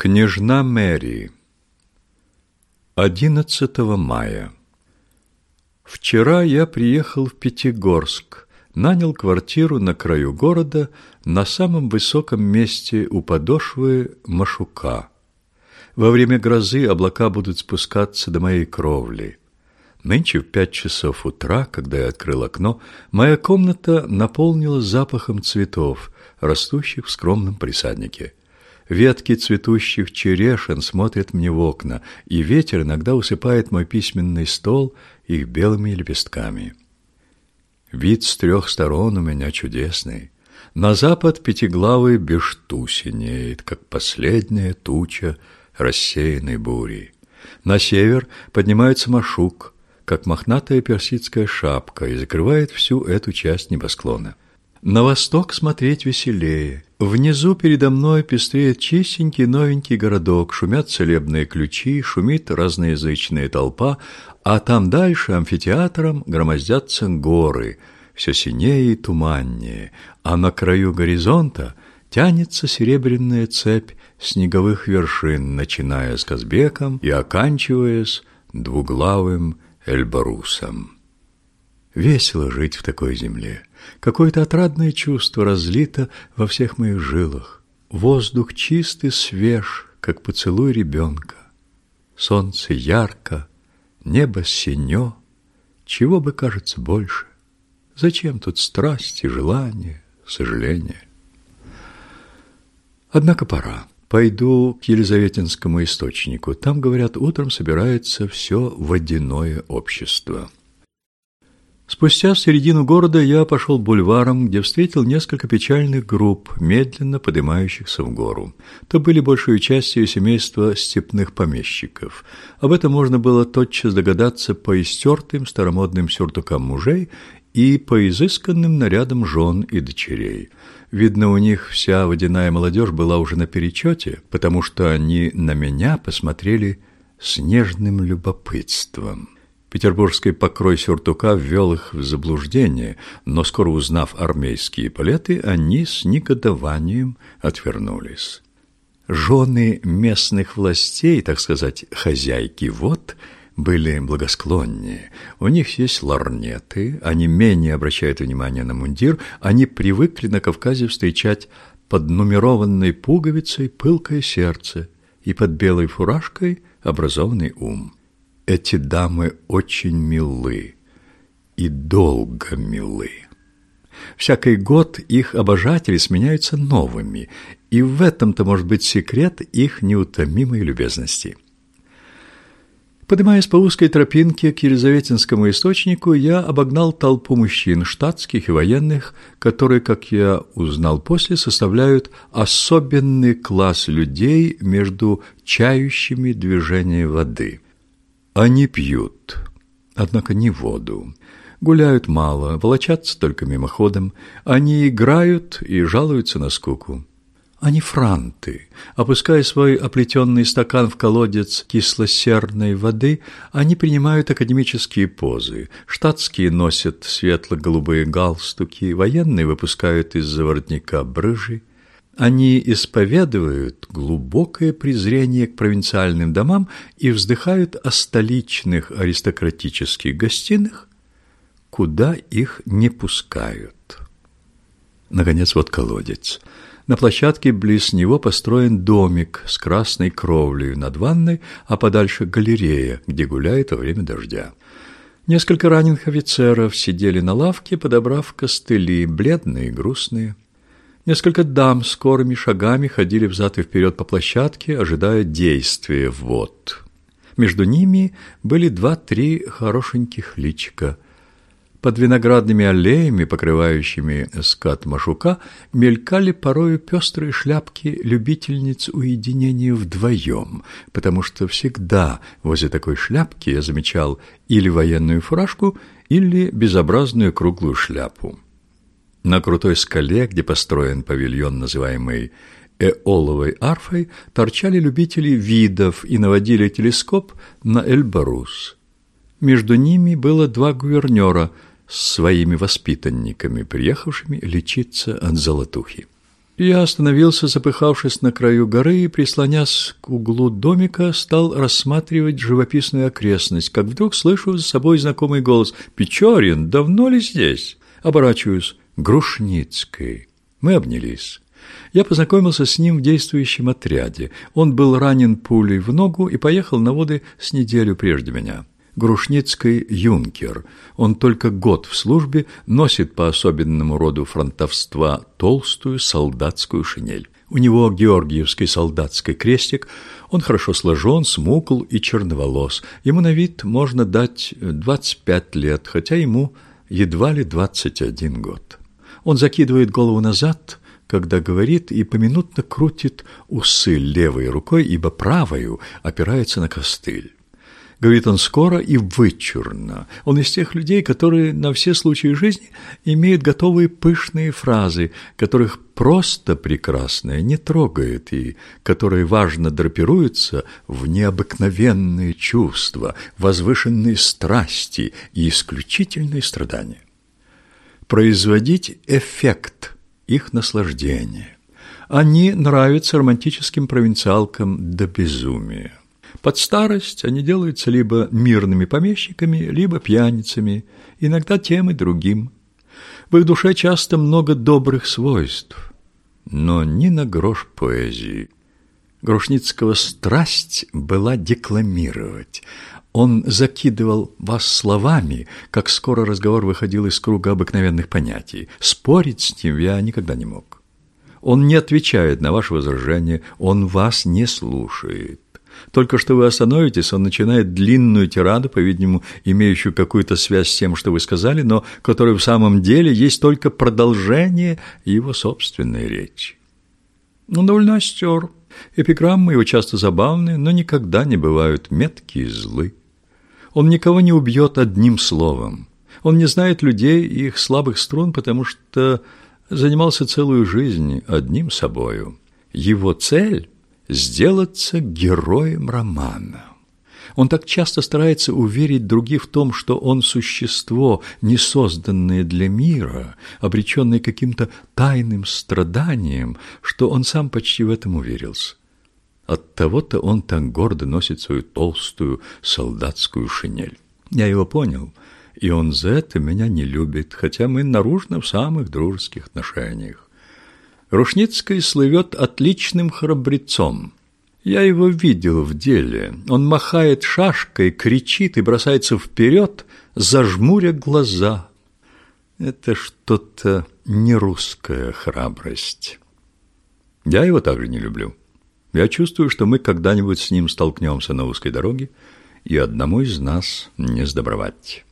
Княжна Мэри 11 мая Вчера я приехал в Пятигорск, нанял квартиру на краю города на самом высоком месте у подошвы Машука. Во время грозы облака будут спускаться до моей кровли. Нынче в пять часов утра, когда я открыл окно, моя комната наполнилась запахом цветов, растущих в скромном присаднике. Ветки цветущих черешин смотрят мне в окна, и ветер иногда усыпает мой письменный стол их белыми лепестками. Вид с трех сторон у меня чудесный. На запад пятиглавый бешту синеет, как последняя туча рассеянной бури. На север поднимается Машук, как мохнатая персидская шапка, и закрывает всю эту часть небосклона. На восток смотреть веселее. Внизу передо мной пестреет чистенький новенький городок, шумят целебные ключи, шумит разноязычная толпа, а там дальше амфитеатром громоздятся горы, все синее и туманнее, а на краю горизонта тянется серебряная цепь снеговых вершин, начиная с Казбеком и оканчиваясь двуглавым Эльбарусом. Весело жить в такой земле. Какое-то отрадное чувство разлито во всех моих жилах. Воздух чистый, свеж, как поцелуй ребенка. Солнце ярко, небо синё. Чего бы, кажется, больше? Зачем тут страсти, желания, сожаления? Однако пора. Пойду к Елизаветинскому источнику. Там, говорят, утром собирается все водяное общество. Спустя в середину города я пошел бульваром, где встретил несколько печальных групп, медленно поднимающихся в гору. То были большую частью семейства степных помещиков. Об этом можно было тотчас догадаться по истертым старомодным сюртукам мужей и по изысканным нарядам жен и дочерей. Видно, у них вся водяная молодежь была уже на перечете, потому что они на меня посмотрели с нежным любопытством. Петербургский покрой сюртука ввел их в заблуждение, но скоро узнав армейские палеты, они с негодованием отвернулись. Жены местных властей, так сказать, хозяйки вот, были благосклоннее. У них есть ларнеты, они менее обращают внимание на мундир, они привыкли на Кавказе встречать под нумерованной пуговицей пылкое сердце и под белой фуражкой образованный ум. Эти дамы очень милы и долго милы. Всякий год их обожатели сменяются новыми, и в этом-то может быть секрет их неутомимой любезности. Поднимаясь по узкой тропинке к Елизаветинскому источнику, я обогнал толпу мужчин, штатских и военных, которые, как я узнал после, составляют особенный класс людей между чающими движение воды – они пьют, однако не воду. Гуляют мало, волочатся только мимоходом. Они играют и жалуются на скуку. Они франты. Опуская свой оплетенный стакан в колодец кислосерной воды, они принимают академические позы. Штатские носят светло-голубые галстуки, военные выпускают из-за воротника брыжи. Они исповедуют глубокое презрение к провинциальным домам и вздыхают о столичных аристократических гостиных, куда их не пускают. Наконец, вот колодец. На площадке близ него построен домик с красной кровлей над ванной, а подальше галерея, где гуляет во время дождя. Несколько раненых офицеров сидели на лавке, подобрав костыли, бледные и грустные. Несколько дам скорыми шагами ходили взад и вперед по площадке, ожидая действия вод. Между ними были два-три хорошеньких личика. Под виноградными аллеями, покрывающими скат Машука, мелькали порою пестрые шляпки любительниц уединения вдвоем, потому что всегда возле такой шляпки я замечал или военную фуражку, или безобразную круглую шляпу. На крутой скале, где построен павильон, называемый Эоловой арфой, торчали любители видов и наводили телескоп на Эльбарус. Между ними было два гувернера с своими воспитанниками, приехавшими лечиться от золотухи. Я остановился, запыхавшись на краю горы, и, прислонясь к углу домика, стал рассматривать живописную окрестность, как вдруг слышу за собой знакомый голос «Печорин, давно ли здесь?» Оборачиваюсь. Грушницкой. Мы обнялись. Я познакомился с ним в действующем отряде. Он был ранен пулей в ногу и поехал на воды с неделю прежде меня. Грушницкий юнкер. Он только год в службе, носит по особенному роду фронтовства толстую солдатскую шинель. У него георгиевский солдатский крестик, он хорошо сложен, смукл и черноволос. Ему на вид можно дать 25 лет, хотя ему едва ли 21 год. Он закидывает голову назад, когда говорит, и поминутно крутит усы левой рукой, ибо правою опирается на костыль. Говорит он скоро и вычурно. Он из тех людей, которые на все случаи жизни имеют готовые пышные фразы, которых просто прекрасное не трогает и которые важно драпируются в необыкновенные чувства, возвышенные страсти и исключительные страдания. Производить эффект их наслаждения. Они нравятся романтическим провинциалкам до безумия. Под старость они делаются либо мирными помещиками, либо пьяницами, иногда тем и другим. В их душе часто много добрых свойств, но ни на грош поэзии. Грушницкого страсть была декламировать. Он закидывал вас словами, как скоро разговор выходил из круга обыкновенных понятий. Спорить с ним я никогда не мог. Он не отвечает на ваши возражения, он вас не слушает. Только что вы остановитесь, он начинает длинную тираду, по-видимому, имеющую какую-то связь с тем, что вы сказали, но которая в самом деле есть только продолжение его собственной речи. Он довольно остер. Эпиграммы его часто забавные, но никогда не бывают меткие и злы. Он никого не убьет одним словом. Он не знает людей и их слабых струн, потому что занимался целую жизнь одним собою. Его цель сделаться героем романа. Он так часто старается уверить других в том, что он существо, не созданное для мира, обреченное каким-то тайным страданием, что он сам почти в этом уверился. От того-то он так гордо носит свою толстую солдатскую шинель. Я его понял, и он за это меня не любит, хотя мы наружно в самых дружеских отношениях. Рушницкий слывет отличным храбрецом. Я его видел в деле. Он махает шашкой, кричит и бросается вперед, зажмуря глаза. Это что-то не русская храбрость. Я его также не люблю. Я чувствую, что мы когда-нибудь с ним столкнемся на узкой дороге, и одному из нас не сдобровать.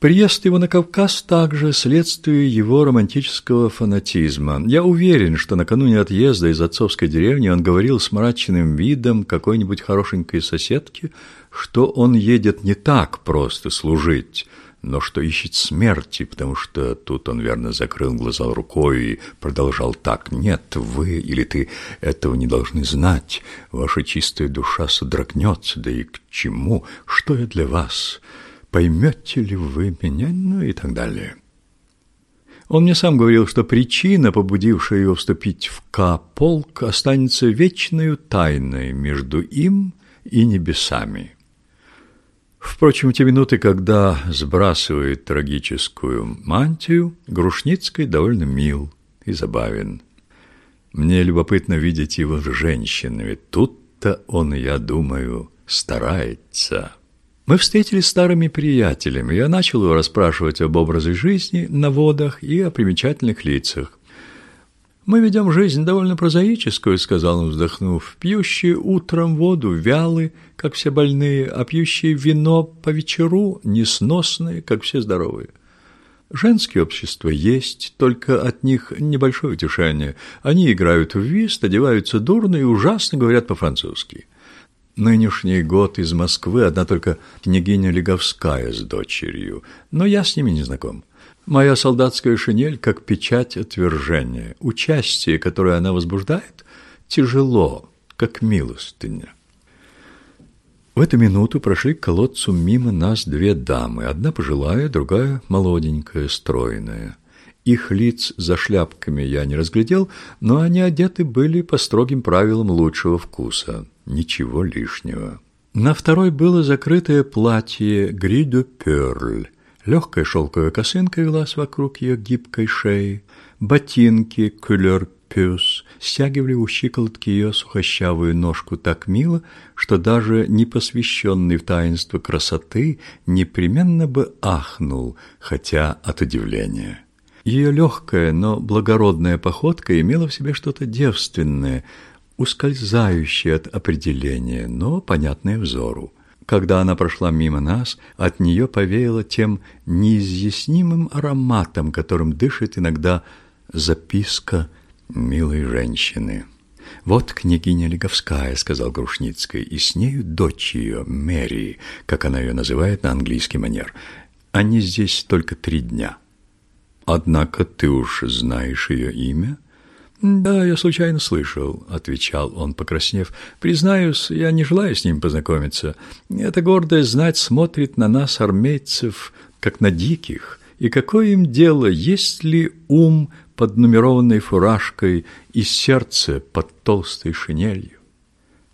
Приезд его на Кавказ также следствие его романтического фанатизма. Я уверен, что накануне отъезда из отцовской деревни он говорил с мрачным видом какой-нибудь хорошенькой соседки, что он едет не так просто служить, но что ищет смерти, потому что тут он верно закрыл глаза рукой и продолжал так. «Нет, вы или ты этого не должны знать. Ваша чистая душа содрогнется, да и к чему? Что я для вас?» поймете ли вы меня, ну и так далее. Он мне сам говорил, что причина, побудившая его вступить в К-полк, останется вечной тайной между им и небесами. Впрочем, в те минуты, когда сбрасывает трагическую мантию, Грушницкий довольно мил и забавен. Мне любопытно видеть его с женщинами. Тут-то он, я думаю, старается». Мы встретились старыми приятелями. Я начал его расспрашивать об образе жизни на водах и о примечательных лицах. «Мы ведем жизнь довольно прозаическую», — сказал он, вздохнув. «Пьющие утром воду вялы, как все больные, а пьющие вино по вечеру несносные, как все здоровые. Женские общества есть, только от них небольшое утешение. Они играют в вист, одеваются дурно и ужасно говорят по-французски нынешний год из Москвы одна только княгиня Леговская с дочерью, но я с ними не знаком. Моя солдатская шинель как печать отвержения. Участие, которое она возбуждает, тяжело, как милостыня. В эту минуту прошли к колодцу мимо нас две дамы, одна пожилая, другая молоденькая, стройная. Их лиц за шляпками я не разглядел, но они одеты были по строгим правилам лучшего вкуса. Ничего лишнего. На второй было закрытое платье гридо перль. Легкая шелковая косынка велась вокруг ее гибкой шеи. Ботинки кулер пюс стягивали у щиколотки ее сухощавую ножку так мило, что даже непосвященный в таинство красоты непременно бы ахнул, хотя от удивления. Ее легкая, но благородная походка имела в себе что-то девственное, ускользающее от определения, но понятное взору. Когда она прошла мимо нас, от нее повеяло тем неизъяснимым ароматом, которым дышит иногда записка милой женщины. «Вот княгиня Леговская», — сказал Грушницкий, — «и с нею дочь ее, Мэри, как она ее называет на английский манер. Они здесь только три дня». «Однако ты уж знаешь ее имя?» «Да, я случайно слышал», — отвечал он, покраснев. «Признаюсь, я не желаю с ним познакомиться. Эта гордая знать смотрит на нас, армейцев, как на диких. И какое им дело, есть ли ум под нумерованной фуражкой и сердце под толстой шинелью?»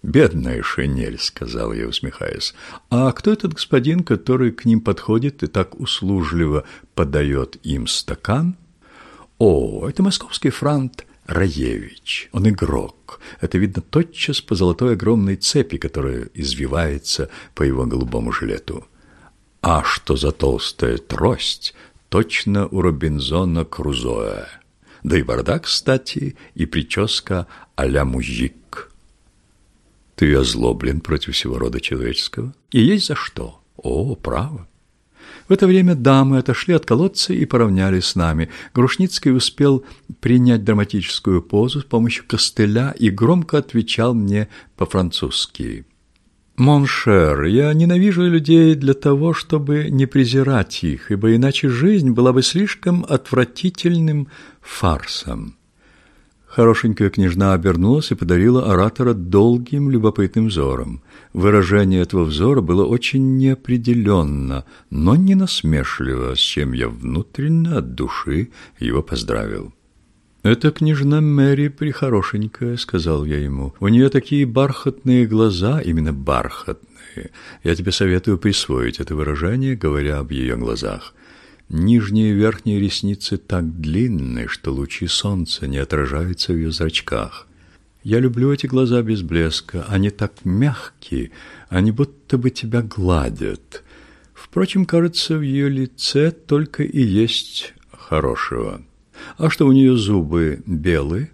«Бедная шинель», — сказал я, усмехаясь. «А кто этот господин, который к ним подходит и так услужливо подает им стакан?» «О, это московский франт Раевич. Он игрок. Это видно тотчас по золотой огромной цепи, которая извивается по его голубому жилету. А что за толстая трость, точно у Робинзона Крузоя. Да и борода, кстати, и прическа а-ля мужик». Ты озлоблен против всего рода человеческого? И есть за что? О, право. В это время дамы отошли от колодца и поравнялись с нами. Грушницкий успел принять драматическую позу с помощью костыля и громко отвечал мне по-французски. «Mon cher, я ненавижу людей для того, чтобы не презирать их, ибо иначе жизнь была бы слишком отвратительным фарсом. Хорошенькая княжна обернулась и подарила оратора долгим любопытным взором. Выражение этого взора было очень неопределенно, но не насмешливо, с чем я внутренне от души его поздравил. «Это княжна Мэри прихорошенькая», — сказал я ему. «У нее такие бархатные глаза, именно бархатные. Я тебе советую присвоить это выражение, говоря об ее глазах. Нижние и верхние ресницы так длинны, что лучи солнца не отражаются в ее зрачках. Я люблю эти глаза без блеска. Они так мягкие, они будто бы тебя гладят. Впрочем, кажется, в ее лице только и есть хорошего. А что у нее зубы белые?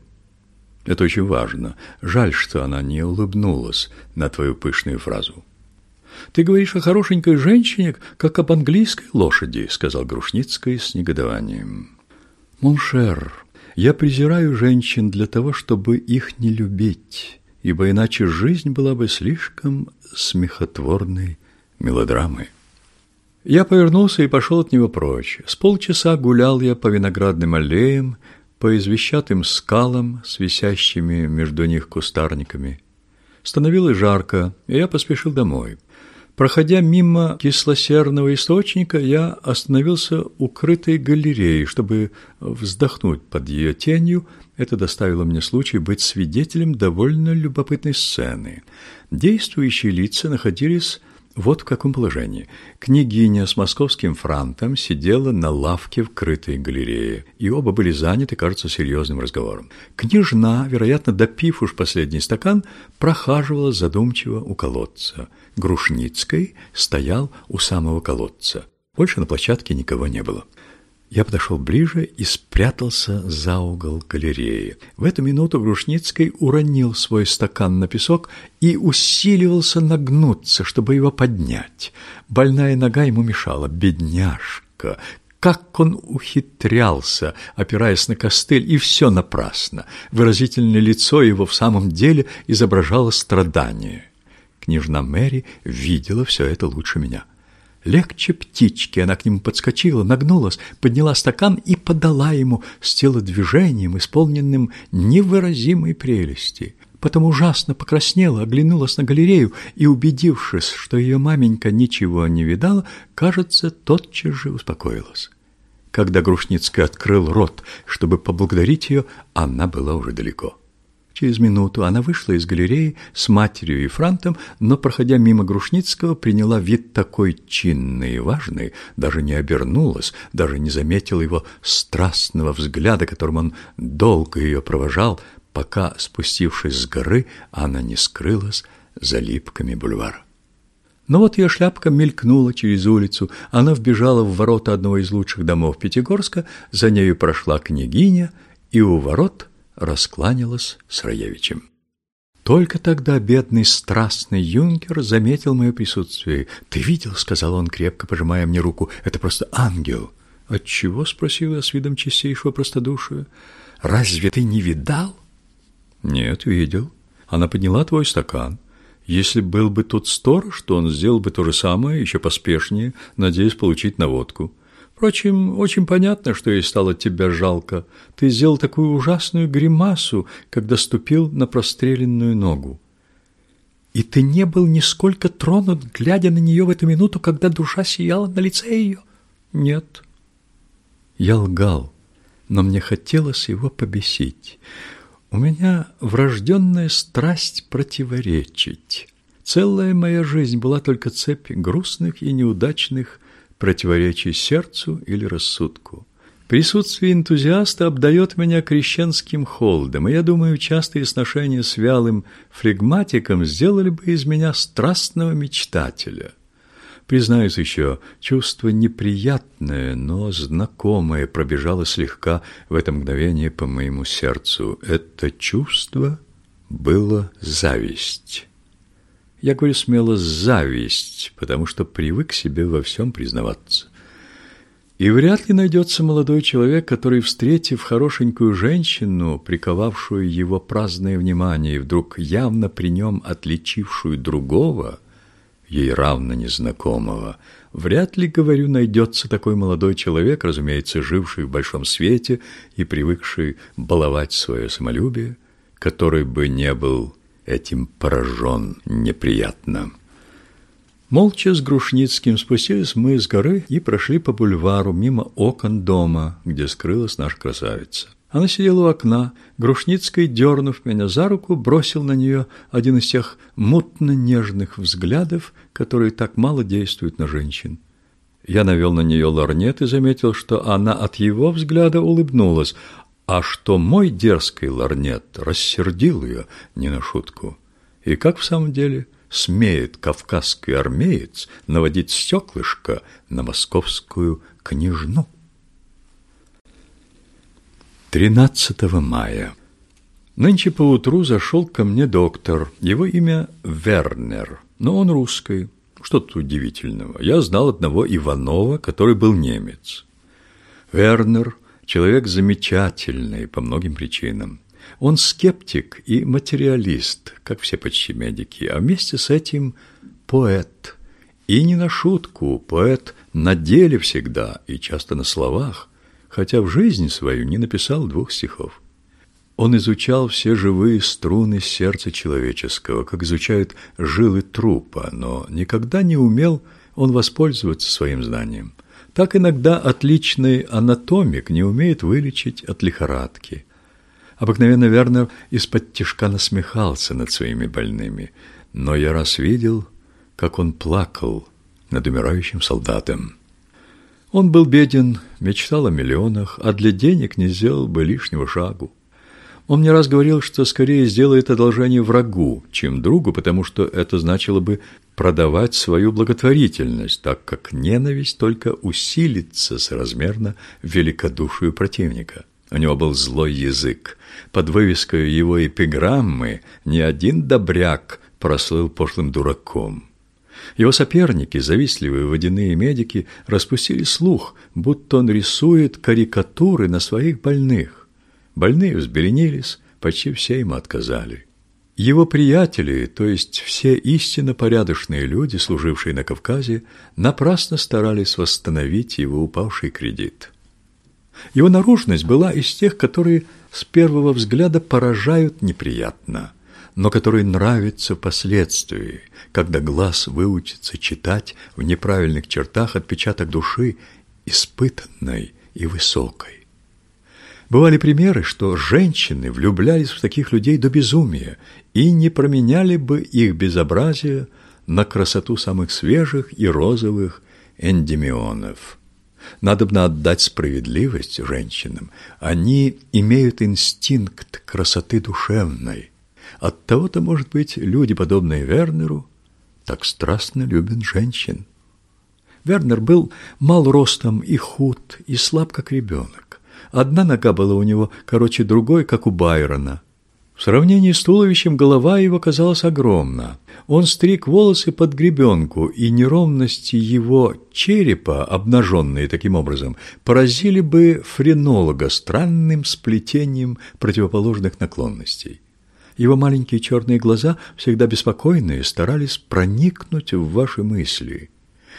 Это очень важно. Жаль, что она не улыбнулась на твою пышную фразу. «Ты говоришь о хорошенькой женщине, как об английской лошади», — сказал Грушницкий с негодованием. «Mon cher, я презираю женщин для того, чтобы их не любить, ибо иначе жизнь была бы слишком смехотворной мелодрамой». Я повернулся и пошел от него прочь. С полчаса гулял я по виноградным аллеям, по известчатым скалам и висящим между них кустарникам. Становилось жарко, и я поспешил домой. Проходя мимо кислосерного источника, я остановился у крытой галереи, чтобы вздохнуть под ее тенью. Это доставило мне случай быть свидетелем довольно любопытной сцены. Действующие лица находились вот в каком положении. Княгиня с московским франтом сидела на лавке в крытой галерее, и оба были заняты, кажется, серьезным разговором. Княжна, вероятно, допив уж последний стакан, прохаживала задумчиво у колодца. Грушницкой стоял у самого колодца. Больше на площадке никого не было. Я подошел ближе и спрятался за угол галереи. В эту минуту Грушницкий уронил свой стакан на песок и усиливался нагнуться, чтобы его поднять. Больная нога ему мешала. Бедняжка! Как он ухитрялся, опираясь на костыль, и все напрасно. Выразительное лицо его в самом деле изображало страдание. Княжна Мэри видела все это лучше меня. Легче птички она к нему подскочила, нагнулась, подняла стакан и подала ему с телодвижением, исполненным невыразимой прелести. Потом ужасно покраснела, оглянулась на галерею и, убедившись, что ее маменька ничего не видала, кажется, тотчас же успокоилась. Когда Грушницкий открыл рот, чтобы поблагодарить ее, она была уже далеко. Через минуту она вышла из галереи с матерью и франтом, но, проходя мимо Грушницкого, приняла вид такой чинный и важный, даже не обернулась, даже не заметила его страстного взгляда, которым он долго ее провожал, пока, спустившись с горы, она не скрылась за липками бульвара. Но вот ее шляпка мелькнула через улицу, она вбежала в ворота одного из лучших домов Пятигорска, за нею прошла княгиня, и у ворот раскланялась с Раевичем. Только тогда бедный страстный юнкер заметил мое присутствие. «Ты видел?» — сказал он, крепко пожимая мне руку. «Это просто ангел». «Отчего?» — спросила с видом чистейшего простодушия. «Разве ты не видал?» «Нет, видел. Она подняла твой стакан. Если был бы тут сторож, то он сделал бы то же самое, еще поспешнее, надеясь получить наводку. Впрочем, очень понятно, что ей стало тебя жалко. Ты сделал такую ужасную гримасу, когда ступил на простреленную ногу. И ты не был нисколько тронут, глядя на нее в эту минуту, когда душа сияла на лице ее? Нет. Я лгал, но мне хотелось его побесить. У меня врожденная страсть противоречить. Целая моя жизнь была только цепь грустных и неудачных противоречий сердцу или рассудку. Присутствие энтузиаста обдает меня крещенским холодом, и я думаю, частые сношения с вялым флегматиком сделали бы из меня страстного мечтателя – Признаюсь еще, чувство неприятное, но знакомое пробежало слегка в это мгновение по моему сердцу. Это чувство было зависть. Я говорю смело «зависть», потому что привык себе во всем признаваться. И вряд ли найдется молодой человек, который, встретив хорошенькую женщину, приковавшую его праздное внимание, и вдруг явно при нем отличившую другого – ей равно незнакомого. Вряд ли, говорю, найдется такой молодой человек, разумеется, живший в большом свете и привыкший баловать свое самолюбие, который бы не был этим поражен неприятно. Молча с Грушницким спустились мы с горы и прошли по бульвару мимо окон дома, где скрылась наша красавица. Она сидела у окна. Грушницкий, дернув меня за руку, бросил на нее один из тех мутно-нежных взглядов, которые так мало действуют на женщин. Я навел на нее лорнет и заметил, что она от его взгляда улыбнулась, а что мой дерзкий лорнет рассердил ее не на шутку. И как в самом деле смеет кавказский армеец наводить стеклышко на московскую княжну? 13 мая. Нынче поутру зашел ко мне доктор. Его имя Вернер, но он русский. Что тут удивительного? Я знал одного Иванова, который был немец. Вернер – человек замечательный по многим причинам. Он скептик и материалист, как все почти медики, а вместе с этим поэт. И не на шутку, поэт на деле всегда и часто на словах хотя в жизни свою не написал двух стихов. Он изучал все живые струны сердца человеческого, как изучают жилы трупа, но никогда не умел он воспользоваться своим знанием. Так иногда отличный анатомик не умеет вылечить от лихорадки. Обыкновенно Вернер из-под тишка насмехался над своими больными, но я раз видел, как он плакал над умирающим солдатом. Он был беден, мечтал о миллионах, а для денег не сделал бы лишнего шагу. Он мне раз говорил, что скорее сделает одолжение врагу, чем другу, потому что это значило бы продавать свою благотворительность, так как ненависть только усилится соразмерно великодушию противника. У него был злой язык. Под вывеской его эпиграммы ни один добряк прослыл пошлым дураком. Его соперники, завистливые водяные медики, распустили слух, будто он рисует карикатуры на своих больных. Больные взбеленились, почти все ему отказали. Его приятели, то есть все истинно порядочные люди, служившие на Кавказе, напрасно старались восстановить его упавший кредит. Его наружность была из тех, которые с первого взгляда поражают неприятно – но который нравится впоследствии, когда глаз выучится читать в неправильных чертах отпечаток души, испытанной и высокой. Бывали примеры, что женщины влюблялись в таких людей до безумия и не променяли бы их безобразие на красоту самых свежих и розовых эндемионов. Надобно отдать справедливость женщинам. Они имеют инстинкт красоты душевной. Оттого-то, может быть, люди, подобные Вернеру, так страстно любят женщин. Вернер был мал ростом и худ, и слаб, как ребенок. Одна нога была у него короче другой, как у Байрона. В сравнении с туловищем голова его казалась огромна. Он стриг волосы под гребенку, и неровности его черепа, обнаженные таким образом, поразили бы френолога странным сплетением противоположных наклонностей. Его маленькие черные глаза, всегда беспокойные, старались проникнуть в ваши мысли.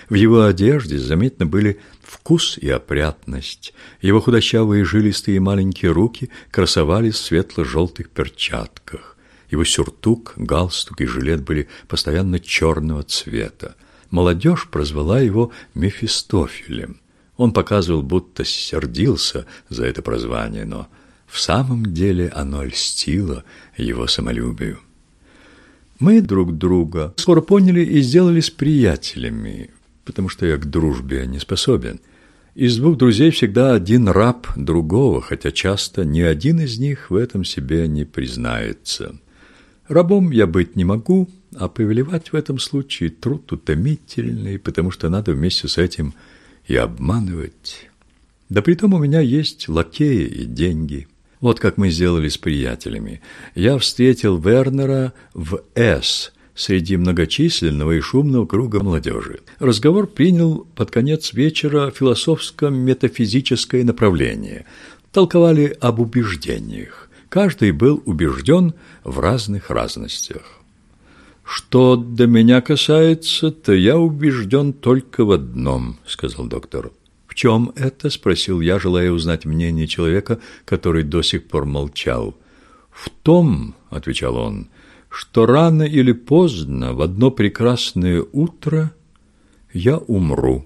В его одежде заметны были вкус и опрятность. Его худощавые жилистые маленькие руки красовались в светло-желтых перчатках. Его сюртук, галстук и жилет были постоянно черного цвета. Молодежь прозвала его Мефистофелем. Он показывал, будто сердился за это прозвание, но в самом деле оно льстило его самолюбию. Мы друг друга скоро поняли и сделались приятелями, потому что я к дружбе не способен. Из двух друзей всегда один раб другого, хотя часто ни один из них в этом себе не признается. Рабом я быть не могу, а повелевать в этом случае труд утомительный, потому что надо вместе с этим и обманывать. Да притом у меня есть лакеи и деньги. Вот как мы сделали с приятелями. Я встретил Вернера в «С», среди многочисленного и шумного круга молодежи. Разговор принял под конец вечера философско-метафизическое направление. Толковали об убеждениях. Каждый был убежден в разных разностях. «Что до меня касается, то я убежден только в одном», — сказал доктор. «В чем это?» – спросил я, желая узнать мнение человека, который до сих пор молчал. «В том», – отвечал он, – «что рано или поздно, в одно прекрасное утро, я умру».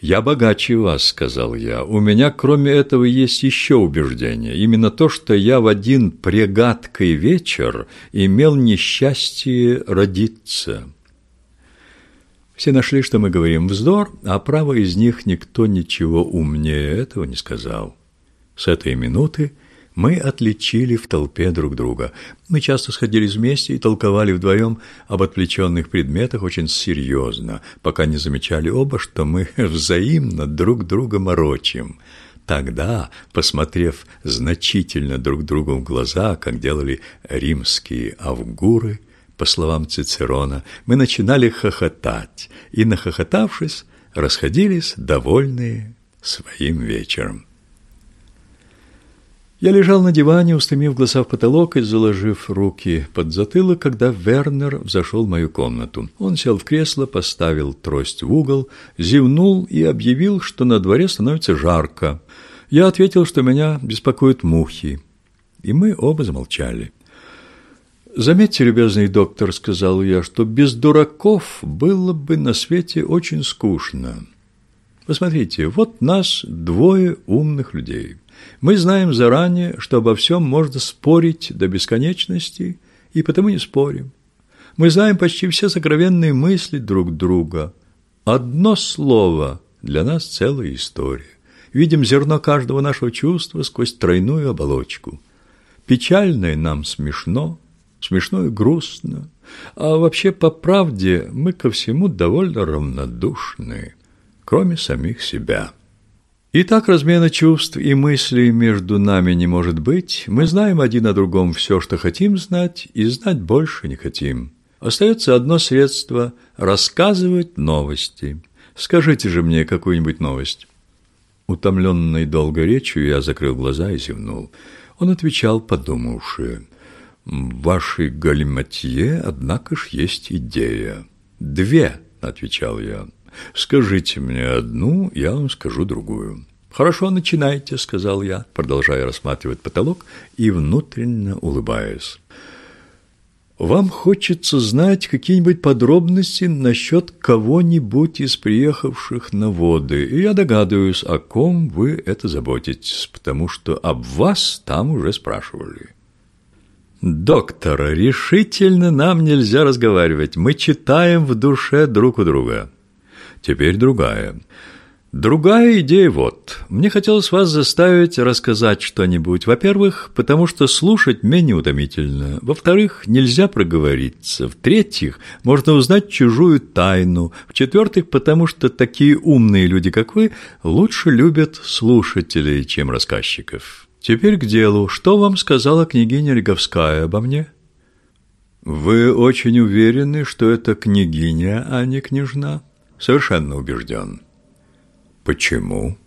«Я богаче вас», — сказал я. «У меня, кроме этого, есть еще убеждение. Именно то, что я в один прегадкий вечер имел несчастье родиться». Все нашли, что мы говорим вздор, а право из них никто ничего умнее этого не сказал. С этой минуты мы отличили в толпе друг друга. Мы часто сходились вместе и толковали вдвоем об отвлеченных предметах очень серьезно, пока не замечали оба, что мы взаимно друг друга морочим. Тогда, посмотрев значительно друг другу в глаза, как делали римские авгуры – по словам Цицерона, мы начинали хохотать, и, нахохотавшись, расходились довольные своим вечером. Я лежал на диване, устремив глаза в потолок и заложив руки под затылок, когда Вернер взошел в мою комнату. Он сел в кресло, поставил трость в угол, зевнул и объявил, что на дворе становится жарко. Я ответил, что меня беспокоят мухи, и мы оба замолчали. «Заметьте, любезный доктор, — сказал я, — что без дураков было бы на свете очень скучно. Посмотрите, вот нас двое умных людей. Мы знаем заранее, что обо всем можно спорить до бесконечности, и потому не спорим. Мы знаем почти все сокровенные мысли друг друга. Одно слово для нас целая история. Видим зерно каждого нашего чувства сквозь тройную оболочку. Печальное нам смешно, смешно и грустно. А вообще, по правде, мы ко всему довольно равнодушны, кроме самих себя. И так размена чувств и мыслей между нами не может быть. Мы знаем один о другом все, что хотим знать, и знать больше не хотим. Остается одно средство – рассказывать новости. Скажите же мне какую-нибудь новость. Утомленный долгой речью, я закрыл глаза и зевнул. Он отвечал, подумавши – в вашей галиматье, однако ж, есть идея. Две, отвечал я. Скажите мне одну, я вам скажу другую. Хорошо, начинайте, сказал я, продолжая рассматривать потолок и внутренне улыбаясь. Вам хочется знать какие-нибудь подробности насчет кого-нибудь из приехавших на воды, и я догадываюсь, о ком вы это заботитесь, потому что об вас там уже спрашивали. Доктор, решительно нам нельзя разговаривать. Мы читаем в душе друг у друга. Теперь другая. Другая идея вот. Мне хотелось вас заставить рассказать что-нибудь. Во-первых, потому что слушать менее утомительно. Во-вторых, нельзя проговориться. В-третьих, можно узнать чужую тайну. В-четвертых, потому что такие умные люди, как вы, лучше любят слушателей, чем рассказчиков. Теперь к делу. Что вам сказала княгиня Леговская обо мне? Вы очень уверены, что это княгиня, а не княжна? Совершенно убежден. Почему?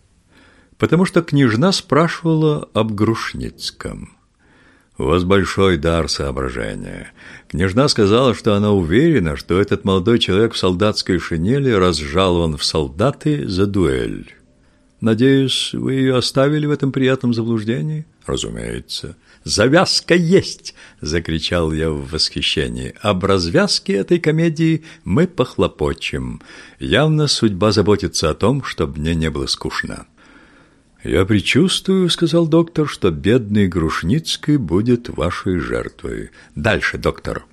Потому что княжна спрашивала об Грушницком. У вас большой дар соображения. Княжна сказала, что она уверена, что этот молодой человек в солдатской шинели разжалован в солдаты за дуэль. Надеюсь, вы ее оставили в этом приятном заблуждении? Разумеется. «Завязка есть!» – закричал я в восхищении. «Об развязке этой комедии мы похлопочем. Явно судьба заботится о том, чтобы мне не было скучно». «Я предчувствую, — сказал доктор, — что бедный Грушницкий будет вашей жертвой. Дальше, доктор».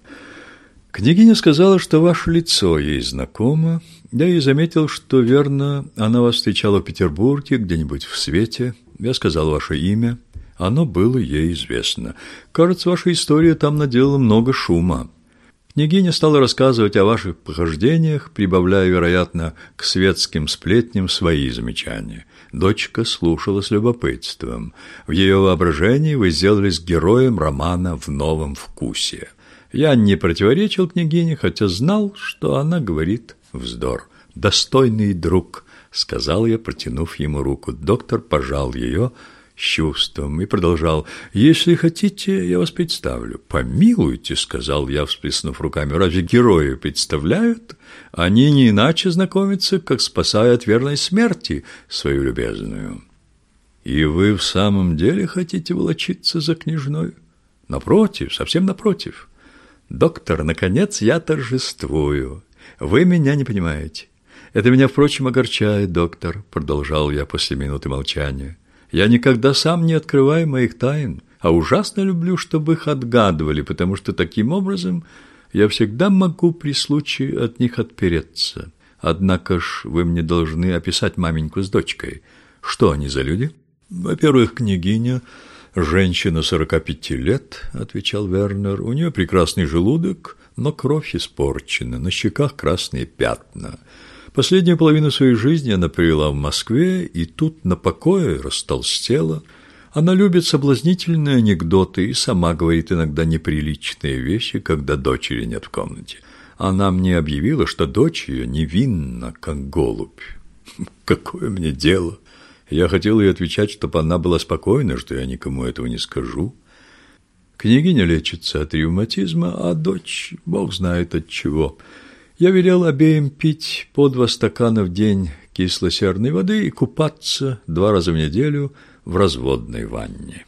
Княгиня сказала, что ваше лицо ей знакомо. Я и заметил, что, верно, она вас встречала в Петербурге, где-нибудь в свете. Я сказал ваше имя. Оно было ей известно. Кажется, ваша история там наделала много шума. Княгиня стала рассказывать о ваших похождениях, прибавляя, вероятно, к светским сплетням свои замечания. Дочка слушала с любопытством. В ее воображении вы сделались героем романа «В новом вкусе». Я не противоречил княгине, хотя знал, что она говорит вздор. «Достойный друг», — сказал я, протянув ему руку. Доктор пожал ее, — с чувством и продолжал. «Если хотите, я вас представлю». «Помилуйте», — сказал я, всплеснув руками. «Разве герои представляют? Они не иначе знакомятся, как спасая от верной смерти свою любезную». «И вы в самом деле хотите волочиться за княжной?» «Напротив, совсем напротив». «Доктор, наконец я торжествую. Вы меня не понимаете». «Это меня, впрочем, огорчает, доктор», — продолжал я после минуты молчания. Я никогда сам не открываю моих тайн, а ужасно люблю, чтобы их отгадывали, потому что таким образом я всегда могу при случае от них отпереться. Однако ж вы мне должны описать маменьку с дочкой. Что они за люди? Во-первых, княгиня, женщина сорока пяти лет, отвечал Вернер. У нее прекрасный желудок, но кровь испорчена, на щеках красные пятна. Последнюю половину своей жизни она провела в Москве, и тут на покое растолстела. Она любит соблазнительные анекдоты и сама говорит иногда неприличные вещи, когда дочери нет в комнате. Она мне объявила, что дочь ее невинна, как голубь. Какое мне дело? Я хотел ей отвечать, чтобы она была спокойна, что я никому этого не скажу. Княгиня лечится от ревматизма, а дочь, бог знает от чего – я велел обеим пить по два стакана в день кисло-серной воды и купаться два раза в неделю в разводной ванне.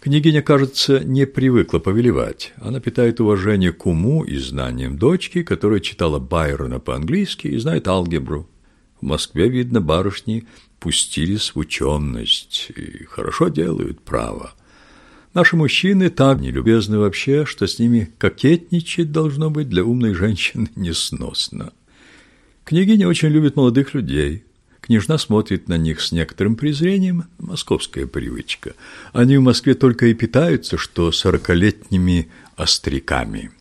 Княгиня, кажется, не привыкла повелевать. Она питает уважение к уму и знаниям дочки, которая читала Байрона по-английски и знает алгебру. В Москве, видно, барышни пустились в ученость и хорошо делают право. Наши мужчины так нелюбезны вообще, что с ними кокетничать должно быть для умной женщины несносно. Княгиня очень любит молодых людей. Княжна смотрит на них с некоторым презрением, московская привычка. Они в Москве только и питаются, что сорокалетними остряками.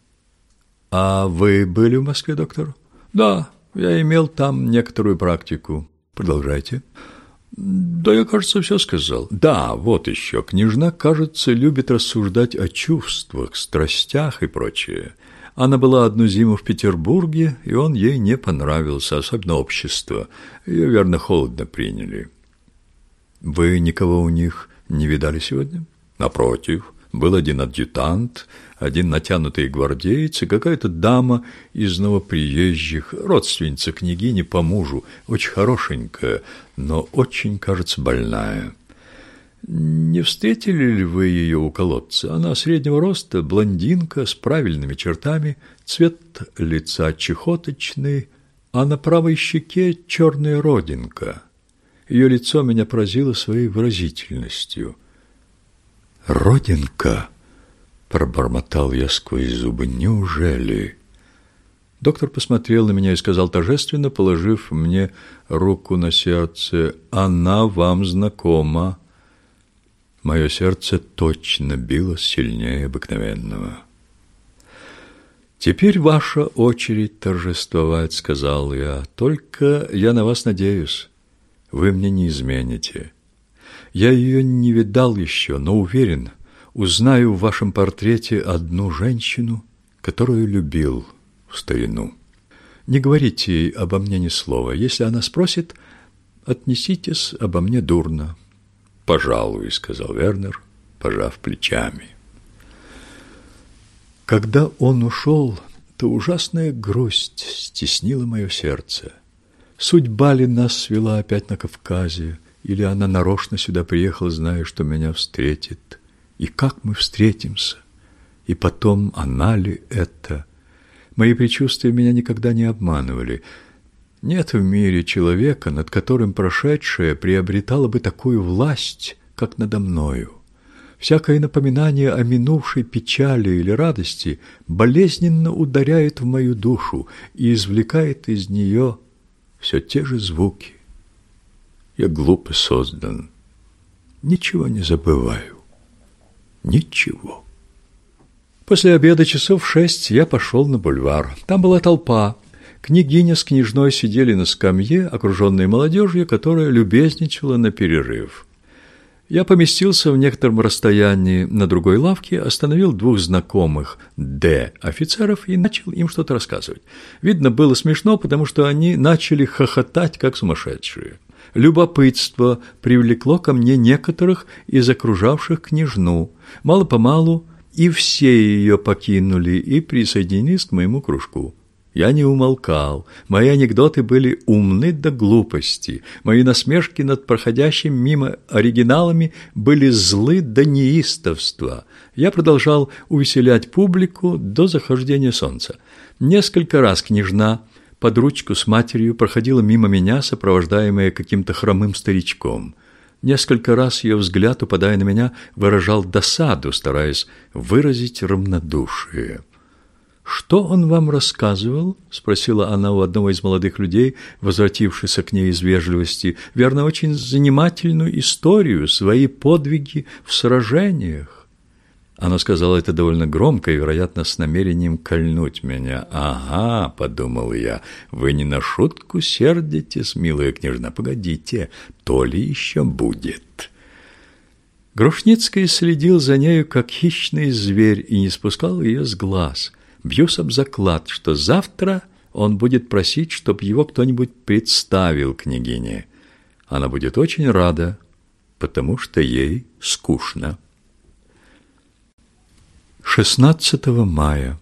А вы были в Москве, доктор? Да, я имел там некоторую практику. Продолжайте. Да, я, кажется, все сказал. Да, вот еще. Княжна, кажется, любит рассуждать о чувствах, страстях и прочее. Она была одну зиму в Петербурге, и он ей не понравился, особенно общество. Ее, верно, холодно приняли. Вы никого у них не видали сегодня? Напротив, был один адъютант, один натянутый гвардеец и какая-то дама из новоприезжих, родственница княгини по мужу, очень хорошенькая, но очень, кажется, больная. Не встретили ли вы ее у колодца? Она среднего роста, блондинка с правильными чертами, цвет лица чехоточный, а на правой щеке черная родинка. Ее лицо меня поразило своей выразительностью. «Родинка!» — пробормотал я сквозь зубы. «Неужели?» Доктор посмотрел на меня и сказал торжественно, положив мне руку на сердце, «Она вам знакома». Мое сердце точно било сильнее обыкновенного. «Теперь ваша очередь торжествовать», — сказал я. «Только я на вас надеюсь. Вы мне не измените. Я ее не видал еще, но уверен, узнаю в вашем портрете одну женщину, которую любил в старину. Не говорите ей обо мне ни слова. Если она спросит, отнеситесь обо мне дурно». «Пожалуй», — сказал Вернер, пожав плечами. Когда он ушел, то ужасная грусть стеснила мое сердце. Судьба ли нас свела опять на Кавказе, или она нарочно сюда приехала, зная, что меня встретит? И как мы встретимся? И потом, она ли это? Мои предчувствия меня никогда не обманывали. Нет в мире человека, над которым прошедшее приобретало бы такую власть, как надо мною. Всякое напоминание о минувшей печали или радости болезненно ударяет в мою душу и извлекает из нее все те же звуки. Я глупо создан. Ничего не забываю. Ничего. После обеда часов шесть я пошел на бульвар. Там была толпа. Княгиня с княжной сидели на скамье, окруженной молодежью, которая любезничала на перерыв. Я поместился в некотором расстоянии на другой лавке, остановил двух знакомых Д офицеров и начал им что-то рассказывать. Видно, было смешно, потому что они начали хохотать, как сумасшедшие. Любопытство привлекло ко мне некоторых из окружавших княжну. Мало-помалу и все ее покинули и присоединились к моему кружку. Я не умолкал. Мои анекдоты были умны до глупости. Мои насмешки над проходящим мимо оригиналами были злы до неистовства. Я продолжал увеселять публику до захождения солнца. Несколько раз княжна под ручку с матерью проходила мимо меня, сопровождаемая каким-то хромым старичком. Несколько раз ее взгляд, упадая на меня, выражал досаду, стараясь выразить равнодушие. «Что он вам рассказывал?» — спросила она у одного из молодых людей, возвратившихся к ней из вежливости. «Верно, очень занимательную историю, свои подвиги в сражениях». Она сказала это довольно громко и, вероятно, с намерением кольнуть меня. «Ага», — подумал я, — «вы не на шутку сердитесь, милая княжна, погодите, то ли еще будет». Грушницкий следил за нею, как хищный зверь, и не спускал ее с глаз. Бьюсь об заклад, что завтра он будет просить, чтобы его кто-нибудь представил княгине. Она будет очень рада, потому что ей скучно. 16 мая.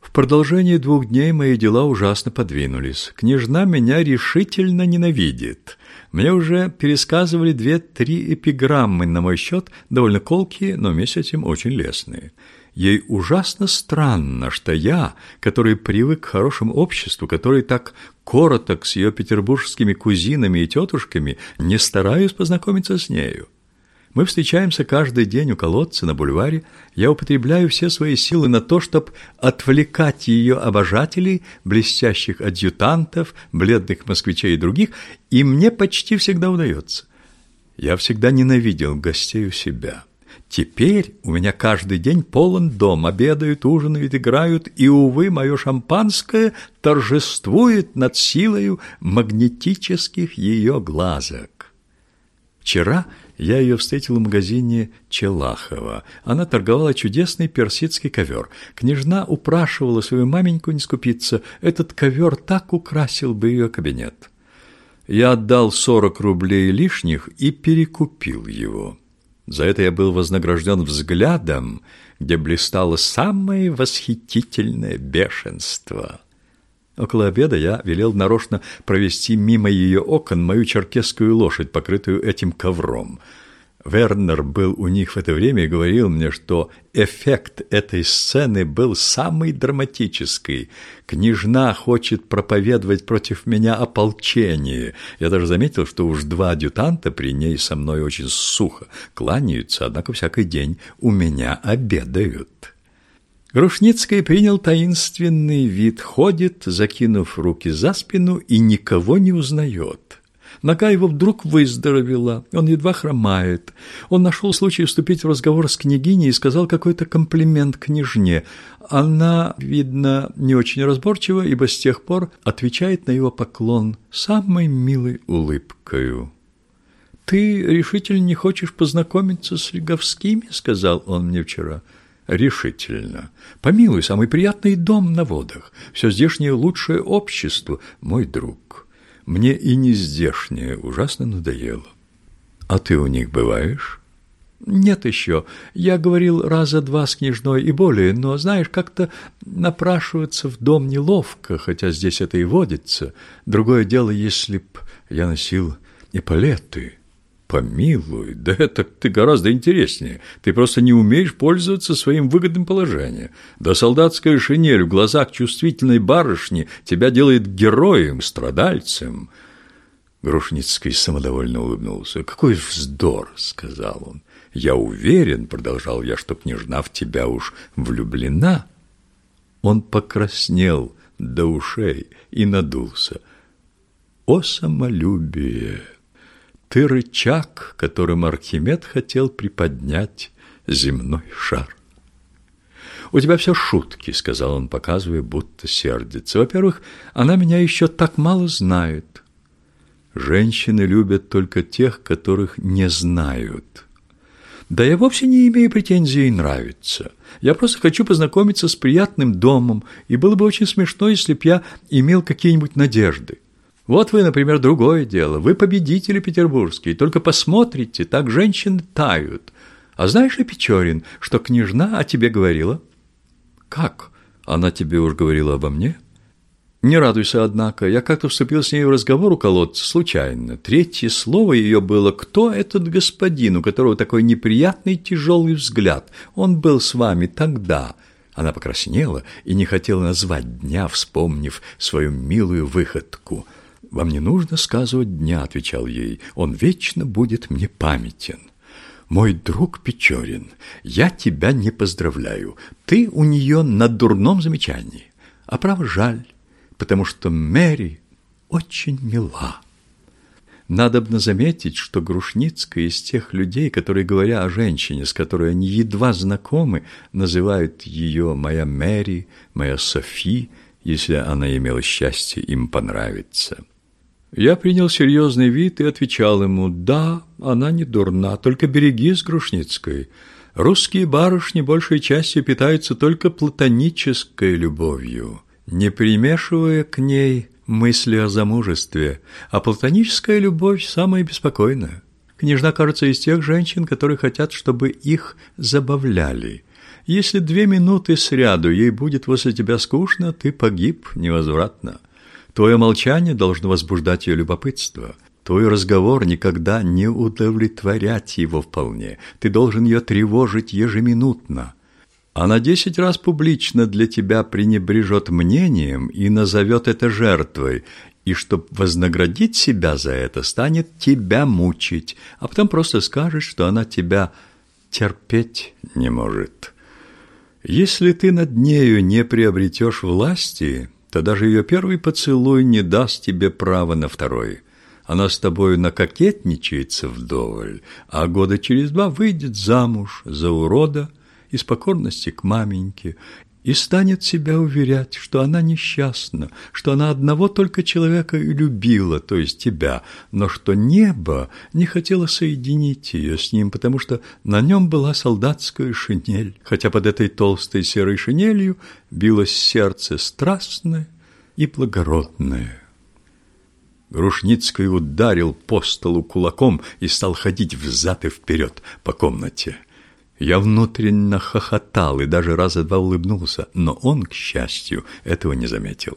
В продолжении двух дней мои дела ужасно подвинулись. Княжна меня решительно ненавидит. Мне уже пересказывали две-три эпиграммы на мой счет, довольно колкие, но вместе с этим очень лестные. Ей ужасно странно, что я, который привык к хорошему обществу, который так короток с ее петербургскими кузинами и тетушками, не стараюсь познакомиться с нею. Мы встречаемся каждый день у колодца на бульваре. Я употребляю все свои силы на то, чтобы отвлекать ее обожателей, блестящих адъютантов, бледных москвичей и других, и мне почти всегда удается. Я всегда ненавидел гостей у себя. Теперь у меня каждый день полон дом, обедают, ужинают, играют, и, увы, мое шампанское торжествует над силою магнетических ее глазок. Вчера я ее встретил в магазине Челахова. Она торговала чудесный персидский ковер. Княжна упрашивала свою маменьку не скупиться. Этот ковер так украсил бы ее кабинет. Я отдал сорок рублей лишних и перекупил его. За это я был вознагражден взглядом, где блистало самое восхитительное бешенство. Около обеда я велел нарочно провести мимо ее окон мою черкесскую лошадь, покрытую этим ковром. Вернер был у них в это время и говорил мне, что эффект этой сцены был самый драматический. Княжна хочет проповедовать против меня ополчение. Я даже заметил, что уж два адъютанта при ней со мной очень сухо кланяются, однако всякий день у меня обедают. Грушницкий принял таинственный вид, ходит, закинув руки за спину и никого не узнает. Нога его вдруг выздоровела, он едва хромает. Он нашел случай вступить в разговор с княгиней и сказал какой-то комплимент княжне. Она, видно, не очень разборчива, ибо с тех пор отвечает на его поклон самой милой улыбкою. «Ты решительно не хочешь познакомиться с Леговскими?» — сказал он мне вчера. «Решительно. Помилуй, самый приятный дом на водах. Все здешнее лучшее общество, мой друг». Мне и не здешнее ужасно надоело. А ты у них бываешь? Нет еще. Я говорил раза два с княжной и более, но, знаешь, как-то напрашиваться в дом неловко, хотя здесь это и водится. Другое дело, если б я носил эполеты. Помилуй, да это ты гораздо интереснее. Ты просто не умеешь пользоваться своим выгодным положением. Да солдатская шинель в глазах чувствительной барышни тебя делает героем, страдальцем. Грушницкий самодовольно улыбнулся. «Какой вздор!» — сказал он. «Я уверен, — продолжал я, — что княжна в тебя уж влюблена». Он покраснел до ушей и надулся. «О самолюбие!» Ты рычаг, которым Архимед хотел приподнять земной шар. «У тебя все шутки», — сказал он, показывая, будто сердится. «Во-первых, она меня еще так мало знает. Женщины любят только тех, которых не знают. Да я вовсе не имею претензий нравится. Я просто хочу познакомиться с приятным домом, и было бы очень смешно, если б я имел какие-нибудь надежды. Вот вы, например, другое дело. Вы победители петербургские. Только посмотрите, так женщины тают. А знаешь ли, Печорин, что княжна о тебе говорила? Как? Она тебе уж говорила обо мне? Не радуйся, однако. Я как-то вступил с ней в разговор у колодца, случайно. Третье слово ее было «Кто этот господин, у которого такой неприятный тяжелый взгляд? Он был с вами тогда». Она покраснела и не хотела назвать дня, вспомнив свою милую выходку – «Вам не нужно сказывать дня», — отвечал ей, — «он вечно будет мне памятен». «Мой друг Печорин, я тебя не поздравляю. Ты у нее на дурном замечании. А право жаль, потому что Мэри очень мила». Надобно заметить, что Грушницкая из тех людей, которые, говоря о женщине, с которой они едва знакомы, называют ее «моя Мэри», «моя Софи», если она имела счастье им понравиться. Я принял серьезный вид и отвечал ему, «Да, она не дурна, только берегись Грушницкой. Русские барышни большей частью питаются только платонической любовью, не примешивая к ней мысли о замужестве, а платоническая любовь самая беспокойная. Княжна, кажется, из тех женщин, которые хотят, чтобы их забавляли. Если две минуты сряду ей будет возле тебя скучно, ты погиб невозвратно». Твое молчание должно возбуждать ее любопытство. Твой разговор никогда не удовлетворять его вполне. Ты должен ее тревожить ежеминутно. Она десять раз публично для тебя пренебрежет мнением и назовет это жертвой, и чтоб вознаградить себя за это, станет тебя мучить, а потом просто скажет, что она тебя терпеть не может. Если ты над нею не приобретешь власти, то даже ее первый поцелуй не даст тебе права на второй. Она с тобою накокетничается вдоволь, а года через два выйдет замуж за урода из покорности к маменьке и станет себя уверять, что она несчастна, что она одного только человека и любила, то есть тебя, но что небо не хотело соединить ее с ним, потому что на нем была солдатская шинель, хотя под этой толстой серой шинелью билось сердце страстное и благородное. Грушницкий ударил по столу кулаком и стал ходить взад и вперед по комнате. Я внутренне хохотал и даже раза два улыбнулся, но он, к счастью, этого не заметил.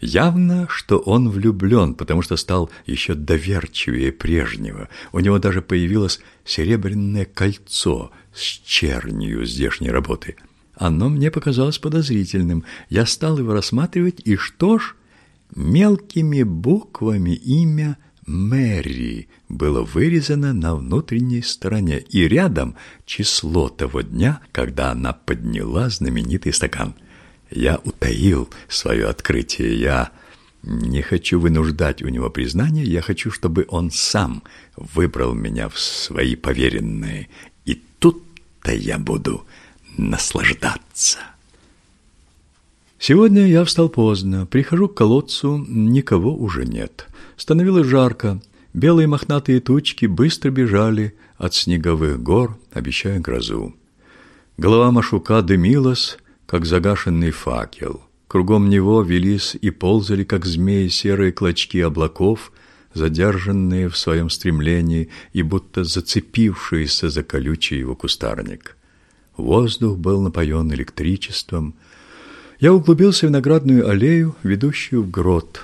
Явно, что он влюблен, потому что стал еще доверчивее прежнего. У него даже появилось серебряное кольцо с чернью здешней работы. Оно мне показалось подозрительным. Я стал его рассматривать, и что ж, мелкими буквами имя Мэри было вырезано на внутренней стороне, и рядом число того дня, когда она подняла знаменитый стакан. Я утаил свое открытие, я не хочу вынуждать у него признания, я хочу, чтобы он сам выбрал меня в свои поверенные, и тут-то я буду наслаждаться. Сегодня я встал поздно, прихожу к колодцу, никого уже нет. Становилось жарко, белые мохнатые тучки быстро бежали от снеговых гор, обещая грозу. Голова Машука дымилась, как загашенный факел. Кругом него велись и ползали, как змеи, серые клочки облаков, задержанные в своем стремлении и будто зацепившиеся за колючий его кустарник. Воздух был напоен электричеством. Я углубился в виноградную аллею, ведущую в грот.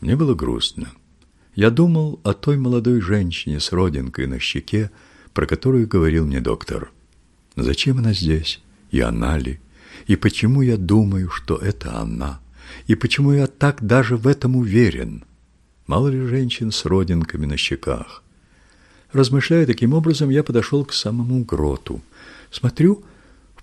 Мне было грустно. Я думал о той молодой женщине с родинкой на щеке, про которую говорил мне доктор. Зачем она здесь? И она ли? И почему я думаю, что это она? И почему я так даже в этом уверен? Мало ли женщин с родинками на щеках? Размышляя таким образом, я подошел к самому гроту. Смотрю,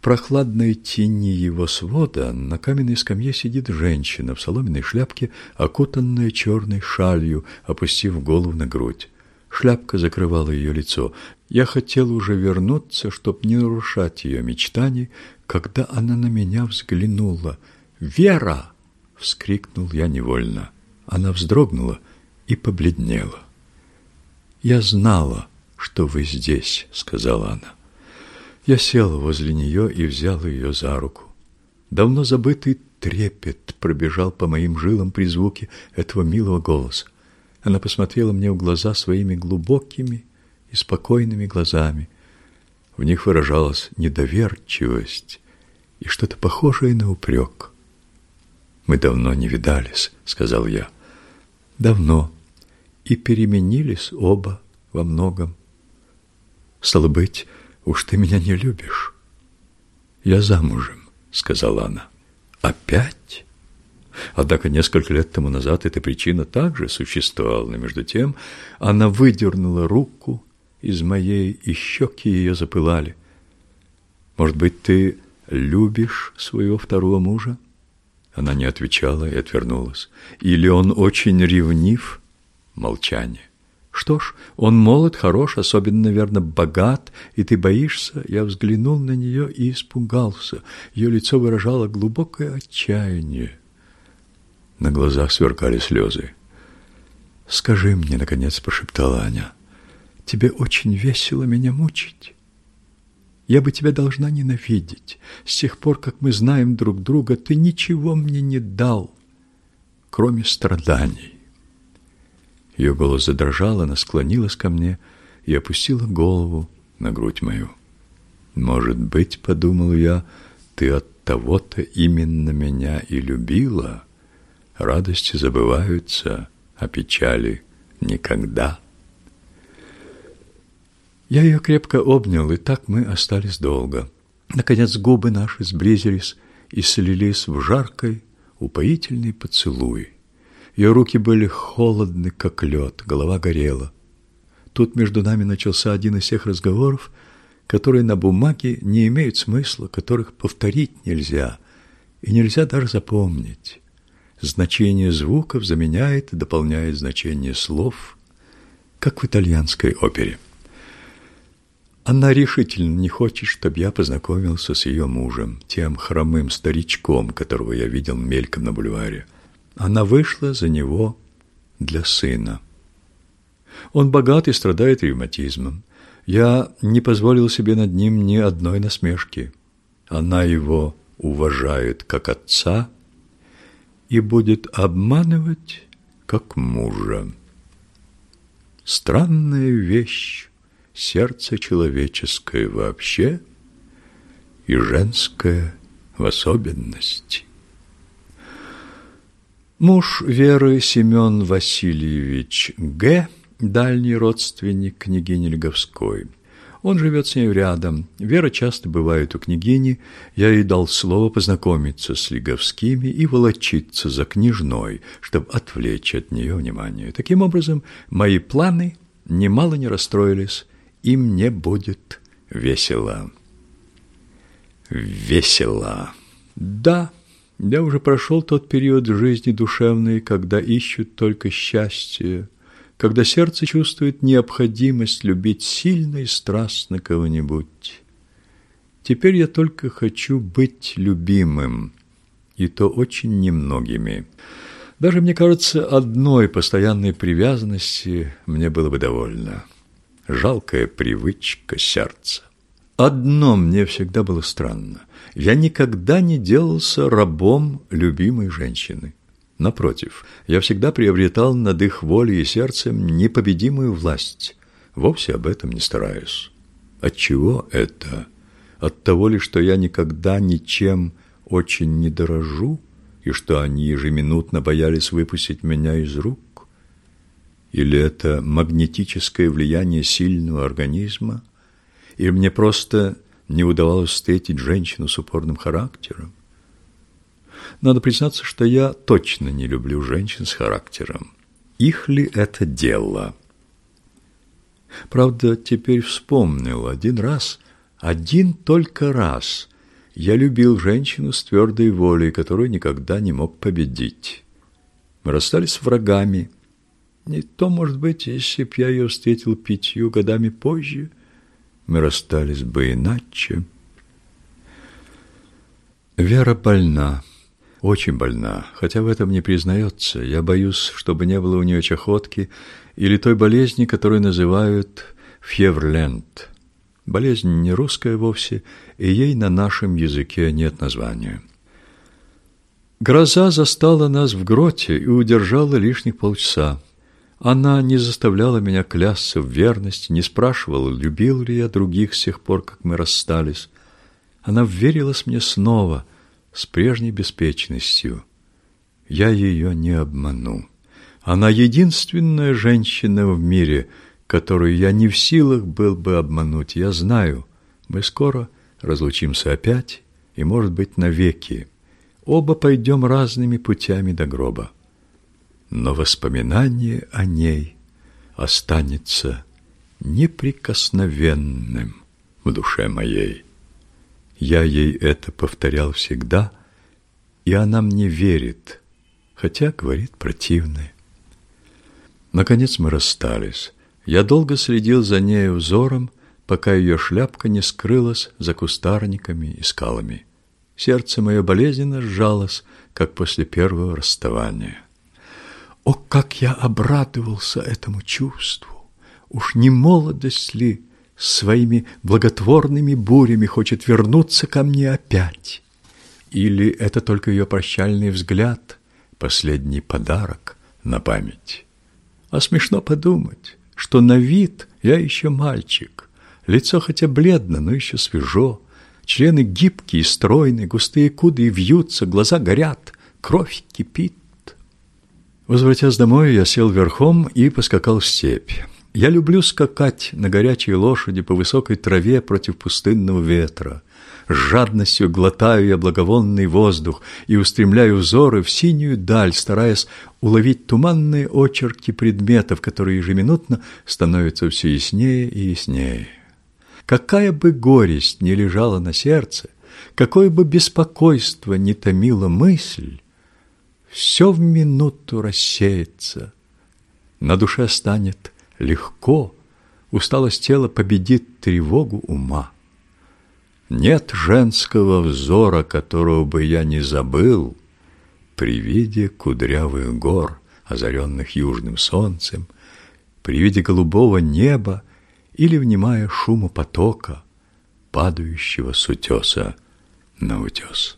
прохладной тени его свода на каменной скамье сидит женщина в соломенной шляпке, окутанная черной шалью, опустив голову на грудь. Шляпка закрывала ее лицо. Я хотел уже вернуться, чтобы не нарушать ее мечтаний, когда она на меня взглянула. «Вера!» — вскрикнул я невольно. Она вздрогнула и побледнела. «Я знала, что вы здесь», — сказала она. Я сел возле нее и взял ее за руку. Давно забытый трепет пробежал по моим жилам при звуке этого милого голоса. Она посмотрела мне в глаза своими глубокими и спокойными глазами. В них выражалась недоверчивость и что-то похожее на упрек. «Мы давно не видались», — сказал я. «Давно. И переменились оба во многом. Стало быть, «Уж ты меня не любишь». «Я замужем», — сказала она. «Опять?» Однако несколько лет тому назад эта причина также существовала, между тем она выдернула руку из моей, и щеки ее запылали. «Может быть, ты любишь своего второго мужа?» Она не отвечала и отвернулась. «Или он очень ревнив?» Молчание. Что ж, он молод, хорош, особенно, наверное, богат, и ты боишься. Я взглянул на нее и испугался. Ее лицо выражало глубокое отчаяние. На глазах сверкали слезы. «Скажи мне, — наконец прошептала Аня, — тебе очень весело меня мучить. Я бы тебя должна ненавидеть. С тех пор, как мы знаем друг друга, ты ничего мне не дал, кроме страданий. Ее голос задрожал, она склонилась ко мне и опустила голову на грудь мою. «Может быть, — подумал я, — ты от того-то именно меня и любила. Радости забываются, а печали никогда». Я ее крепко обнял, и так мы остались долго. Наконец губы наши сблизились и слились в жаркой, упоительный поцелуй. Ее руки были холодны, как лед, голова горела. Тут между нами начался один из тех разговоров, которые на бумаге не имеют смысла, которых повторить нельзя, и нельзя даже запомнить. Значение звуков заменяет и дополняет значение слов, как в итальянской опере. Она решительно не хочет, чтобы я познакомился с ее мужем, тем хромым старичком, которого я видел мельком на бульваре. Она вышла за него для сына. Он богат и страдает ревматизмом. Я не позволил себе над ним ни одной насмешки. Она его уважает как отца и будет обманывать как мужа. Странная вещь сердце человеческое вообще и женское в особенности. Муж Веры Семен Васильевич Г., дальний родственник княгини Леговской. Он живет с ней рядом. Вера часто бывает у княгини. Я ей дал слово познакомиться с Леговскими и волочиться за княжной, чтобы отвлечь от нее внимание. Таким образом, мои планы немало не расстроились, и мне будет весело. Весело. Да, я уже прошел тот период жизни душевной, когда ищут только счастье, когда сердце чувствует необходимость любить сильно и страстно кого-нибудь. Теперь я только хочу быть любимым, и то очень немногими. Даже, мне кажется, одной постоянной привязанности мне было бы довольно. Жалкая привычка сердца. Одно мне всегда было странно. Я никогда не делался рабом любимой женщины. Напротив, я всегда приобретал над их волей и сердцем непобедимую власть. Вовсе об этом не стараюсь. От чего это? От того ли, что я никогда ничем очень не дорожу, и что они ежеминутно боялись выпустить меня из рук? Или это магнетическое влияние сильного организма? Или мне просто не удавалось встретить женщину с упорным характером? Надо признаться, что я точно не люблю женщин с характером. Их ли это дело? Правда, теперь вспомнил один раз, один только раз я любил женщину с твердой волей, которую никогда не мог победить. Мы расстались врагами. Не то, может быть, если б я ее встретил пятью годами позже, мы расстались бы иначе. Вера больна очень больна, хотя в этом не признается. Я боюсь, чтобы не было у нее чахотки или той болезни, которую называют фьеврленд. Болезнь не русская вовсе, и ей на нашем языке нет названия. Гроза застала нас в гроте и удержала лишних полчаса. Она не заставляла меня клясться в верности, не спрашивала, любил ли я других с тех пор, как мы расстались. Она верилась мне снова — с прежней беспечностью. Я ее не обману. Она единственная женщина в мире, которую я не в силах был бы обмануть. Я знаю, мы скоро разлучимся опять и, может быть, навеки. Оба пойдем разными путями до гроба. Но воспоминание о ней останется неприкосновенным в душе моей. Я ей это повторял всегда, и она мне верит, хотя говорит противное. Наконец мы расстались. Я долго следил за ней взором, пока ее шляпка не скрылась за кустарниками и скалами. Сердце мое болезненно сжалось, как после первого расставания. О, как я обрадовался этому чувству! Уж не молодость ли своими благотворными бурями хочет вернуться ко мне опять? Или это только ее прощальный взгляд, последний подарок на память? А смешно подумать, что на вид я еще мальчик, лицо хотя бледно, но еще свежо, члены гибкие, стройные, густые куды вьются, глаза горят, кровь кипит. Возвратясь домой, я сел верхом и поскакал в степь. Я люблю скакать на горячей лошади по высокой траве против пустынного ветра. С жадностью глотаю я благовонный воздух и устремляю взоры в синюю даль, стараясь уловить туманные очерки предметов, которые ежеминутно становятся все яснее и яснее. Какая бы горесть ни лежала на сердце, какое бы беспокойство ни томила мысль, все в минуту рассеется, на душе станет легко, усталость тела победит тревогу ума. Нет женского взора, которого бы я не забыл при виде кудрявых гор, озаренных южным солнцем, при виде голубого неба или внимая шуму потока, падающего с утеса на утес.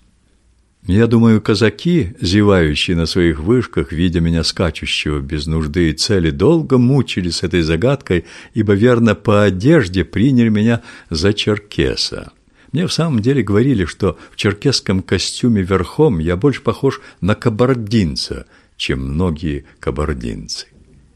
Я думаю, казаки, зевающие на своих вышках, видя меня скачущего без нужды и цели, долго мучились этой загадкой, ибо верно по одежде приняли меня за черкеса. Мне в самом деле говорили, что в черкесском костюме верхом я больше похож на кабардинца, чем многие кабардинцы.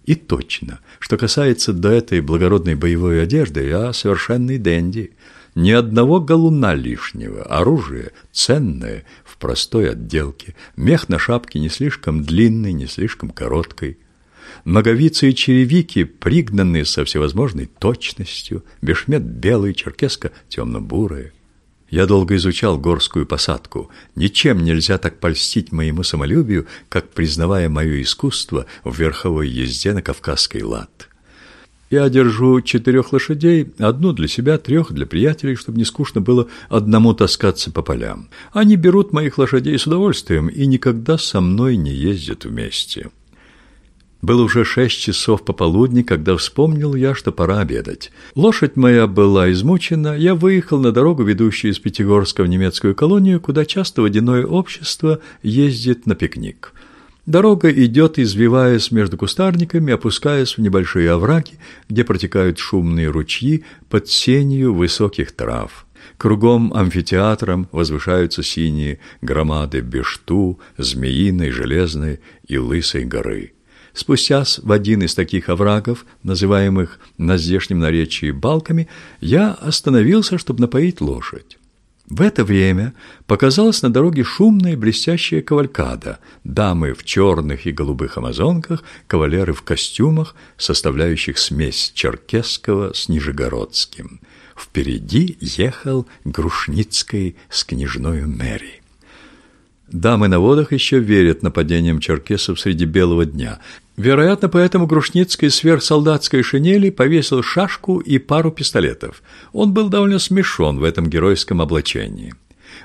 И точно, что касается до этой благородной боевой одежды, я совершенный денди. Ни одного галуна лишнего, оружие ценное, в простой отделке, мех на шапке не слишком длинный, не слишком короткий. Ноговицы и черевики, пригнанные со всевозможной точностью, бешмет белый, черкеска темно-бурая. Я долго изучал горскую посадку. Ничем нельзя так польстить моему самолюбию, как признавая мое искусство в верховой езде на кавказский лад. Я держу четырех лошадей, одну для себя, трех для приятелей, чтобы не скучно было одному таскаться по полям. Они берут моих лошадей с удовольствием и никогда со мной не ездят вместе. Было уже шесть часов пополудни, когда вспомнил я, что пора обедать. Лошадь моя была измучена, я выехал на дорогу, ведущую из Пятигорска в немецкую колонию, куда часто водяное общество ездит на пикник. Дорога идет, извиваясь между кустарниками, опускаясь в небольшие овраги, где протекают шумные ручьи под сенью высоких трав. Кругом амфитеатром возвышаются синие громады Бешту, Змеиной, Железной и Лысой горы. Спустясь в один из таких оврагов, называемых на здешнем наречии балками, я остановился, чтобы напоить лошадь. В это время показалась на дороге шумная блестящая кавалькада. Дамы в черных и голубых амазонках, кавалеры в костюмах, составляющих смесь черкесского с нижегородским. Впереди ехал Грушницкий с княжною Мэри. Дамы на водах еще верят нападениям черкесов среди белого дня. Вероятно, поэтому Грушницкий сверх солдатской шинели повесил шашку и пару пистолетов. Он был довольно смешон в этом геройском облачении.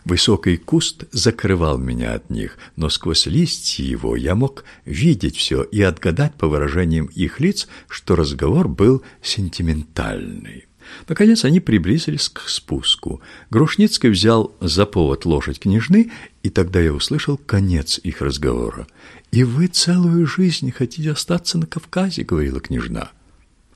Высокий куст закрывал меня от них, но сквозь листья его я мог видеть все и отгадать по выражениям их лиц, что разговор был сентиментальный. Наконец они приблизились к спуску. Грушницкий взял за повод лошадь княжны, и тогда я услышал конец их разговора. «И вы целую жизнь хотите остаться на Кавказе?» — говорила княжна.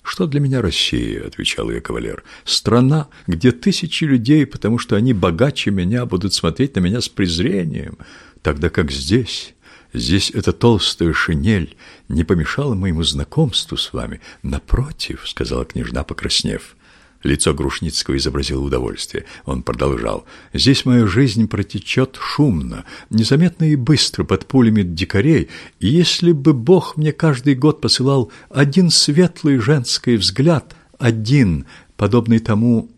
«Что для меня Россия?» — отвечал я кавалер. «Страна, где тысячи людей, потому что они богаче меня, будут смотреть на меня с презрением, тогда как здесь...» Здесь эта толстая шинель не помешала моему знакомству с вами. Напротив, — сказала княжна, покраснев, Лицо Грушницкого изобразило удовольствие. Он продолжал. «Здесь моя жизнь протечет шумно, незаметно и быстро под пулями дикарей, и если бы Бог мне каждый год посылал один светлый женский взгляд, один, подобный тому,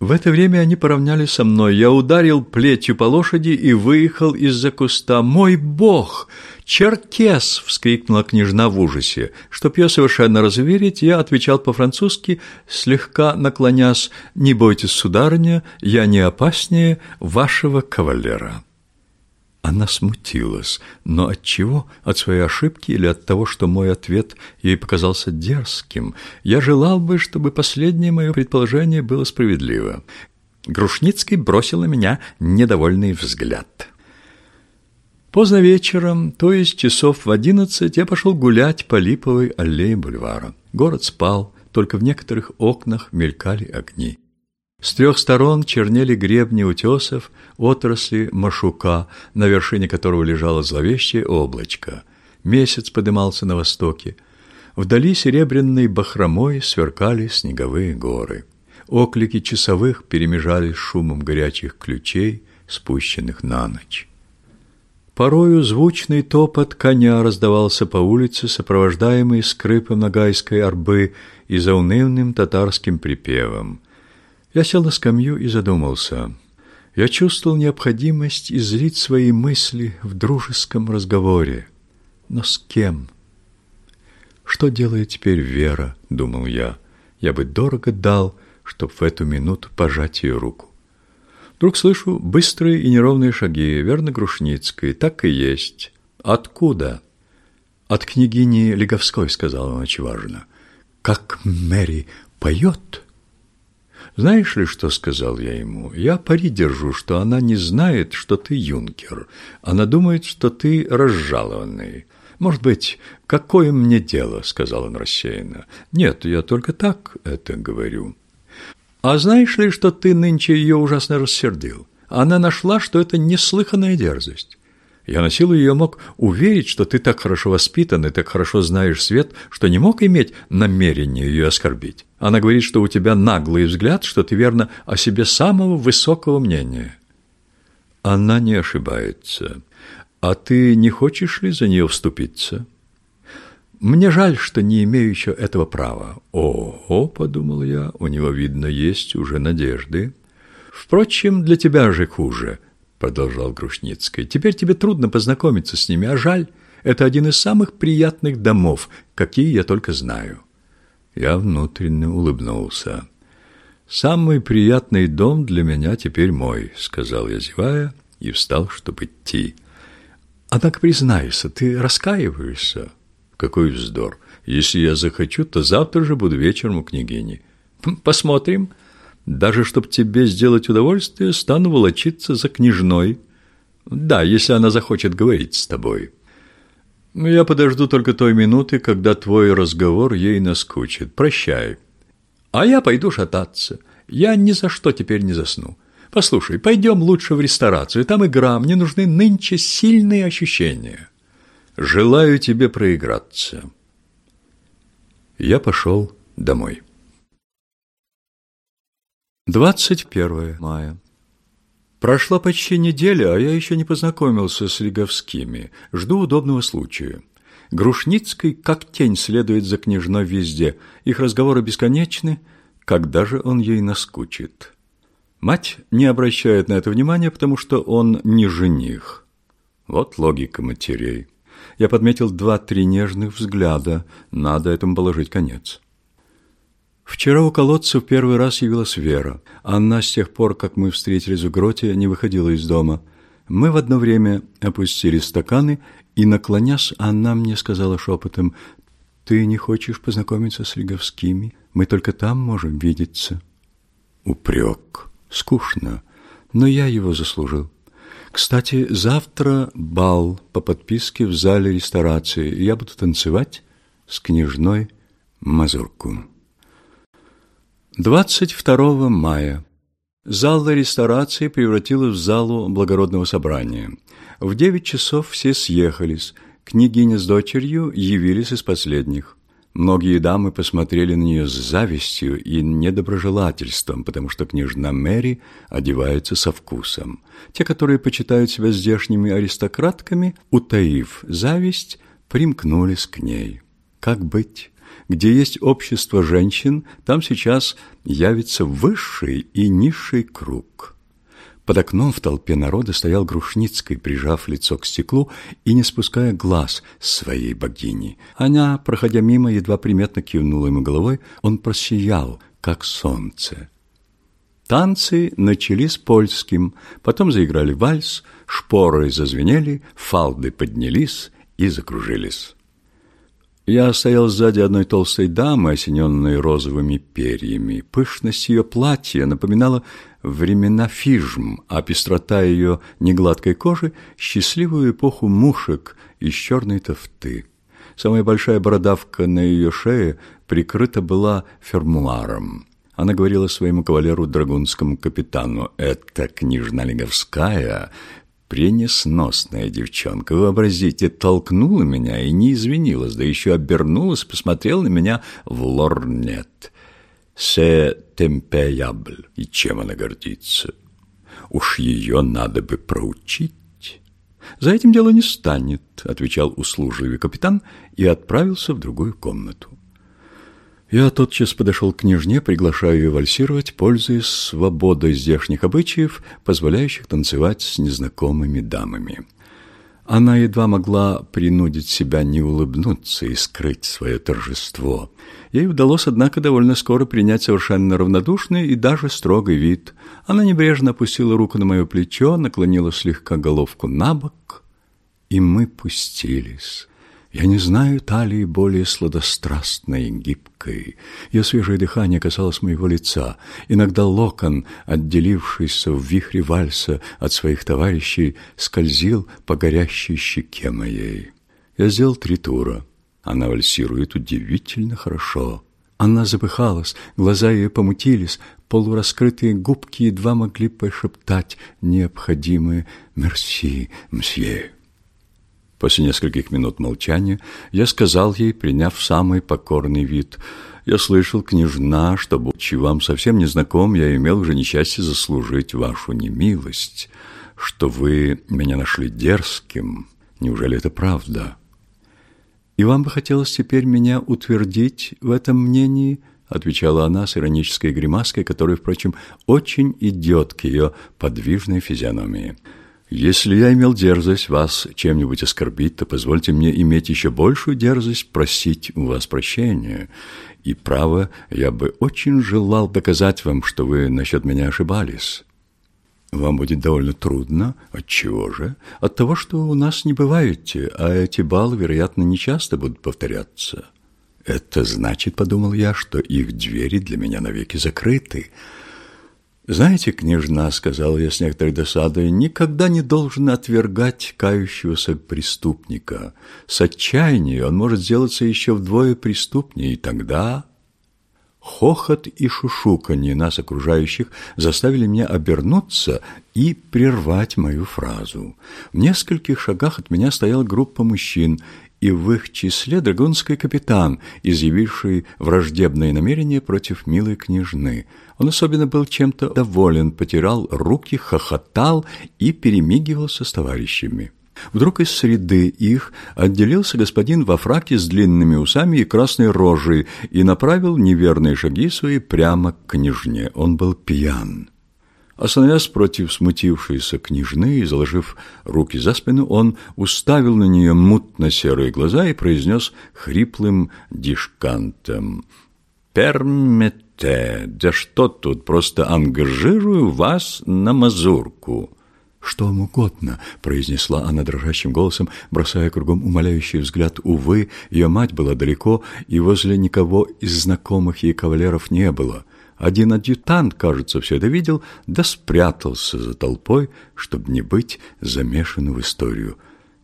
в это время они поравнялись со мной. Я ударил плетью по лошади и выехал из-за куста. «Мой бог! Черкес!» — вскрикнула княжна в ужасе. Чтоб ее совершенно разуверить, я отвечал по-французски, слегка наклонясь «Не бойтесь, сударыня, я не опаснее вашего кавалера». Она смутилась, но от чего? От своей ошибки или от того, что мой ответ ей показался дерзким? Я желал бы, чтобы последнее мое предположение было справедливо. Грушницкий бросил на меня недовольный взгляд. Поздно вечером, то есть часов в одиннадцать, я пошел гулять по липовой аллее бульвара. Город спал, только в некоторых окнах мелькали огни. С трех сторон чернели гребни утесов, отрасли машука, на вершине которого лежало зловещее облачко. Месяц подымался на востоке. Вдали серебряной бахромой сверкали снеговые горы. Оклики часовых перемежались шумом горячих ключей, спущенных на ночь. Порою звучный топот коня раздавался по улице, сопровождаемый скрипом нагайской арбы и заунывным татарским припевом – я сел на скамью и задумался. Я чувствовал необходимость излить свои мысли в дружеском разговоре. Но с кем? Что делает теперь Вера, думал я. Я бы дорого дал, чтоб в эту минуту пожать ее руку. Вдруг слышу быстрые и неровные шаги, верно, Грушницкой. Так и есть. Откуда? От княгини Леговской, сказала она важно. Как Мэри поет? Знаешь ли, что сказал я ему? Я пари держу, что она не знает, что ты юнкер. Она думает, что ты разжалованный. Может быть, какое мне дело, сказал он рассеянно. Нет, я только так это говорю. А знаешь ли, что ты нынче ее ужасно рассердил? Она нашла, что это неслыханная дерзость. Я на силу ее мог уверить, что ты так хорошо воспитан и так хорошо знаешь свет, что не мог иметь намерения ее оскорбить. Она говорит, что у тебя наглый взгляд, что ты верно о себе самого высокого мнения. Она не ошибается. А ты не хочешь ли за нее вступиться? Мне жаль, что не имею еще этого права. О, подумал я, у него, видно, есть уже надежды. Впрочем, для тебя же хуже, продолжал Грушницкий. Теперь тебе трудно познакомиться с ними, а жаль, это один из самых приятных домов, какие я только знаю. Я внутренне улыбнулся. «Самый приятный дом для меня теперь мой», — сказал я, зевая, и встал, чтобы идти. «Однако, признайся, ты раскаиваешься?» Какой вздор. Если я захочу, то завтра же буду вечером у княгини. Посмотрим. Даже чтоб тебе сделать удовольствие, стану волочиться за княжной. Да, если она захочет говорить с тобой. Я подожду только той минуты, когда твой разговор ей наскучит. Прощай. А я пойду шататься. Я ни за что теперь не засну. Послушай, пойдем лучше в ресторацию. Там игра. Мне нужны нынче сильные ощущения. Желаю тебе проиграться. Я пошел домой. 21 мая. Прошла почти неделя, а я еще не познакомился с Лиговскими. Жду удобного случая. Грушницкий как тень следует за княжной везде. Их разговоры бесконечны. Когда же он ей наскучит? Мать не обращает на это внимания, потому что он не жених. Вот логика матерей. Я подметил два-три нежных взгляда. Надо этому положить конец. Вчера у колодца в первый раз явилась Вера. Она с тех пор, как мы встретились в гроте, не выходила из дома. Мы в одно время опустили стаканы, и, наклонясь, она мне сказала шепотом, «Ты не хочешь познакомиться с Лиговскими? Мы только там можем видеться». Упрек. Скучно, но я его заслужил. Кстати, завтра бал по подписке в зале ресторации. Я буду танцевать с княжной Мазурку. 22 мая. Зал ресторации превратилась в залу благородного собрания. В девять часов все съехались. Княгиня с дочерью явились из последних. Многие дамы посмотрели на нее с завистью и недоброжелательством, потому что княжна Мэри одевается со вкусом. Те, которые почитают себя здешними аристократками, утаив зависть, примкнулись к ней. Как быть? Где есть общество женщин, там сейчас явится высший и низший круг. Под окном в толпе народа стоял Грушницкий, прижав лицо к стеклу и не спуская глаз своей богини. Она, проходя мимо, едва приметно кивнула ему головой, он просиял, как солнце. Танцы начались польским, потом заиграли вальс, шпоры зазвенели, фалды поднялись и закружились. Я стоял сзади одной толстой дамы, осененной розовыми перьями. Пышность ее платья напоминала времена фижм, а пестрота ее негладкой кожи — счастливую эпоху мушек из черной тофты. Самая большая бородавка на ее шее прикрыта была фермуаром. Она говорила своему кавалеру драгунскому капитану, «Это княжна Лиговская, Пренесносная девчонка, вообразите, толкнула меня и не извинилась, да еще обернулась, посмотрела на меня в лорнет. «Се темпеябль». И чем она гордится? Уж ее надо бы проучить. «За этим дело не станет», — отвечал услужливый капитан и отправился в другую комнату. Я тотчас подошел к княжне, приглашая ее вальсировать, пользуясь свободой здешних обычаев, позволяющих танцевать с незнакомыми дамами. Она едва могла принудить себя не улыбнуться и скрыть свое торжество. Ей удалось, однако, довольно скоро принять совершенно равнодушный и даже строгий вид. Она небрежно опустила руку на мое плечо, наклонила слегка головку на бок, и мы пустились. Я не знаю талии более сладострастной и гибкой. Ее свежее дыхание касалось моего лица. Иногда локон, отделившийся в вихре вальса от своих товарищей, скользил по горящей щеке моей. Я сделал три тура. Она вальсирует удивительно хорошо. Она запыхалась, глаза ее помутились, полураскрытые губки едва могли пошептать необходимое «Мерси, мсье». После нескольких минут молчания я сказал ей, приняв самый покорный вид, «Я слышал, княжна, что, будучи вам совсем незнаком, я имел уже несчастье заслужить вашу немилость, что вы меня нашли дерзким. Неужели это правда?» «И вам бы хотелось теперь меня утвердить в этом мнении?» отвечала она с иронической гримаской, которая, впрочем, очень идет к ее подвижной физиономии. Если я имел дерзость вас чем-нибудь оскорбить, то позвольте мне иметь еще большую дерзость просить у вас прощения. И право, я бы очень желал доказать вам, что вы насчет меня ошибались. Вам будет довольно трудно. От чего же? От того, что у нас не бываете, а эти баллы, вероятно, не часто будут повторяться. Это значит, подумал я, что их двери для меня навеки закрыты. «Знаете, княжна, — сказал я с некоторой досадой, — никогда не должен отвергать кающегося преступника. С отчаяния он может сделаться еще вдвое преступнее, и тогда...» Хохот и шушуканье нас окружающих заставили меня обернуться и прервать мою фразу. В нескольких шагах от меня стояла группа мужчин, и в их числе драгунский капитан, изъявивший враждебные намерения против милой княжны. Он особенно был чем-то доволен, потирал руки, хохотал и перемигивался с товарищами. Вдруг из среды их отделился господин во фраке с длинными усами и красной рожей и направил неверные шаги свои прямо к княжне. Он был пьян. Остановясь против смутившейся княжны и заложив руки за спину, он уставил на нее мутно-серые глаза и произнес хриплым дишкантом «Пермете, да что тут, просто ангажирую вас на мазурку». «Что вам угодно», — произнесла она дрожащим голосом, бросая кругом умоляющий взгляд. Увы, ее мать была далеко, и возле никого из знакомых ей кавалеров не было. Один адъютант, кажется, все это видел, да спрятался за толпой, чтобы не быть замешан в историю.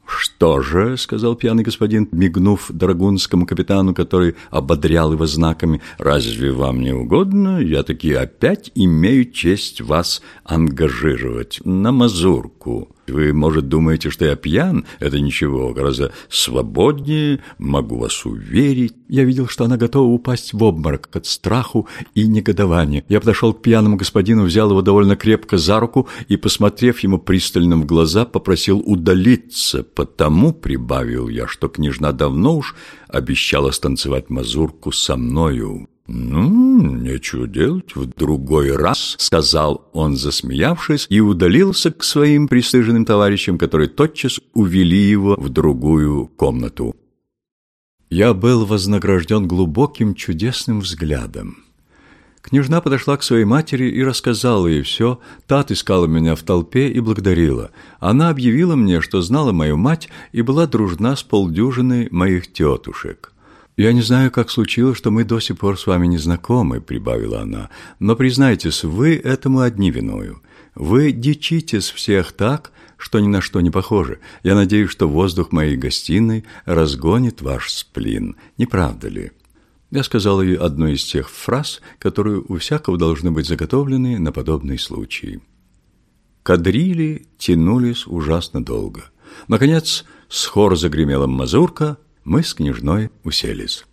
«Что же?» — сказал пьяный господин, мигнув драгунскому капитану, который ободрял его знаками. «Разве вам не угодно? Я таки опять имею честь вас ангажировать на мазурку». Вы, может, думаете, что я пьян? Это ничего, гораздо свободнее, могу вас уверить. Я видел, что она готова упасть в обморок от страху и негодования. Я подошел к пьяному господину, взял его довольно крепко за руку и, посмотрев ему пристально в глаза, попросил удалиться. Потому прибавил я, что княжна давно уж обещала станцевать мазурку со мною. «Ну, нечего делать, в другой раз», — сказал он, засмеявшись, и удалился к своим пристыженным товарищам, которые тотчас увели его в другую комнату. Я был вознагражден глубоким чудесным взглядом. Княжна подошла к своей матери и рассказала ей все. Та отыскала меня в толпе и благодарила. Она объявила мне, что знала мою мать и была дружна с полдюжиной моих тетушек. «Я не знаю, как случилось, что мы до сих пор с вами не знакомы», — прибавила она. «Но признайтесь, вы этому одни виною. Вы дичитесь всех так, что ни на что не похоже. Я надеюсь, что воздух моей гостиной разгонит ваш сплин. Не правда ли?» Я сказал ей одну из тех фраз, которые у всякого должны быть заготовлены на подобный случай. Кадрили тянулись ужасно долго. Наконец, с хор загремела мазурка — мы с княжной уселись.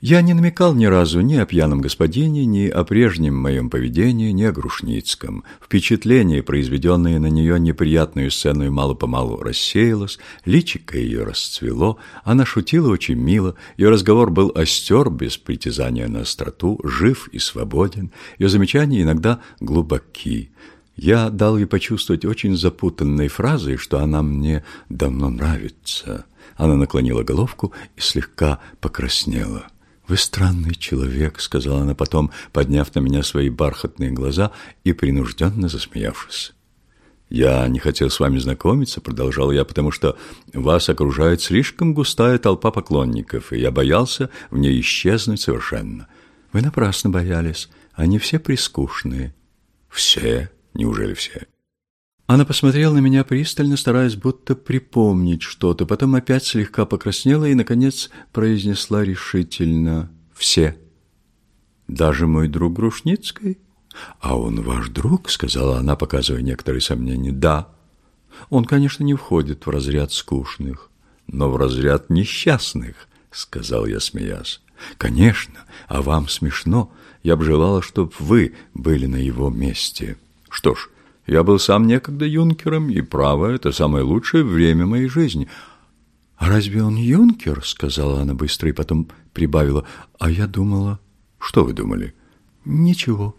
Я не намекал ни разу ни о пьяном господине, ни о прежнем моем поведении, ни о Грушницком. Впечатление, произведенное на нее неприятную сцену, мало-помалу рассеялось, личико ее расцвело, она шутила очень мило, ее разговор был остер, без притязания на остроту, жив и свободен, ее замечания иногда глубоки. Я дал ей почувствовать очень запутанной фразой, что она мне давно нравится. Она наклонила головку и слегка покраснела. «Вы странный человек», — сказала она потом, подняв на меня свои бархатные глаза и принужденно засмеявшись. «Я не хотел с вами знакомиться», — продолжал я, «потому что вас окружает слишком густая толпа поклонников, и я боялся в ней исчезнуть совершенно». «Вы напрасно боялись. Они все прискушные». «Все? Неужели все?» Она посмотрела на меня пристально, стараясь будто припомнить что-то, потом опять слегка покраснела и, наконец, произнесла решительно «Все». «Даже мой друг Грушницкий?» «А он ваш друг?» — сказала она, показывая некоторые сомнения. «Да». Он, конечно, не входит в разряд скучных, но в разряд несчастных, сказал я, смеясь. Конечно, а вам смешно. Я бы желала, чтобы вы были на его месте. Что ж, я был сам некогда юнкером, и право, это самое лучшее время моей жизни. А разве он юнкер? сказала она быстро и потом прибавила. А я думала... Что вы думали? Ничего.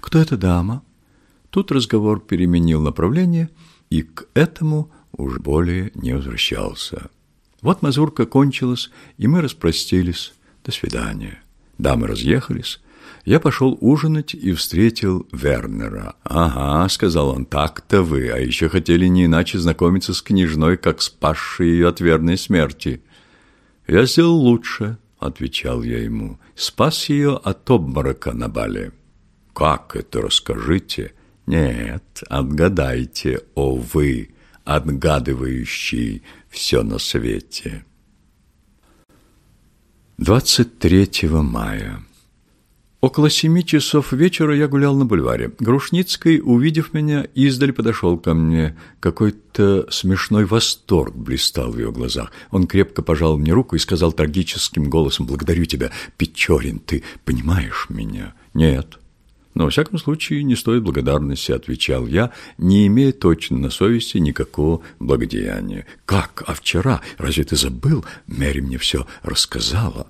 Кто эта дама? Тут разговор переменил направление и к этому уж более не возвращался. Вот мазурка кончилась, и мы распростились. До свидания. Дамы разъехались. Я пошел ужинать и встретил Вернера. «Ага», — сказал он, — «так-то вы, а еще хотели не иначе знакомиться с княжной, как спасшей ее от верной смерти». «Я сделал лучше», — отвечал я ему, — «спас ее от обморока на бале». «Как это, расскажите?» Нет, отгадайте, о вы, отгадывающий все на свете. 23 мая. Около семи часов вечера я гулял на бульваре. Грушницкий, увидев меня, издали подошел ко мне. Какой-то смешной восторг блистал в его глазах. Он крепко пожал мне руку и сказал трагическим голосом, «Благодарю тебя, Печорин, ты понимаешь меня?» «Нет», но, во всяком случае, не стоит благодарности, отвечал я, не имея точно на совести никакого благодеяния. Как? А вчера? Разве ты забыл? Мэри мне все рассказала.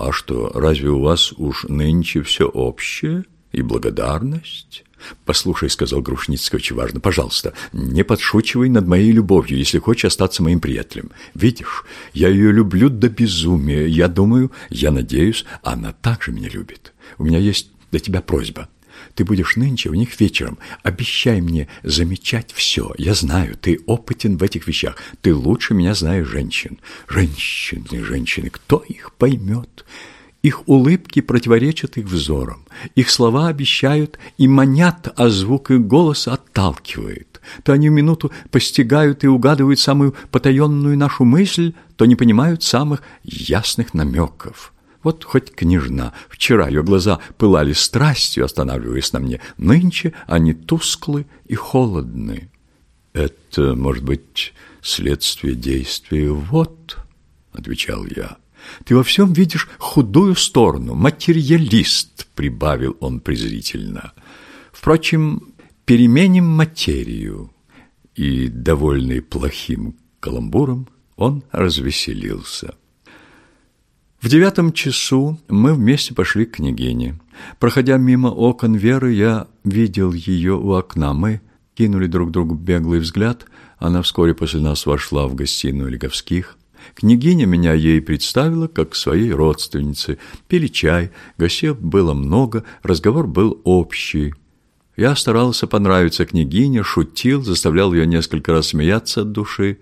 А что, разве у вас уж нынче все общее и благодарность? «Послушай», — сказал Грушницкий очень важно, — «пожалуйста, не подшучивай над моей любовью, если хочешь остаться моим приятелем. Видишь, я ее люблю до безумия. Я думаю, я надеюсь, она также меня любит. У меня есть для тебя просьба. Ты будешь нынче у них вечером. Обещай мне замечать все. Я знаю, ты опытен в этих вещах. Ты лучше меня знаешь женщин. Женщины, женщины, кто их поймет?» Их улыбки противоречат их взорам, их слова обещают и манят, а звук их голоса отталкивает. То они в минуту постигают и угадывают самую потаенную нашу мысль, то не понимают самых ясных намеков. Вот хоть княжна, вчера ее глаза пылали страстью, останавливаясь на мне, нынче они тусклы и холодны. Это, может быть, следствие действия «вот», — отвечал я. Ты во всем видишь худую сторону, материалист, прибавил он презрительно. Впрочем, переменим материю. И, довольный плохим каламбуром, он развеселился. В девятом часу мы вместе пошли к княгине. Проходя мимо окон Веры, я видел ее у окна. Мы кинули друг другу беглый взгляд. Она вскоре после нас вошла в гостиную Леговских. Княгиня меня ей представила как своей родственнице. Пили чай, гостей было много, разговор был общий. Я старался понравиться княгине, шутил, заставлял ее несколько раз смеяться от души.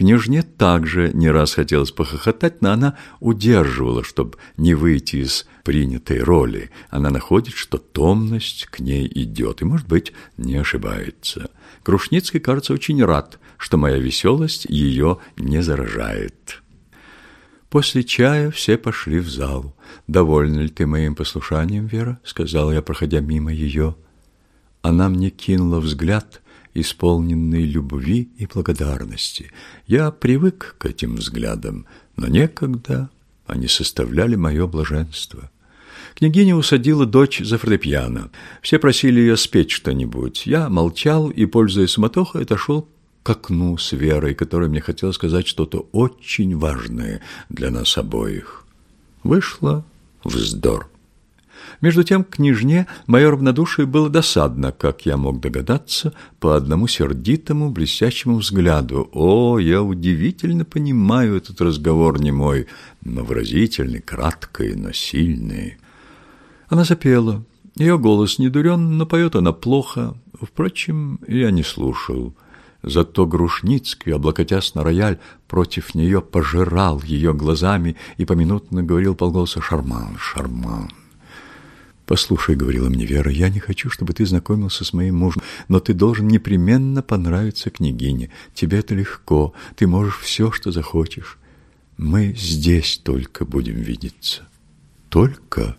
Княжне также не раз хотелось похохотать, но она удерживала, чтобы не выйти из принятой роли. Она находит, что томность к ней идет, и, может быть, не ошибается. Крушницкий, кажется, очень рад, что моя веселость ее не заражает. После чая все пошли в зал. «Довольна ли ты моим послушанием, Вера?» — сказал я, проходя мимо ее. Она мне кинула взгляд — исполненный любви и благодарности. Я привык к этим взглядам, но некогда они составляли мое блаженство. Княгиня усадила дочь за фортепиано. Все просили ее спеть что-нибудь. Я молчал и, пользуясь суматохой, отошел к окну с Верой, которой мне хотелось сказать что-то очень важное для нас обоих. Вышло вздор. Между тем, княжне мое равнодушие было досадно, как я мог догадаться, по одному сердитому, блестящему взгляду. О, я удивительно понимаю этот разговор не мой, но выразительный, краткий, но сильный. Она запела. Ее голос не дурен, но поет она плохо. Впрочем, я не слушал. Зато Грушницкий, облокотясь на рояль, против нее пожирал ее глазами и поминутно говорил полголоса «Шарман, шарман». «Послушай», — говорила мне Вера, — «я не хочу, чтобы ты знакомился с моим мужем, но ты должен непременно понравиться княгине. Тебе это легко, ты можешь все, что захочешь. Мы здесь только будем видеться». «Только?»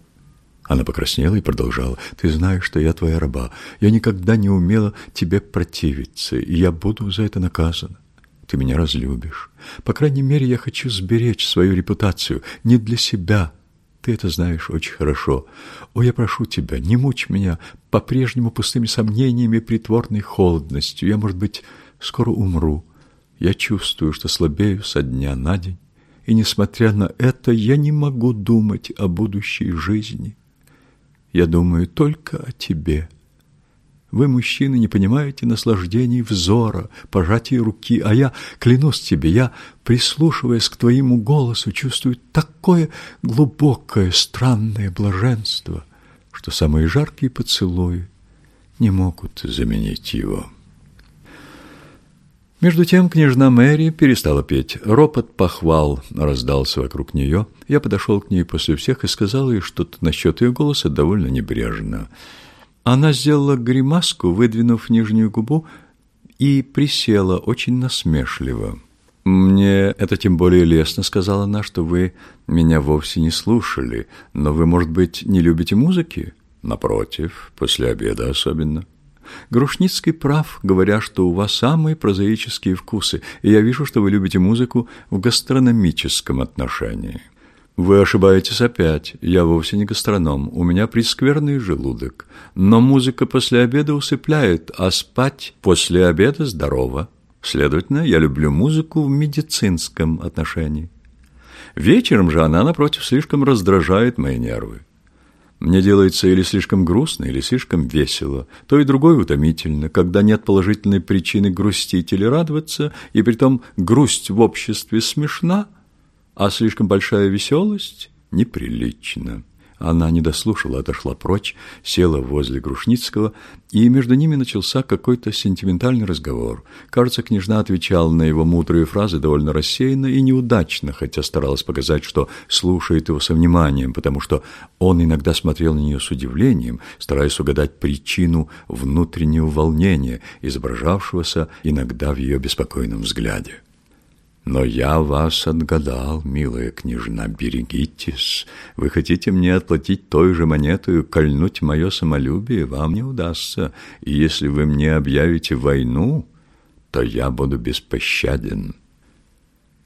Она покраснела и продолжала. «Ты знаешь, что я твоя раба. Я никогда не умела тебе противиться, и я буду за это наказана. Ты меня разлюбишь. По крайней мере, я хочу сберечь свою репутацию. Не для себя. Ты это знаешь очень хорошо. О, я прошу тебя, не мучь меня по-прежнему пустыми сомнениями и притворной холодностью. Я, может быть, скоро умру. Я чувствую, что слабею со дня на день. И, несмотря на это, я не могу думать о будущей жизни. Я думаю только о тебе. Вы, мужчины, не понимаете наслаждений взора, пожатия руки, а я, клянусь тебе, я, прислушиваясь к твоему голосу, чувствую такое глубокое, странное блаженство, что самые жаркие поцелуи не могут заменить его». Между тем княжна Мэри перестала петь. Ропот похвал раздался вокруг нее. Я подошел к ней после всех и сказал ей что-то насчет ее голоса довольно небрежно. Она сделала гримаску, выдвинув нижнюю губу, и присела очень насмешливо. «Мне это тем более лестно», — сказала она, — «что вы меня вовсе не слушали. Но вы, может быть, не любите музыки?» «Напротив, после обеда особенно». Грушницкий прав, говоря, что у вас самые прозаические вкусы, и я вижу, что вы любите музыку в гастрономическом отношении. Вы ошибаетесь опять. Я вовсе не гастроном. У меня прескверный желудок. Но музыка после обеда усыпляет, а спать после обеда здорово. Следовательно, я люблю музыку в медицинском отношении. Вечером же она, напротив, слишком раздражает мои нервы. Мне делается или слишком грустно, или слишком весело. То и другое утомительно, когда нет положительной причины грустить или радоваться, и притом грусть в обществе смешна, а слишком большая веселость неприлична. Она не дослушала, отошла прочь, села возле Грушницкого, и между ними начался какой-то сентиментальный разговор. Кажется, княжна отвечала на его мудрые фразы довольно рассеянно и неудачно, хотя старалась показать, что слушает его со вниманием, потому что он иногда смотрел на нее с удивлением, стараясь угадать причину внутреннего волнения, изображавшегося иногда в ее беспокойном взгляде. Но я вас отгадал, милая княжна, берегитесь. Вы хотите мне отплатить той же монетой, кольнуть мое самолюбие, вам не удастся. И если вы мне объявите войну, то я буду беспощаден.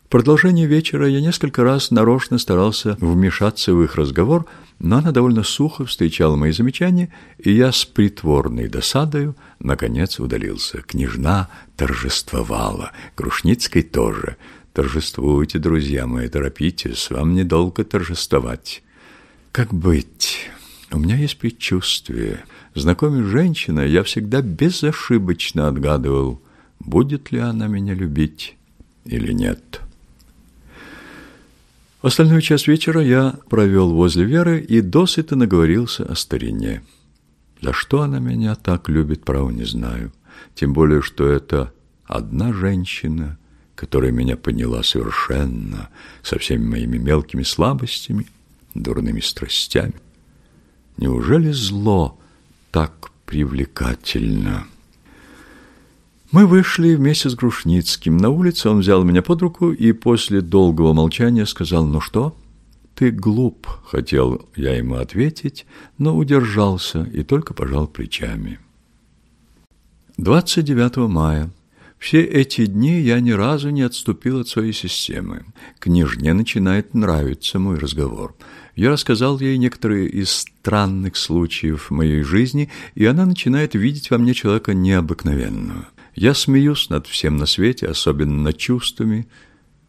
В продолжение вечера я несколько раз нарочно старался вмешаться в их разговор, но она довольно сухо встречала мои замечания, и я с притворной досадою наконец удалился. Княжна торжествовала, Грушницкой тоже. Торжествуйте, друзья мои, торопитесь, вам недолго торжествовать. Как быть? У меня есть предчувствие. Знакомясь женщина, я всегда безошибочно отгадывал, будет ли она меня любить или нет». Остальную часть вечера я провел возле Веры и досыта наговорился о старине. За что она меня так любит, право не знаю. Тем более, что это одна женщина, которая меня поняла совершенно, со всеми моими мелкими слабостями, дурными страстями. Неужели зло так привлекательно?» Мы вышли вместе с Грушницким. На улице он взял меня под руку и после долгого молчания сказал «Ну что?» «Ты глуп», — хотел я ему ответить, но удержался и только пожал плечами. 29 мая. Все эти дни я ни разу не отступил от своей системы. Княжне начинает нравиться мой разговор. Я рассказал ей некоторые из странных случаев моей жизни, и она начинает видеть во мне человека необыкновенного. Я смеюсь над всем на свете, особенно над чувствами.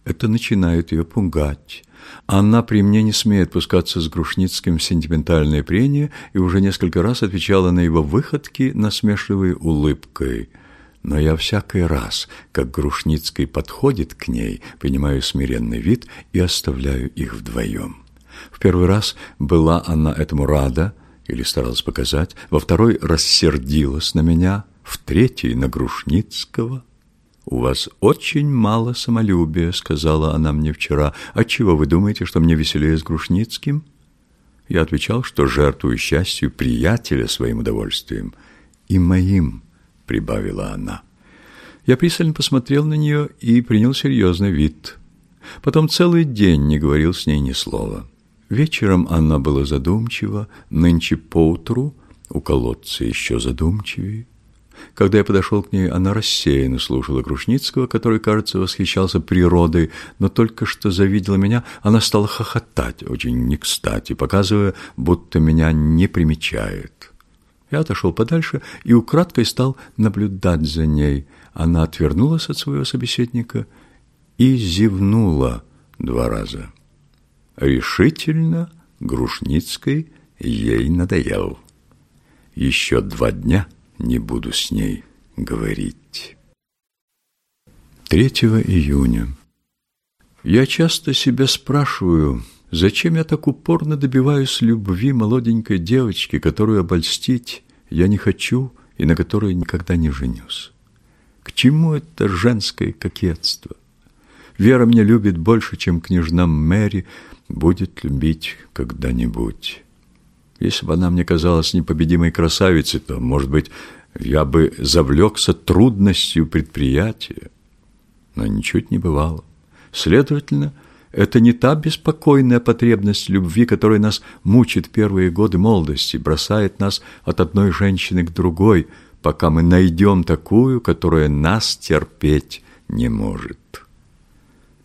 Это начинает ее пугать. Она при мне не смеет пускаться с Грушницким в сентиментальное прение и уже несколько раз отвечала на его выходки насмешливой улыбкой. Но я всякий раз, как Грушницкий подходит к ней, принимаю смиренный вид и оставляю их вдвоем. В первый раз была она этому рада или старалась показать, во второй рассердилась на меня – в третий на Грушницкого. «У вас очень мало самолюбия», — сказала она мне вчера. «Отчего вы думаете, что мне веселее с Грушницким?» Я отвечал, что жертвую счастью приятеля своим удовольствием. «И моим», — прибавила она. Я пристально посмотрел на нее и принял серьезный вид. Потом целый день не говорил с ней ни слова. Вечером она была задумчива, нынче поутру у колодца еще задумчивее. Когда я подошел к ней, она рассеянно слушала Грушницкого, который, кажется, восхищался природой, но только что завидела меня, она стала хохотать, очень не кстати, показывая, будто меня не примечает. Я отошел подальше и украдкой стал наблюдать за ней. Она отвернулась от своего собеседника и зевнула два раза. Решительно Грушницкой ей надоел. Еще два дня — не буду с ней говорить. 3 июня. Я часто себя спрашиваю, зачем я так упорно добиваюсь любви молоденькой девочки, которую обольстить я не хочу и на которой никогда не женюсь. К чему это женское кокетство? Вера меня любит больше, чем княжна Мэри будет любить когда-нибудь. Если бы она мне казалась непобедимой красавицей, то, может быть, я бы завлекся трудностью предприятия. Но ничуть не бывало. Следовательно, это не та беспокойная потребность любви, которая нас мучит первые годы молодости, бросает нас от одной женщины к другой, пока мы найдем такую, которая нас терпеть не может.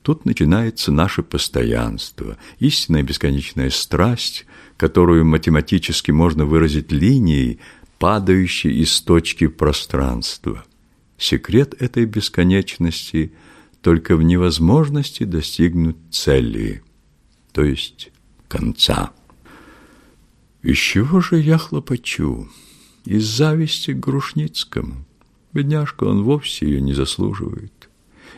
Тут начинается наше постоянство, истинная бесконечная страсть, которую математически можно выразить линией, падающей из точки пространства. Секрет этой бесконечности только в невозможности достигнуть цели, то есть конца. Из чего же я хлопочу? Из зависти к Грушницкому. Бедняжка, он вовсе ее не заслуживает.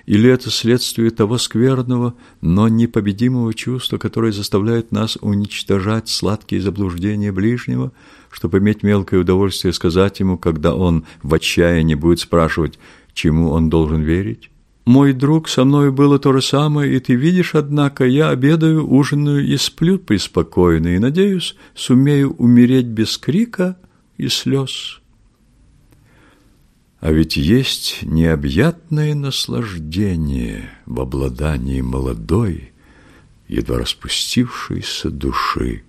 Или это следствие того скверного, но непобедимого чувства, которое заставляет нас уничтожать сладкие заблуждения ближнего, чтобы иметь мелкое удовольствие сказать ему, когда он в отчаянии будет спрашивать, чему он должен верить? Мой друг, со мной было то же самое, и ты видишь, однако, я обедаю, ужинаю и сплю преспокойно, и, надеюсь, сумею умереть без крика и слез». А ведь есть необъятное наслаждение в обладании молодой, едва распустившейся души.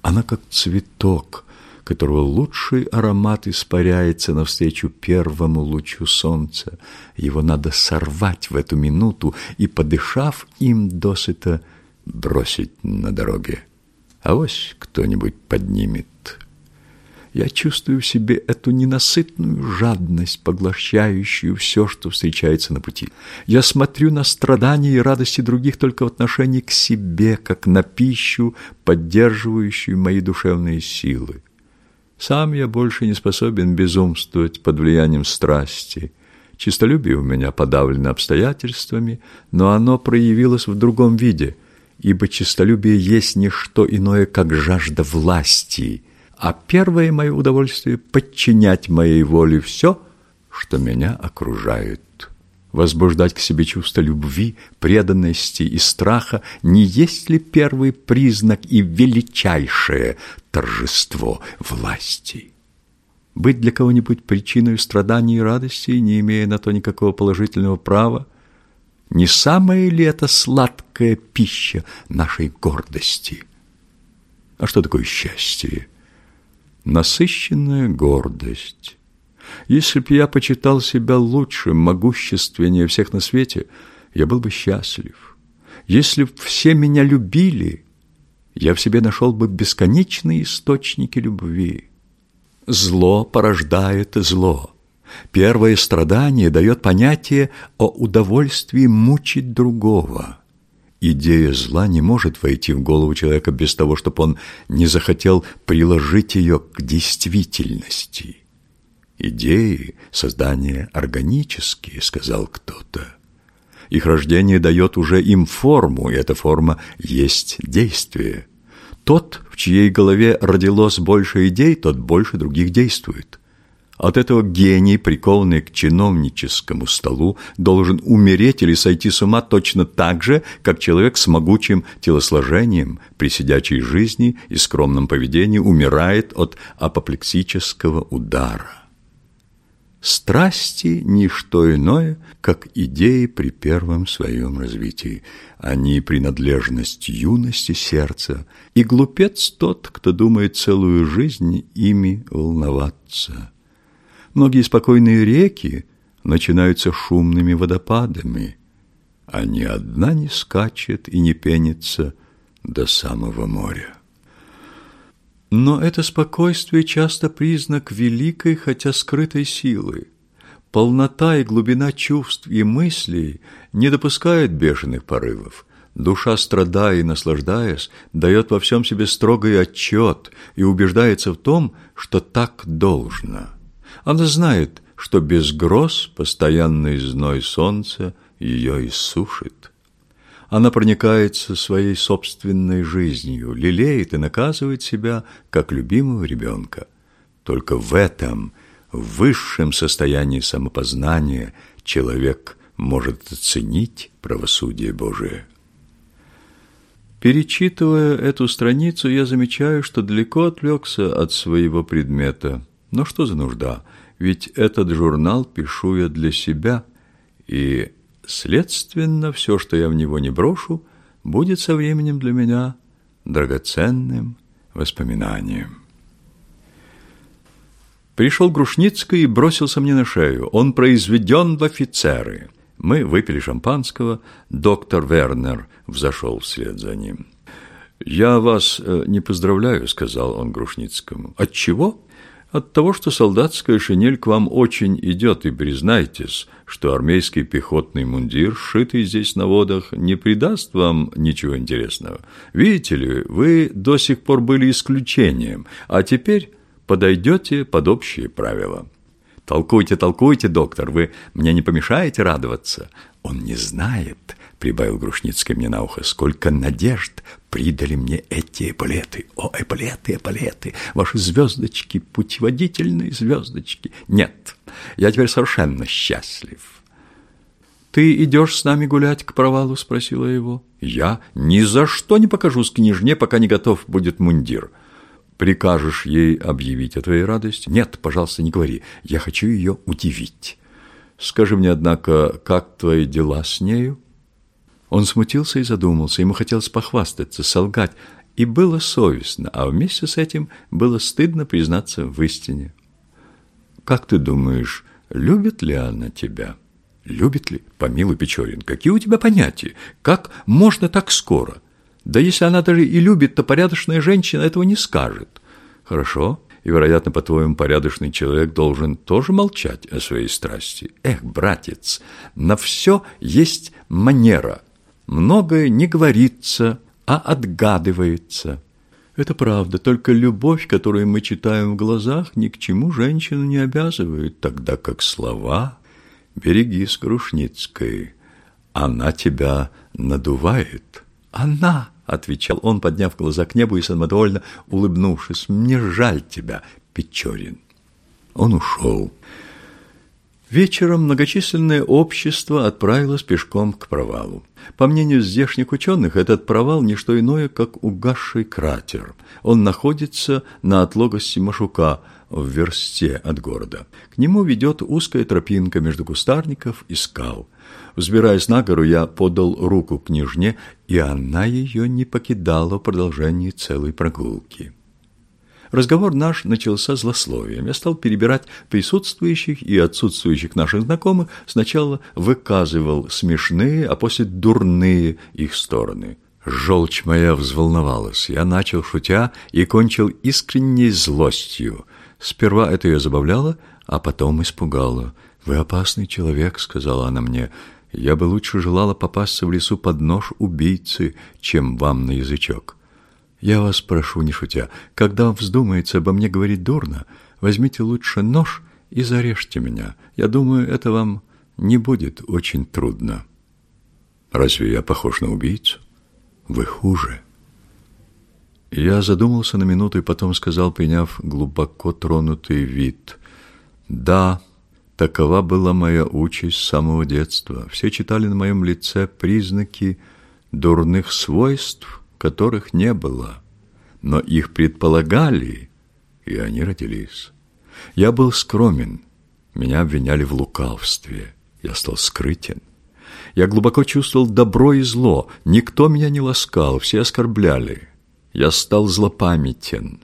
Она как цветок, которого лучший аромат испаряется навстречу первому лучу солнца. Его надо сорвать в эту минуту и, подышав им досыта, бросить на дороге. А вось кто-нибудь поднимет я чувствую в себе эту ненасытную жадность, поглощающую все, что встречается на пути. Я смотрю на страдания и радости других только в отношении к себе, как на пищу, поддерживающую мои душевные силы. Сам я больше не способен безумствовать под влиянием страсти. Чистолюбие у меня подавлено обстоятельствами, но оно проявилось в другом виде, ибо чистолюбие есть не что иное, как жажда власти – а первое мое удовольствие — подчинять моей воле все, что меня окружает. Возбуждать к себе чувство любви, преданности и страха не есть ли первый признак и величайшее торжество власти? Быть для кого-нибудь причиной страданий и радости, не имея на то никакого положительного права, не самая ли это сладкая пища нашей гордости? А что такое счастье? Насыщенная гордость. Если б я почитал себя лучшим, могущественнее всех на свете, я был бы счастлив. Если б все меня любили, я в себе нашел бы бесконечные источники любви. Зло порождает зло. Первое страдание дает понятие о удовольствии мучить другого. Идея зла не может войти в голову человека без того, чтобы он не захотел приложить ее к действительности. Идеи создания органические, сказал кто-то. Их рождение дает уже им форму, и эта форма есть действие. Тот, в чьей голове родилось больше идей, тот больше других действует. От этого гений, прикованный к чиновническому столу, должен умереть или сойти с ума точно так же, как человек с могучим телосложением при сидячей жизни и скромном поведении умирает от апоплексического удара. Страсти – ничто иное, как идеи при первом своем развитии. Они – принадлежность юности сердца, и глупец тот, кто думает целую жизнь ими волноваться. Многие спокойные реки начинаются шумными водопадами, а ни одна не скачет и не пенится до самого моря. Но это спокойствие часто признак великой, хотя скрытой силы. Полнота и глубина чувств и мыслей не допускают бешеных порывов. Душа, страдая и наслаждаясь, дает во всем себе строгий отчет и убеждается в том, что так должно. Она знает, что без гроз постоянный зной солнца ее иссушит. Она проникается своей собственной жизнью, лелеет и наказывает себя, как любимого ребенка. Только в этом высшем состоянии самопознания человек может оценить правосудие Божие. Перечитывая эту страницу, я замечаю, что далеко отвлекся от своего предмета. Но что за нужда? Ведь этот журнал пишу я для себя, и Следственно, все, что я в него не брошу, будет со временем для меня драгоценным воспоминанием. Пришел Грушницкий и бросился мне на шею. Он произведен в офицеры. Мы выпили шампанского. Доктор Вернер взошел вслед за ним. «Я вас э, не поздравляю», — сказал он Грушницкому. «От чего?» От того, что солдатская шинель к вам очень идет, и признайтесь, что армейский пехотный мундир, сшитый здесь на водах, не придаст вам ничего интересного. Видите ли, вы до сих пор были исключением, а теперь подойдете под общие правила. Толкуйте, толкуйте, доктор, вы мне не помешаете радоваться. Он не знает, прибавил Грушницкий мне на ухо, сколько надежд придали мне эти эполеты. О, эполеты, эполеты, ваши звездочки, путеводительные звездочки. Нет, я теперь совершенно счастлив. «Ты идешь с нами гулять к провалу?» – спросила его. «Я ни за что не покажусь княжне, пока не готов будет мундир». «Прикажешь ей объявить о твоей радости?» «Нет, пожалуйста, не говори. Я хочу ее удивить». «Скажи мне, однако, как твои дела с нею?» Он смутился и задумался. Ему хотелось похвастаться, солгать. И было совестно, а вместе с этим было стыдно признаться в истине. «Как ты думаешь, любит ли она тебя?» «Любит ли? Помилуй, Печорин, какие у тебя понятия? Как можно так скоро? Да если она даже и любит, то порядочная женщина этого не скажет». «Хорошо, и, вероятно, по-твоему, порядочный человек должен тоже молчать о своей страсти. Эх, братец, на все есть манера» многое не говорится, а отгадывается. Это правда, только любовь, которую мы читаем в глазах, ни к чему женщину не обязывает, тогда как слова «берегись, Грушницкой, она тебя надувает». «Она!» — отвечал он, подняв глаза к небу и самодовольно улыбнувшись. «Мне жаль тебя, Печорин». Он ушел. Вечером многочисленное общество отправилось пешком к провалу. По мнению здешних ученых, этот провал – не что иное, как угасший кратер. Он находится на отлогости Машука в версте от города. К нему ведет узкая тропинка между кустарников и скал. Взбираясь на гору, я подал руку княжне, и она ее не покидала в продолжении целой прогулки. Разговор наш начался злословием. Я стал перебирать присутствующих и отсутствующих наших знакомых, сначала выказывал смешные, а после дурные их стороны. Желчь моя взволновалась. Я начал шутя и кончил искренней злостью. Сперва это ее забавляло, а потом испугало. «Вы опасный человек», — сказала она мне. «Я бы лучше желала попасться в лесу под нож убийцы, чем вам на язычок». Я вас прошу, не шутя, когда вам вздумается обо мне говорить дурно, возьмите лучше нож и зарежьте меня. Я думаю, это вам не будет очень трудно. Разве я похож на убийцу? Вы хуже. Я задумался на минуту и потом сказал, приняв глубоко тронутый вид. Да, такова была моя участь с самого детства. Все читали на моем лице признаки дурных свойств, которых не было, но их предполагали, и они родились. Я был скромен, Меня обвиняли в лукавстве. Я стал скрытен. Я глубоко чувствовал добро и зло. Никто меня не ласкал, все оскорбляли. Я стал злопамятен.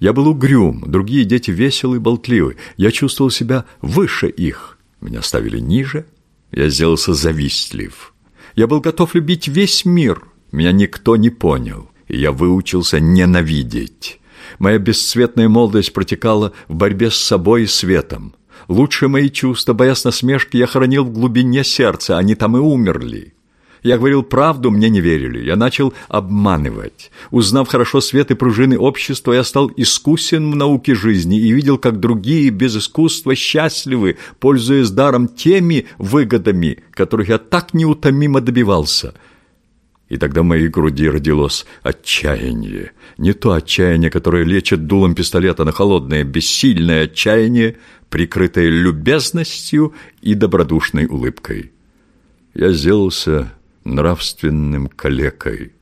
Я был угрюм, другие дети веселы и болтливы. Я чувствовал себя выше их. Меня ставили ниже. Я сделался завистлив. Я был готов любить весь мир. Меня никто не понял, и я выучился ненавидеть. Моя бесцветная молодость протекала в борьбе с собой и светом. Лучшие мои чувства, боясь насмешки, я хранил в глубине сердца, они там и умерли. Я говорил правду, мне не верили. Я начал обманывать. Узнав хорошо свет и пружины общества, я стал искусен в науке жизни и видел, как другие без искусства счастливы, пользуясь даром теми выгодами, которых я так неутомимо добивался. И тогда в моей груди родилось отчаяние. Не то отчаяние, которое лечит дулом пистолета на холодное, бессильное отчаяние, прикрытое любезностью и добродушной улыбкой. Я сделался нравственным калекой.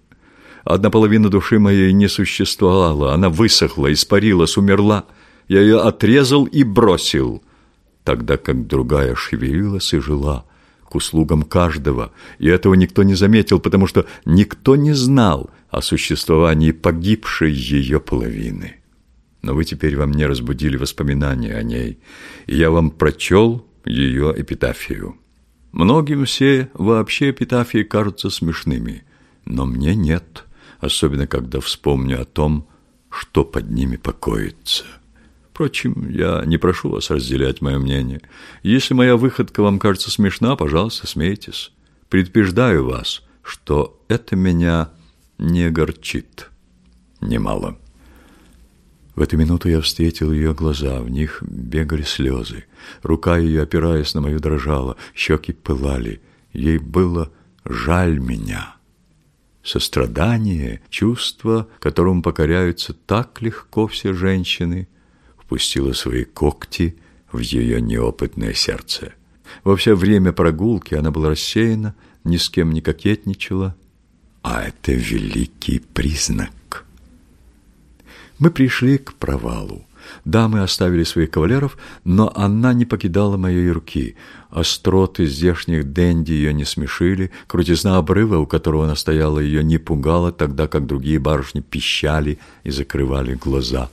Одна половина души моей не существовала, она высохла, испарилась, умерла. Я ее отрезал и бросил, тогда как другая шевелилась и жила услугам каждого, и этого никто не заметил, потому что никто не знал о существовании погибшей ее половины. Но вы теперь во мне разбудили воспоминания о ней, и я вам прочел ее эпитафию. Многим все вообще эпитафии кажутся смешными, но мне нет, особенно когда вспомню о том, что под ними покоится. Впрочем, я не прошу вас разделять мое мнение. Если моя выходка вам кажется смешна, пожалуйста, смейтесь. Предупреждаю вас, что это меня не огорчит немало. В эту минуту я встретил ее глаза, в них бегали слезы. Рука ее, опираясь на мою, дрожала, щеки пылали. Ей было жаль меня. Сострадание, чувство, которому покоряются так легко все женщины, впустило свои когти в ее неопытное сердце. Во все время прогулки она была рассеяна, ни с кем не кокетничала, а это великий признак. Мы пришли к провалу. Дамы оставили своих кавалеров, но она не покидала моей руки. Остроты здешних денди ее не смешили, крутизна обрыва, у которого она стояла, ее не пугала, тогда как другие барышни пищали и закрывали глаза.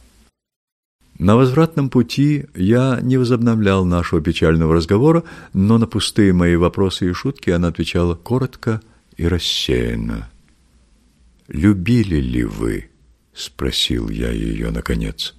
На возвратном пути я не возобновлял нашего печального разговора, но на пустые мои вопросы и шутки она отвечала коротко и рассеянно. «Любили ли вы?» — спросил я ее наконец.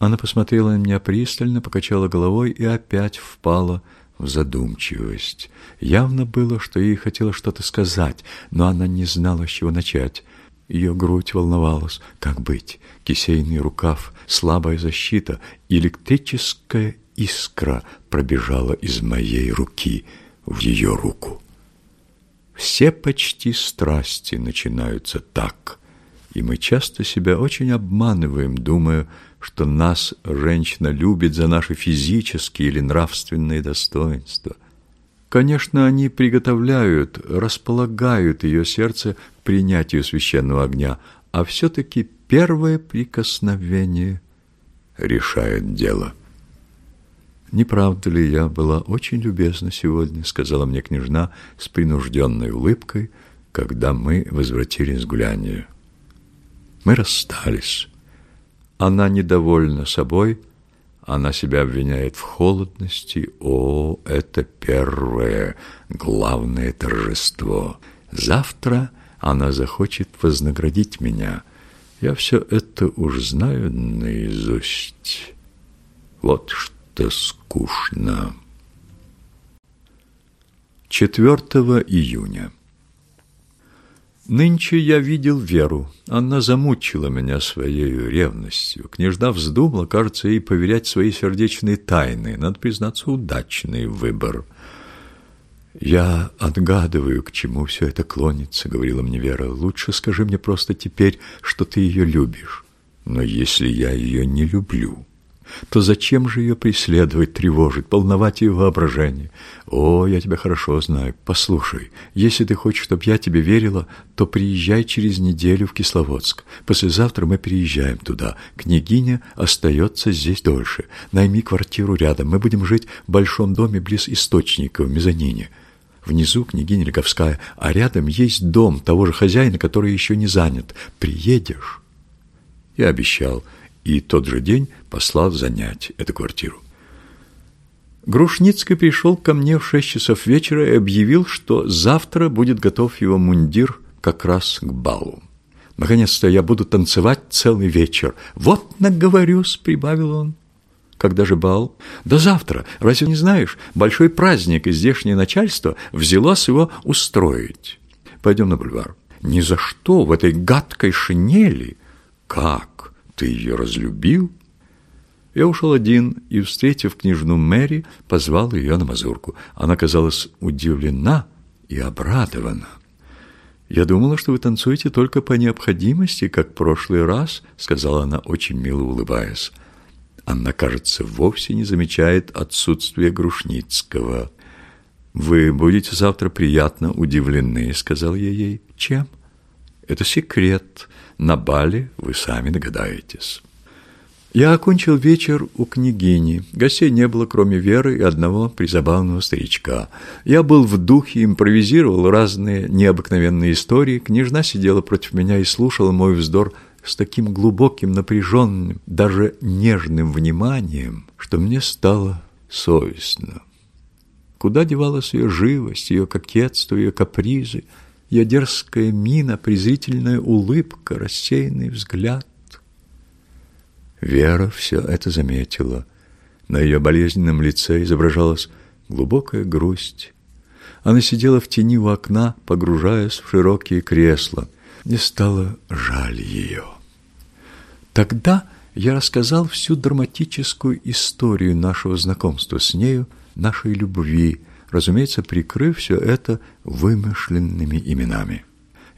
Она посмотрела на меня пристально, покачала головой и опять впала в задумчивость. Явно было, что ей хотелось что-то сказать, но она не знала, с чего начать. Ее грудь волновалась. Как быть? Кисейный рукав, слабая защита, электрическая искра пробежала из моей руки в ее руку. Все почти страсти начинаются так — и мы часто себя очень обманываем, думая, что нас женщина любит за наши физические или нравственные достоинства. Конечно, они приготовляют, располагают ее сердце к принятию священного огня, а все-таки первое прикосновение решает дело. «Не правда ли я была очень любезна сегодня?» — сказала мне княжна с принужденной улыбкой, когда мы возвратились с гуляния. Мы расстались. Она недовольна собой, она себя обвиняет в холодности. О, это первое, главное торжество. Завтра она захочет вознаградить меня. Я все это уж знаю наизусть. Вот что скучно. 4 июня. Нынче я видел Веру. Она замучила меня своей ревностью. Княжна вздумала, кажется, ей поверять свои сердечные тайны. Надо признаться, удачный выбор. «Я отгадываю, к чему все это клонится», — говорила мне Вера. «Лучше скажи мне просто теперь, что ты ее любишь. Но если я ее не люблю, то зачем же ее преследовать, тревожить, волновать ее воображение? О, я тебя хорошо знаю. Послушай, если ты хочешь, чтобы я тебе верила, то приезжай через неделю в Кисловодск. Послезавтра мы переезжаем туда. Княгиня остается здесь дольше. Найми квартиру рядом. Мы будем жить в большом доме близ источника в мезонине. Внизу княгиня Леговская, а рядом есть дом того же хозяина, который еще не занят. Приедешь? Я обещал и тот же день послал занять эту квартиру. Грушницкий пришел ко мне в шесть часов вечера и объявил, что завтра будет готов его мундир как раз к балу. Наконец-то я буду танцевать целый вечер. Вот наговорюсь, прибавил он. Когда же бал? Да завтра. Разве не знаешь? Большой праздник, и здешнее начальство взялось его устроить. Пойдем на бульвар. Ни за что в этой гадкой шинели. Как? ты ее разлюбил?» Я ушел один и, встретив княжну Мэри, позвал ее на мазурку. Она казалась удивлена и обрадована. «Я думала, что вы танцуете только по необходимости, как в прошлый раз», — сказала она, очень мило улыбаясь. Она, кажется, вовсе не замечает отсутствия Грушницкого. «Вы будете завтра приятно удивлены», — сказал я ей. «Чем?» «Это секрет. На бале вы сами догадаетесь. Я окончил вечер у княгини. Гостей не было, кроме Веры и одного призабавного старичка. Я был в духе, импровизировал разные необыкновенные истории. Княжна сидела против меня и слушала мой вздор с таким глубоким, напряженным, даже нежным вниманием, что мне стало совестно. Куда девалась ее живость, ее кокетство, ее капризы — ее дерзкая мина, презрительная улыбка, рассеянный взгляд. Вера все это заметила. На ее болезненном лице изображалась глубокая грусть. Она сидела в тени у окна, погружаясь в широкие кресла. Мне стало жаль ее. Тогда я рассказал всю драматическую историю нашего знакомства с нею, нашей любви, разумеется, прикрыв все это вымышленными именами.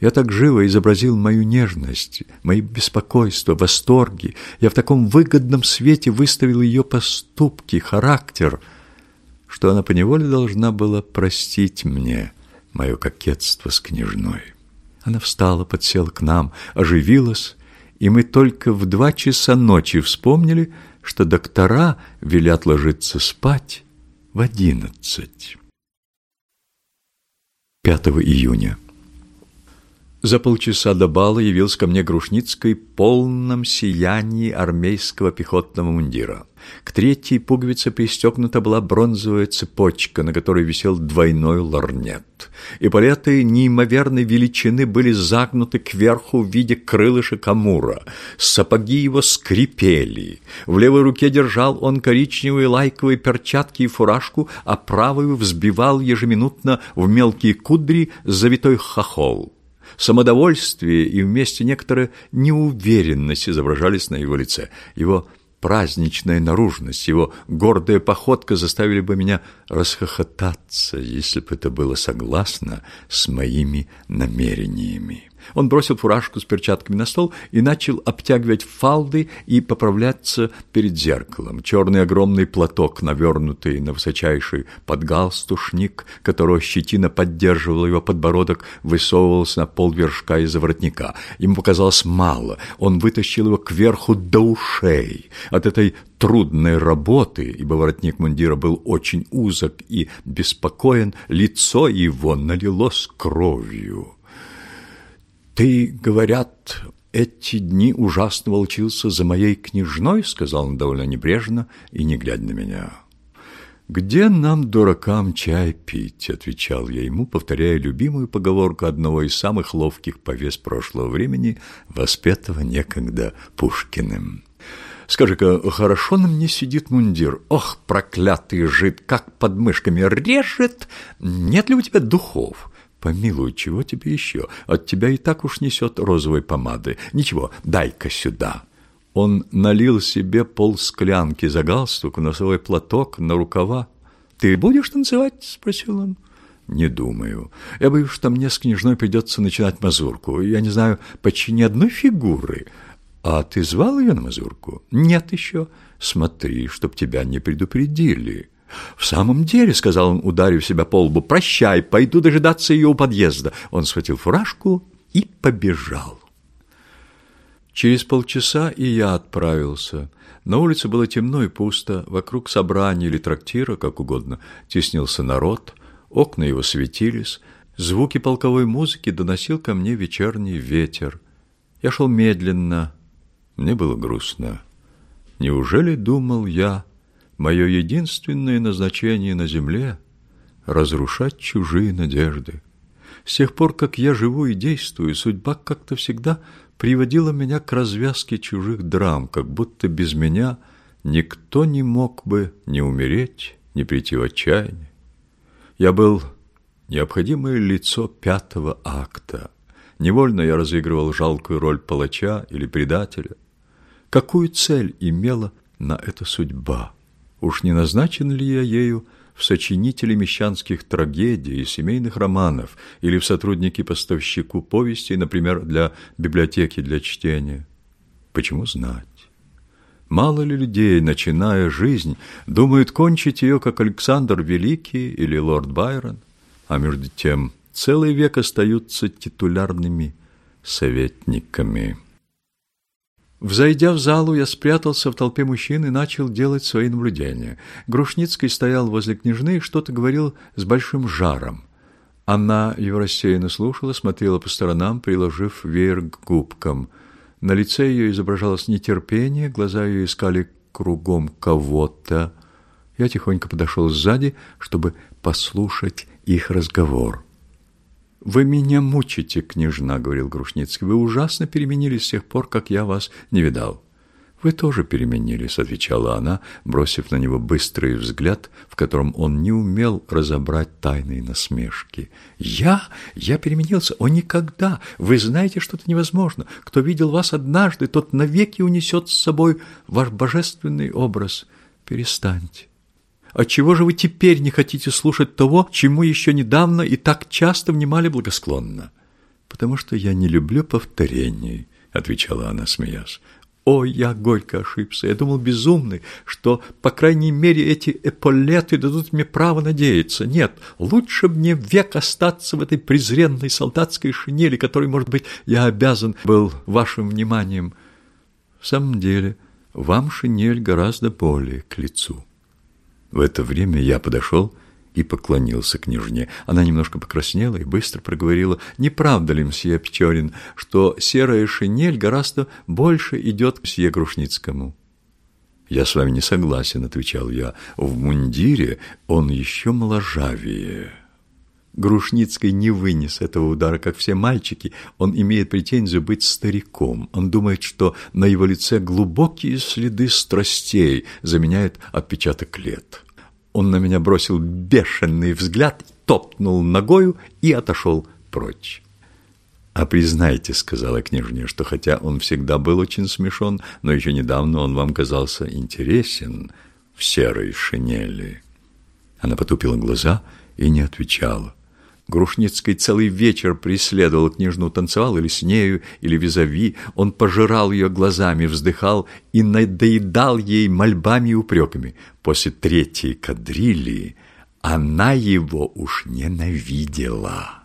Я так живо изобразил мою нежность, мои беспокойства, восторги. Я в таком выгодном свете выставил ее поступки, характер, что она поневоле должна была простить мне мое кокетство с княжной. Она встала, подсела к нам, оживилась, и мы только в два часа ночи вспомнили, что доктора велят ложиться спать в одиннадцать. 5 июня. За полчаса до бала явился ко мне Грушницкий в полном сиянии армейского пехотного мундира. К третьей пуговице пристегнута была бронзовая цепочка, на которой висел двойной лорнет. И палеты неимоверной величины были загнуты кверху в виде крылышек амура. Сапоги его скрипели. В левой руке держал он коричневые лайковые перчатки и фуражку, а правую взбивал ежеминутно в мелкие кудри завитой хохол. Самодовольствие и вместе некоторая неуверенность изображались на его лице. Его праздничная наружность, его гордая походка заставили бы меня расхохотаться, если бы это было согласно с моими намерениями. Он бросил фуражку с перчатками на стол и начал обтягивать фалды и поправляться перед зеркалом. Черный огромный платок, навернутый на высочайший подгалстушник, которого щетина поддерживала его подбородок, высовывался на полвершка из-за воротника. Ему показалось мало. Он вытащил его кверху до ушей. От этой трудной работы, ибо воротник мундира был очень узок и беспокоен, лицо его налилось кровью. «Ты, говорят, эти дни ужасно волчился за моей княжной?» — сказал он довольно небрежно и не глядя на меня. «Где нам, дуракам, чай пить?» — отвечал я ему, повторяя любимую поговорку одного из самых ловких повес прошлого времени, воспетого некогда Пушкиным. «Скажи-ка, хорошо на мне сидит мундир? Ох, проклятый жид, как под мышками режет! Нет ли у тебя духов?» Помилуй, чего тебе еще? От тебя и так уж несет розовой помады. Ничего, дай-ка сюда». Он налил себе полсклянки за галстук, носовой платок, на рукава. «Ты будешь танцевать?» — спросил он. «Не думаю. Я боюсь, что мне с княжной придется начинать мазурку. Я не знаю почти ни одной фигуры. «А ты звал ее на мазурку?» «Нет еще. Смотри, чтоб тебя не предупредили». «В самом деле», — сказал он, ударив себя по лбу, — «прощай, пойду дожидаться ее у подъезда». Он схватил фуражку и побежал. Через полчаса и я отправился. На улице было темно и пусто, вокруг собрания или трактира, как угодно, теснился народ, окна его светились, звуки полковой музыки доносил ко мне вечерний ветер. Я шел медленно, мне было грустно. Неужели, думал я, мое единственное назначение на земле — разрушать чужие надежды? С тех пор, как я живу и действую, судьба как-то всегда приводила меня к развязке чужих драм, как будто без меня никто не мог бы ни умереть, ни прийти в отчаяние. Я был необходимое лицо пятого акта. Невольно я разыгрывал жалкую роль палача или предателя. Какую цель имела на это судьба? Уж не назначен ли я ею в сочинителе мещанских трагедий и семейных романов или в сотруднике-поставщику повестей, например, для библиотеки для чтения? Почему знать? Мало ли людей, начиная жизнь, думают кончить ее, как Александр Великий или лорд Байрон, а между тем целый век остаются титулярными советниками. Взойдя в залу, я спрятался в толпе мужчин и начал делать свои наблюдения. Грушницкий стоял возле княжны и что-то говорил с большим жаром. Она его рассеянно слушала, смотрела по сторонам, приложив веер к губкам. На лице ее изображалось нетерпение, глаза ее искали кругом кого-то. Я тихонько подошел сзади, чтобы послушать их разговор. «Вы меня мучите, княжна», — говорил Грушницкий. «Вы ужасно переменились с тех пор, как я вас не видал». «Вы тоже переменились», — отвечала она, бросив на него быстрый взгляд, в котором он не умел разобрать тайные насмешки. «Я? Я переменился? О, никогда! Вы знаете, что это невозможно. Кто видел вас однажды, тот навеки унесет с собой ваш божественный образ. Перестаньте. Отчего же вы теперь не хотите слушать того, чему еще недавно и так часто внимали благосклонно? Потому что я не люблю повторений, отвечала она, смеясь. О, я горько ошибся. Я думал безумный, что, по крайней мере, эти эполеты дадут мне право надеяться. Нет, лучше мне век остаться в этой презренной солдатской шинели, которой, может быть, я обязан был вашим вниманием. В самом деле, вам шинель гораздо более к лицу. В это время я подошел и поклонился княжне. Она немножко покраснела и быстро проговорила, «Не правда ли, мсье Печорин, что серая шинель гораздо больше идет к мсье Грушницкому?» «Я с вами не согласен», — отвечал я. «В мундире он еще моложавее». Грушницкий не вынес этого удара, как все мальчики. Он имеет претензию быть стариком. Он думает, что на его лице глубокие следы страстей заменяет отпечаток лет. Он на меня бросил бешеный взгляд, топнул ногою и отошел прочь. «А признайте, — сказала княжня, — что хотя он всегда был очень смешон, но еще недавно он вам казался интересен в серой шинели». Она потупила глаза и не отвечала. Грушницкий целый вечер преследовал княжну, танцевал или с нею, или визави. Он пожирал ее глазами, вздыхал и надоедал ей мольбами и упреками. После третьей кадрили она его уж ненавидела.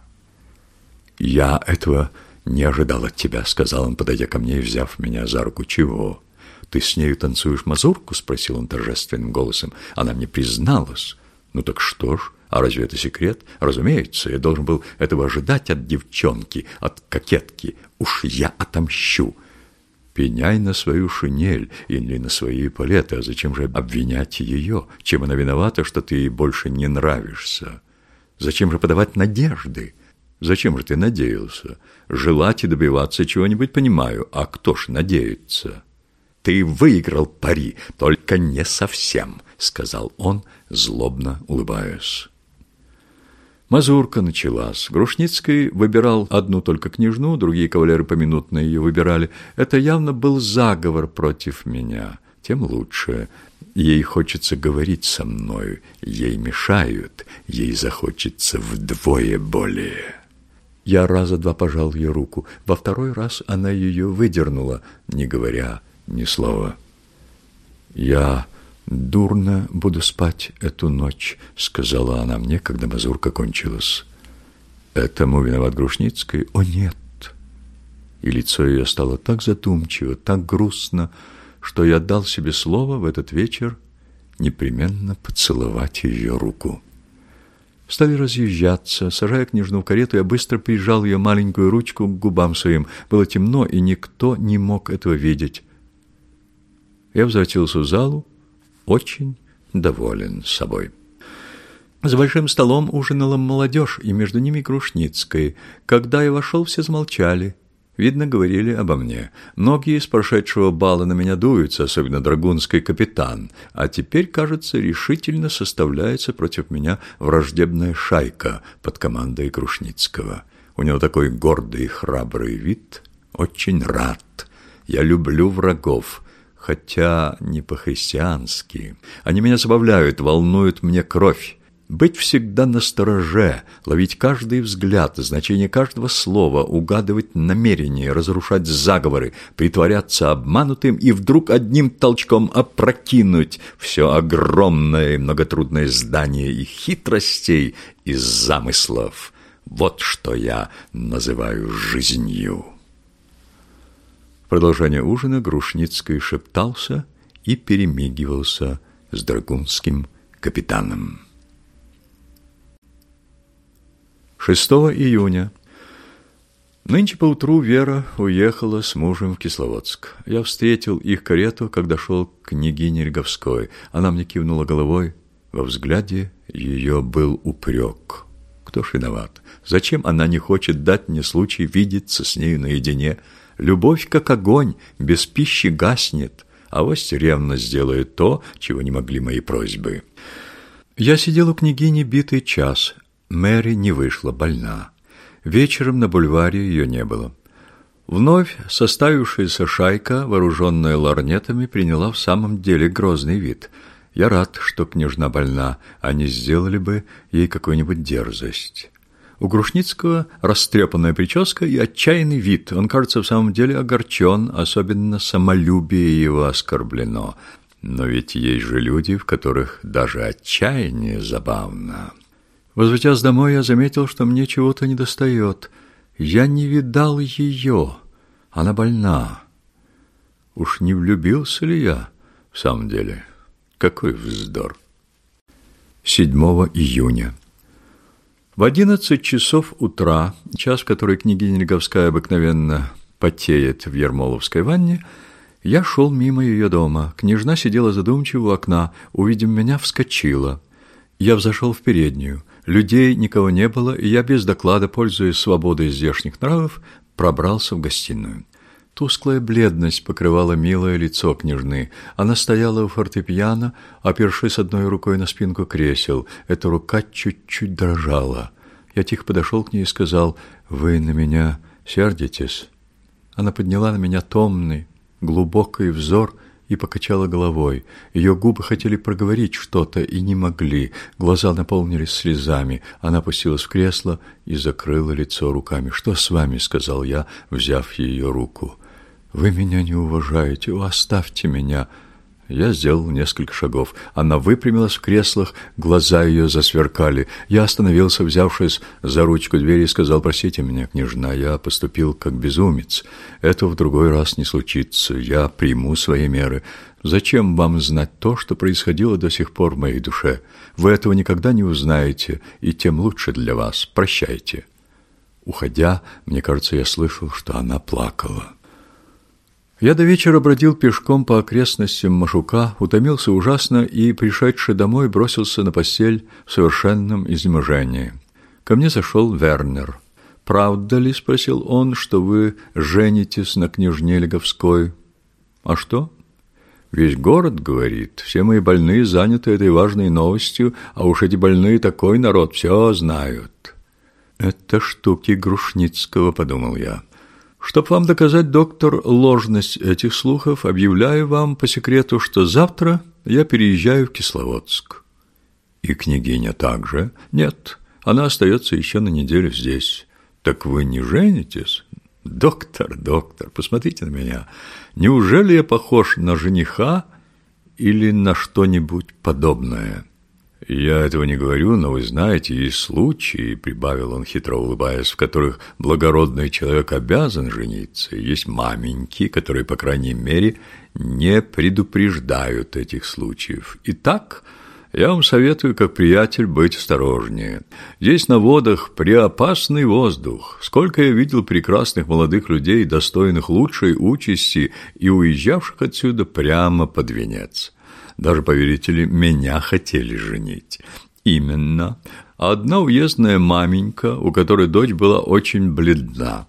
«Я этого не ожидал от тебя», — сказал он, подойдя ко мне и взяв меня за руку. «Чего? Ты с нею танцуешь мазурку?» — спросил он торжественным голосом. Она мне призналась. «Ну так что ж?» А разве это секрет? Разумеется, я должен был этого ожидать от девчонки, от кокетки. Уж я отомщу. Пеняй на свою шинель или на свои палеты, а зачем же обвинять ее? Чем она виновата, что ты ей больше не нравишься? Зачем же подавать надежды? Зачем же ты надеялся? Желать и добиваться чего-нибудь понимаю, а кто ж надеется? Ты выиграл пари, только не совсем, сказал он, злобно улыбаясь. Мазурка началась. Грушницкий выбирал одну только княжну, другие кавалеры поминутно ее выбирали. Это явно был заговор против меня. Тем лучше. Ей хочется говорить со мной, ей мешают, ей захочется вдвое более. Я раза два пожал ее руку. Во второй раз она ее выдернула, не говоря ни слова. «Я дурно буду спать эту ночь», — сказала она мне, когда мазурка кончилась. «Этому виноват Грушницкий?» «О, нет!» И лицо ее стало так задумчиво, так грустно, что я дал себе слово в этот вечер непременно поцеловать ее руку. Стали разъезжаться. Сажая княжну в карету, я быстро прижал ее маленькую ручку к губам своим. Было темно, и никто не мог этого видеть. Я возвратился в залу, очень доволен собой. За большим столом ужинала молодежь, и между ними Грушницкая. Когда я вошел, все замолчали. Видно, говорили обо мне. Многие из прошедшего бала на меня дуются, особенно драгунский капитан. А теперь, кажется, решительно составляется против меня враждебная шайка под командой Крушницкого. У него такой гордый и храбрый вид. Очень рад. Я люблю врагов, хотя не по-христиански. Они меня забавляют, волнуют мне кровь. Быть всегда настороже, ловить каждый взгляд, значение каждого слова, угадывать намерения, разрушать заговоры, притворяться обманутым и вдруг одним толчком опрокинуть все огромное многотрудное здание и хитростей и замыслов. Вот что я называю жизнью. Продолжение ужина Грушницкий шептался и перемигивался с драгунским капитаном. 6 июня. Нынче поутру Вера уехала с мужем в Кисловодск. Я встретил их карету, когда шел к княгине Ряговской. Она мне кивнула головой. Во взгляде ее был упрек. Кто ж виноват? Зачем она не хочет дать мне случай видеться с нею наедине? Любовь, как огонь, без пищи гаснет, а вось ревно сделает то, чего не могли мои просьбы. Я сидел у княгини битый час, Мэри не вышла, больна. Вечером на бульваре ее не было. Вновь составившаяся шайка, вооруженная ларнетами, приняла в самом деле грозный вид. Я рад, что княжна больна, они сделали бы ей какую-нибудь дерзость. У Грушницкого растрепанная прическа и отчаянный вид. Он, кажется, в самом деле огорчен, особенно самолюбие его оскорблено. Но ведь есть же люди, в которых даже отчаяние забавно. Возвратясь домой, я заметил, что мне чего-то недостает. Я не видал ее. Она больна. Уж не влюбился ли я в самом деле? Какой вздор. 7 июня. В одиннадцать часов утра, час, в который княгиня Леговская обыкновенно потеет в Ермоловской ванне, я шел мимо ее дома. Княжна сидела задумчиво у окна, увидев меня, вскочила. Я взошел в переднюю. Людей никого не было, и я без доклада, пользуясь свободой здешних нравов, пробрался в гостиную. Тусклая бледность покрывала милое лицо княжны. Она стояла у фортепиано, опершись одной рукой на спинку кресел. Эта рука чуть-чуть дрожала. Я тихо подошел к ней и сказал, «Вы на меня сердитесь?» Она подняла на меня томный, глубокий взор и покачала головой. Ее губы хотели проговорить что-то и не могли. Глаза наполнились слезами. Она опустилась в кресло и закрыла лицо руками. «Что с вами?» — сказал я, взяв ее руку. «Вы меня не уважаете. Оставьте меня!» Я сделал несколько шагов. Она выпрямилась в креслах, глаза ее засверкали. Я остановился, взявшись за ручку двери, и сказал, «Простите меня, княжна, я поступил как безумец. Это в другой раз не случится. Я приму свои меры. Зачем вам знать то, что происходило до сих пор в моей душе? Вы этого никогда не узнаете, и тем лучше для вас. Прощайте». Уходя, мне кажется, я слышал, что она плакала. Я до вечера бродил пешком по окрестностям Машука, утомился ужасно и, пришедший домой, бросился на постель в совершенном изнеможении. Ко мне зашел Вернер. «Правда ли, — спросил он, — что вы женитесь на княжне Леговской?» «А что?» «Весь город, — говорит, — все мои больные заняты этой важной новостью, а уж эти больные такой народ все знают». «Это штуки Грушницкого», — подумал я. Чтоб вам доказать, доктор, ложность этих слухов, объявляю вам по секрету, что завтра я переезжаю в Кисловодск. И княгиня также? Нет, она остается еще на неделю здесь. Так вы не женитесь? Доктор, доктор, посмотрите на меня. Неужели я похож на жениха или на что-нибудь подобное?» «Я этого не говорю, но вы знаете, есть случаи, — прибавил он, хитро улыбаясь, — в которых благородный человек обязан жениться. Есть маменьки, которые, по крайней мере, не предупреждают этих случаев. Итак, я вам советую, как приятель, быть осторожнее. Здесь на водах преопасный воздух. Сколько я видел прекрасных молодых людей, достойных лучшей участи и уезжавших отсюда прямо под венец». Даже, поверите ли, меня хотели женить. Именно. Одна уездная маменька, у которой дочь была очень бледна.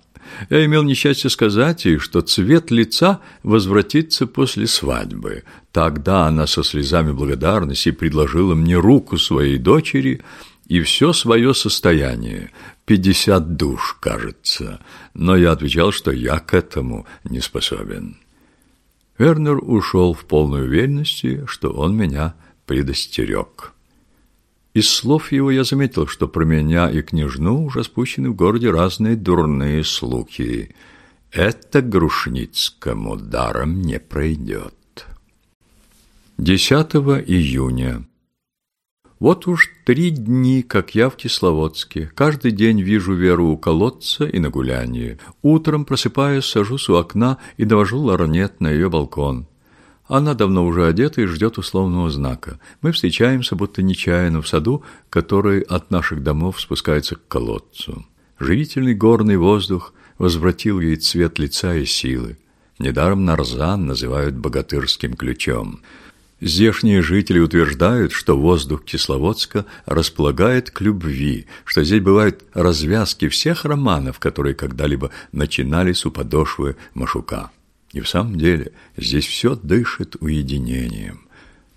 Я имел несчастье сказать ей, что цвет лица возвратится после свадьбы. Тогда она со слезами благодарности предложила мне руку своей дочери и все свое состояние. Пятьдесят душ, кажется. Но я отвечал, что я к этому не способен. Вернер ушел в полной уверенности, что он меня предостерег. Из слов его я заметил, что про меня и княжну уже спущены в городе разные дурные слухи. Это Грушницкому даром не пройдет. 10 июня. Вот уж три дни, как я в Кисловодске. Каждый день вижу Веру у колодца и на гулянии. Утром, просыпаясь, сажусь у окна и довожу ларнет на ее балкон. Она давно уже одета и ждет условного знака. Мы встречаемся, будто нечаянно, в саду, который от наших домов спускается к колодцу. Живительный горный воздух возвратил ей цвет лица и силы. Недаром Нарзан называют богатырским ключом – Здешние жители утверждают, что воздух Кисловодска располагает к любви, что здесь бывают развязки всех романов, которые когда-либо начинались у подошвы Машука. И в самом деле здесь все дышит уединением.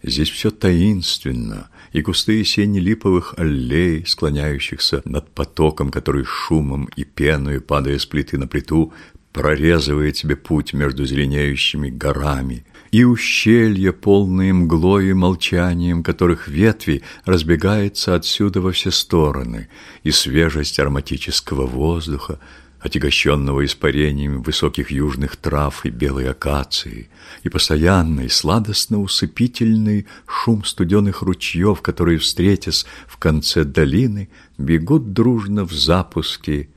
Здесь все таинственно, и густые сени липовых аллей, склоняющихся над потоком, который шумом и пеной, падая с плиты на плиту, прорезывает себе путь между зеленеющими горами – и ущелья, полные мглой и молчанием, которых ветви разбегаются отсюда во все стороны, и свежесть ароматического воздуха, отягощенного испарением высоких южных трав и белой акации, и постоянный, сладостно-усыпительный шум студеных ручьев, которые, встретясь в конце долины, бегут дружно в запуске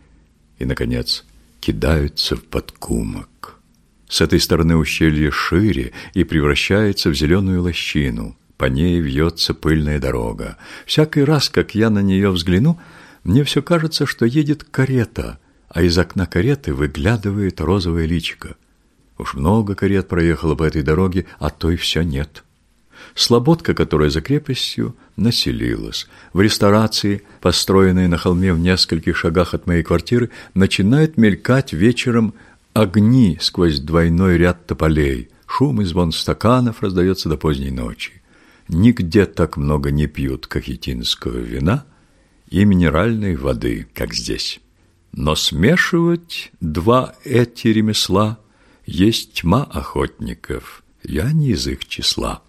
и, наконец, кидаются в подкумок. С этой стороны ущелье шире и превращается в зеленую лощину. По ней вьется пыльная дорога. Всякий раз, как я на нее взгляну, мне все кажется, что едет карета, а из окна кареты выглядывает розовое личико. Уж много карет проехало по этой дороге, а то и все нет. Слободка, которая за крепостью, населилась. В ресторации, построенной на холме в нескольких шагах от моей квартиры, начинает мелькать вечером огни сквозь двойной ряд тополей, шум и звон стаканов раздается до поздней ночи. Нигде так много не пьют кахетинского вина и минеральной воды, как здесь. Но смешивать два эти ремесла есть тьма охотников, я не из их числа.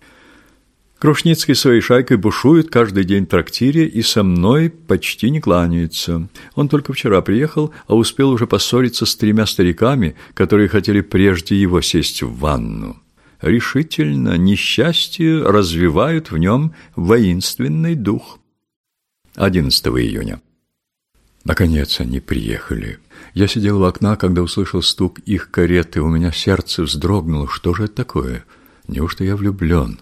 Крушницкий своей шайкой бушует каждый день в трактире и со мной почти не кланяется. Он только вчера приехал, а успел уже поссориться с тремя стариками, которые хотели прежде его сесть в ванну. Решительно несчастье развивают в нем воинственный дух. 11 июня. Наконец они приехали. Я сидел у окна, когда услышал стук их кареты. У меня сердце вздрогнуло. Что же это такое? Неужто я влюблен?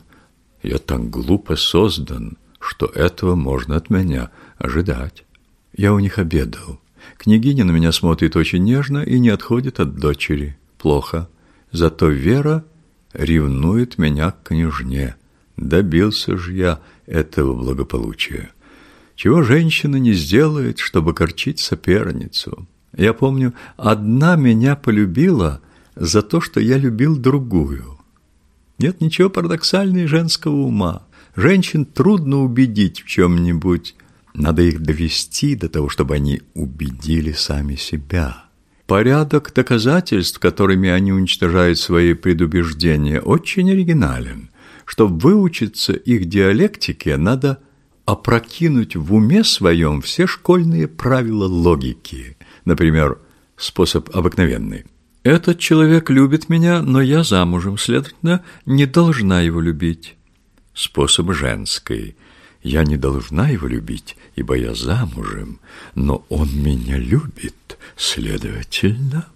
Я так глупо создан, что этого можно от меня ожидать. Я у них обедал. Княгиня на меня смотрит очень нежно и не отходит от дочери. Плохо. Зато Вера ревнует меня к княжне. Добился же я этого благополучия. Чего женщина не сделает, чтобы корчить соперницу? Я помню, одна меня полюбила за то, что я любил другую. Нет ничего парадоксальнее женского ума. Женщин трудно убедить в чем-нибудь. Надо их довести до того, чтобы они убедили сами себя. Порядок доказательств, которыми они уничтожают свои предубеждения, очень оригинален. Чтобы выучиться их диалектике, надо опрокинуть в уме своем все школьные правила логики. Например, способ обыкновенный. Этот человек любит меня, но я замужем, следовательно, не должна его любить. Способ женский. Я не должна его любить, ибо я замужем, но он меня любит, следовательно...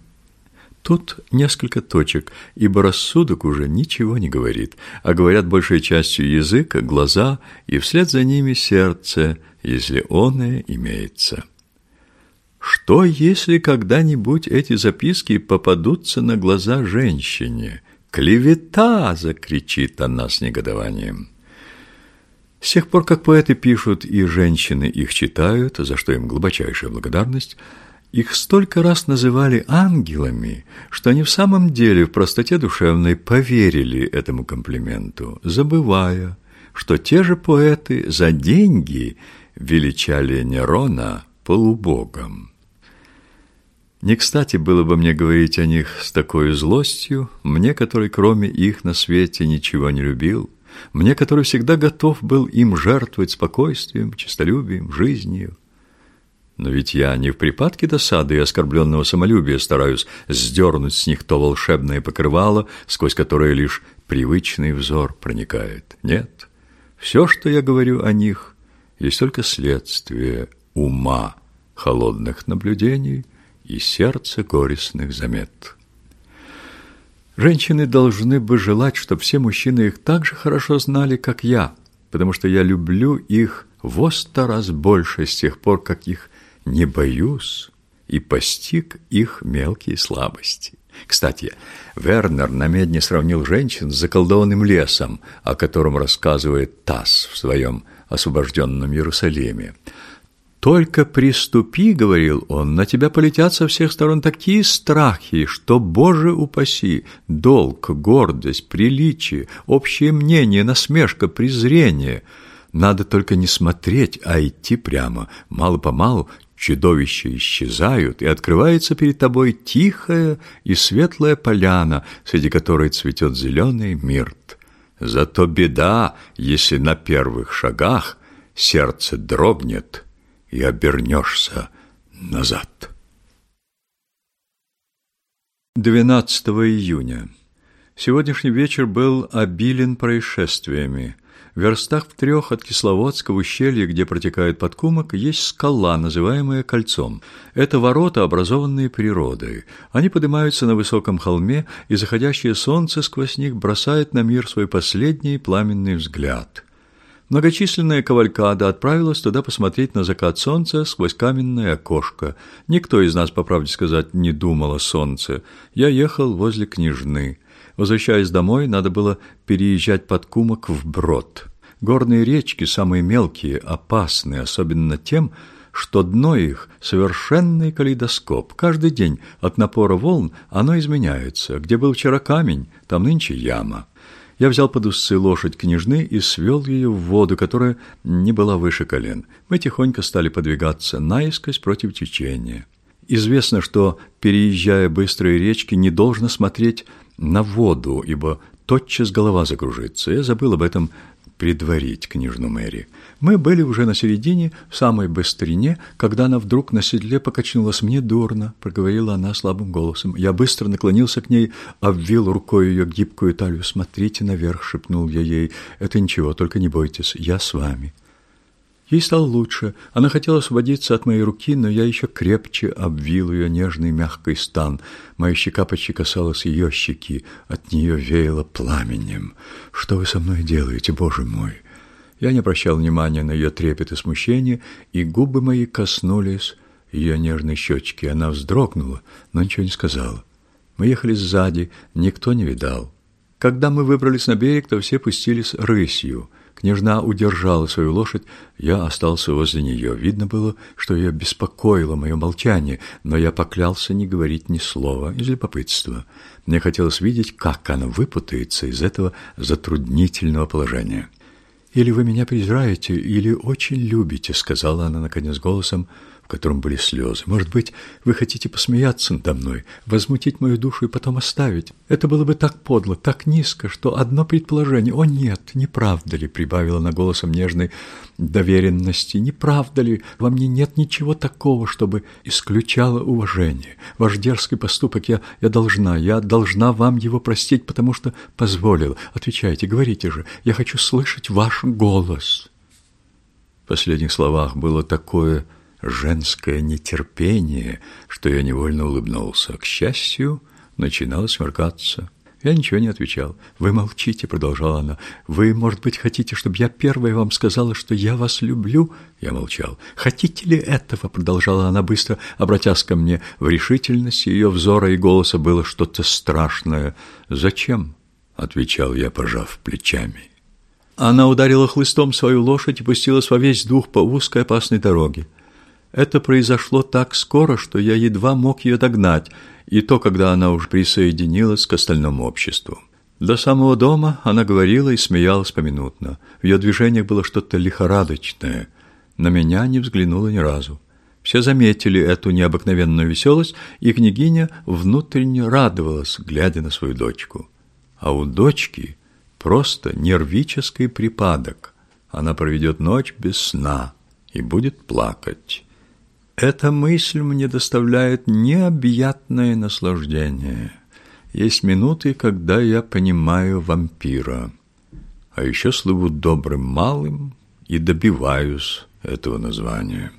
Тут несколько точек, ибо рассудок уже ничего не говорит, а говорят большей частью язык, глаза и вслед за ними сердце, если оное имеется. Что, если когда-нибудь эти записки попадутся на глаза женщине? «Клевета!» — закричит она с негодованием. С тех пор, как поэты пишут и женщины их читают, за что им глубочайшая благодарность, их столько раз называли ангелами, что они в самом деле в простоте душевной поверили этому комплименту, забывая, что те же поэты за деньги величали Нерона полубогом. Не кстати было бы мне говорить о них с такой злостью, мне, который кроме их на свете ничего не любил, мне, который всегда готов был им жертвовать спокойствием, честолюбием, жизнью. Но ведь я не в припадке досады и оскорбленного самолюбия стараюсь сдернуть с них то волшебное покрывало, сквозь которое лишь привычный взор проникает. Нет, все, что я говорю о них, есть только следствие ума холодных наблюдений и сердца горестных замет. Женщины должны бы желать, чтобы все мужчины их так же хорошо знали, как я, потому что я люблю их во сто раз больше с тех пор, как их не боюсь и постиг их мелкие слабости. Кстати, Вернер на медне сравнил женщин с заколдованным лесом, о котором рассказывает Тасс в своем освобожденном Иерусалиме. «Только приступи, — говорил он, — на тебя полетят со всех сторон такие страхи, что, Боже упаси, долг, гордость, приличие, общее мнение, насмешка, презрение. Надо только не смотреть, а идти прямо, мало-помалу, чудовища исчезают, и открывается перед тобой тихая и светлая поляна, среди которой цветет зеленый мирт. Зато беда, если на первых шагах сердце дрогнет и обернешься назад. 12 июня. Сегодняшний вечер был обилен происшествиями. В верстах в трех от Кисловодска в ущелье, где протекает подкумок, есть скала, называемая Кольцом. Это ворота, образованные природой. Они поднимаются на высоком холме, и заходящее солнце сквозь них бросает на мир свой последний пламенный взгляд. Многочисленная кавалькада отправилась туда посмотреть на закат солнца сквозь каменное окошко. Никто из нас, по правде сказать, не думал о солнце. Я ехал возле княжны. Возвращаясь домой, надо было переезжать под Кумок в Брод. Горные речки, самые мелкие, опасны, особенно тем, что дно их — совершенный калейдоскоп. Каждый день от напора волн оно изменяется. Где был вчера камень, там нынче яма. Я взял под усы лошадь княжны и свел ее в воду, которая не была выше колен. Мы тихонько стали подвигаться наискось против течения. Известно, что, переезжая быстрые речки, не должно смотреть на воду, ибо тотчас голова закружится. Я забыл об этом предварить княжну Мэри. Мы были уже на середине, в самой быстрине, когда она вдруг на седле покачнулась. «Мне дурно», — проговорила она слабым голосом. Я быстро наклонился к ней, обвил рукой ее гибкую талию. «Смотрите наверх», — шепнул я ей. «Это ничего, только не бойтесь, я с вами». Ей стало лучше. Она хотела освободиться от моей руки, но я еще крепче обвил ее нежный мягкий стан. Моя щека почти касалась ее щеки. От нее веяло пламенем. «Что вы со мной делаете, Боже мой?» Я не обращал внимания на ее трепет и смущение, и губы мои коснулись ее нежной щечки. Она вздрогнула, но ничего не сказала. Мы ехали сзади, никто не видал. Когда мы выбрались на берег, то все пустились рысью — Княжна удержала свою лошадь, я остался возле нее. Видно было, что ее беспокоило мое молчание, но я поклялся не говорить ни слова из любопытства. Мне хотелось видеть, как она выпутается из этого затруднительного положения. «Или вы меня презираете, или очень любите», — сказала она, наконец, голосом, котором были слезы. Может быть, вы хотите посмеяться надо мной, возмутить мою душу и потом оставить? Это было бы так подло, так низко, что одно предположение. О нет, не правда ли, прибавила она голосом нежной доверенности, не правда ли, во мне нет ничего такого, чтобы исключало уважение. Ваш дерзкий поступок я, я должна, я должна вам его простить, потому что позволила. Отвечайте, говорите же, я хочу слышать ваш голос. В последних словах было такое женское нетерпение, что я невольно улыбнулся. К счастью, начинало смеркаться. Я ничего не отвечал. «Вы молчите», — продолжала она. «Вы, может быть, хотите, чтобы я первая вам сказала, что я вас люблю?» Я молчал. «Хотите ли этого?» — продолжала она быстро, обратясь ко мне. В решительности ее взора и голоса было что-то страшное. «Зачем?» — отвечал я, пожав плечами. Она ударила хлыстом свою лошадь и пустилась во весь дух по узкой опасной дороге. Это произошло так скоро, что я едва мог ее догнать, и то, когда она уже присоединилась к остальному обществу. До самого дома она говорила и смеялась поминутно. В ее движениях было что-то лихорадочное. На меня не взглянула ни разу. Все заметили эту необыкновенную веселость, и княгиня внутренне радовалась, глядя на свою дочку. А у дочки просто нервический припадок. Она проведет ночь без сна и будет плакать. Эта мысль мне доставляет необъятное наслаждение. Есть минуты, когда я понимаю вампира, а еще слыву добрым малым и добиваюсь этого названия.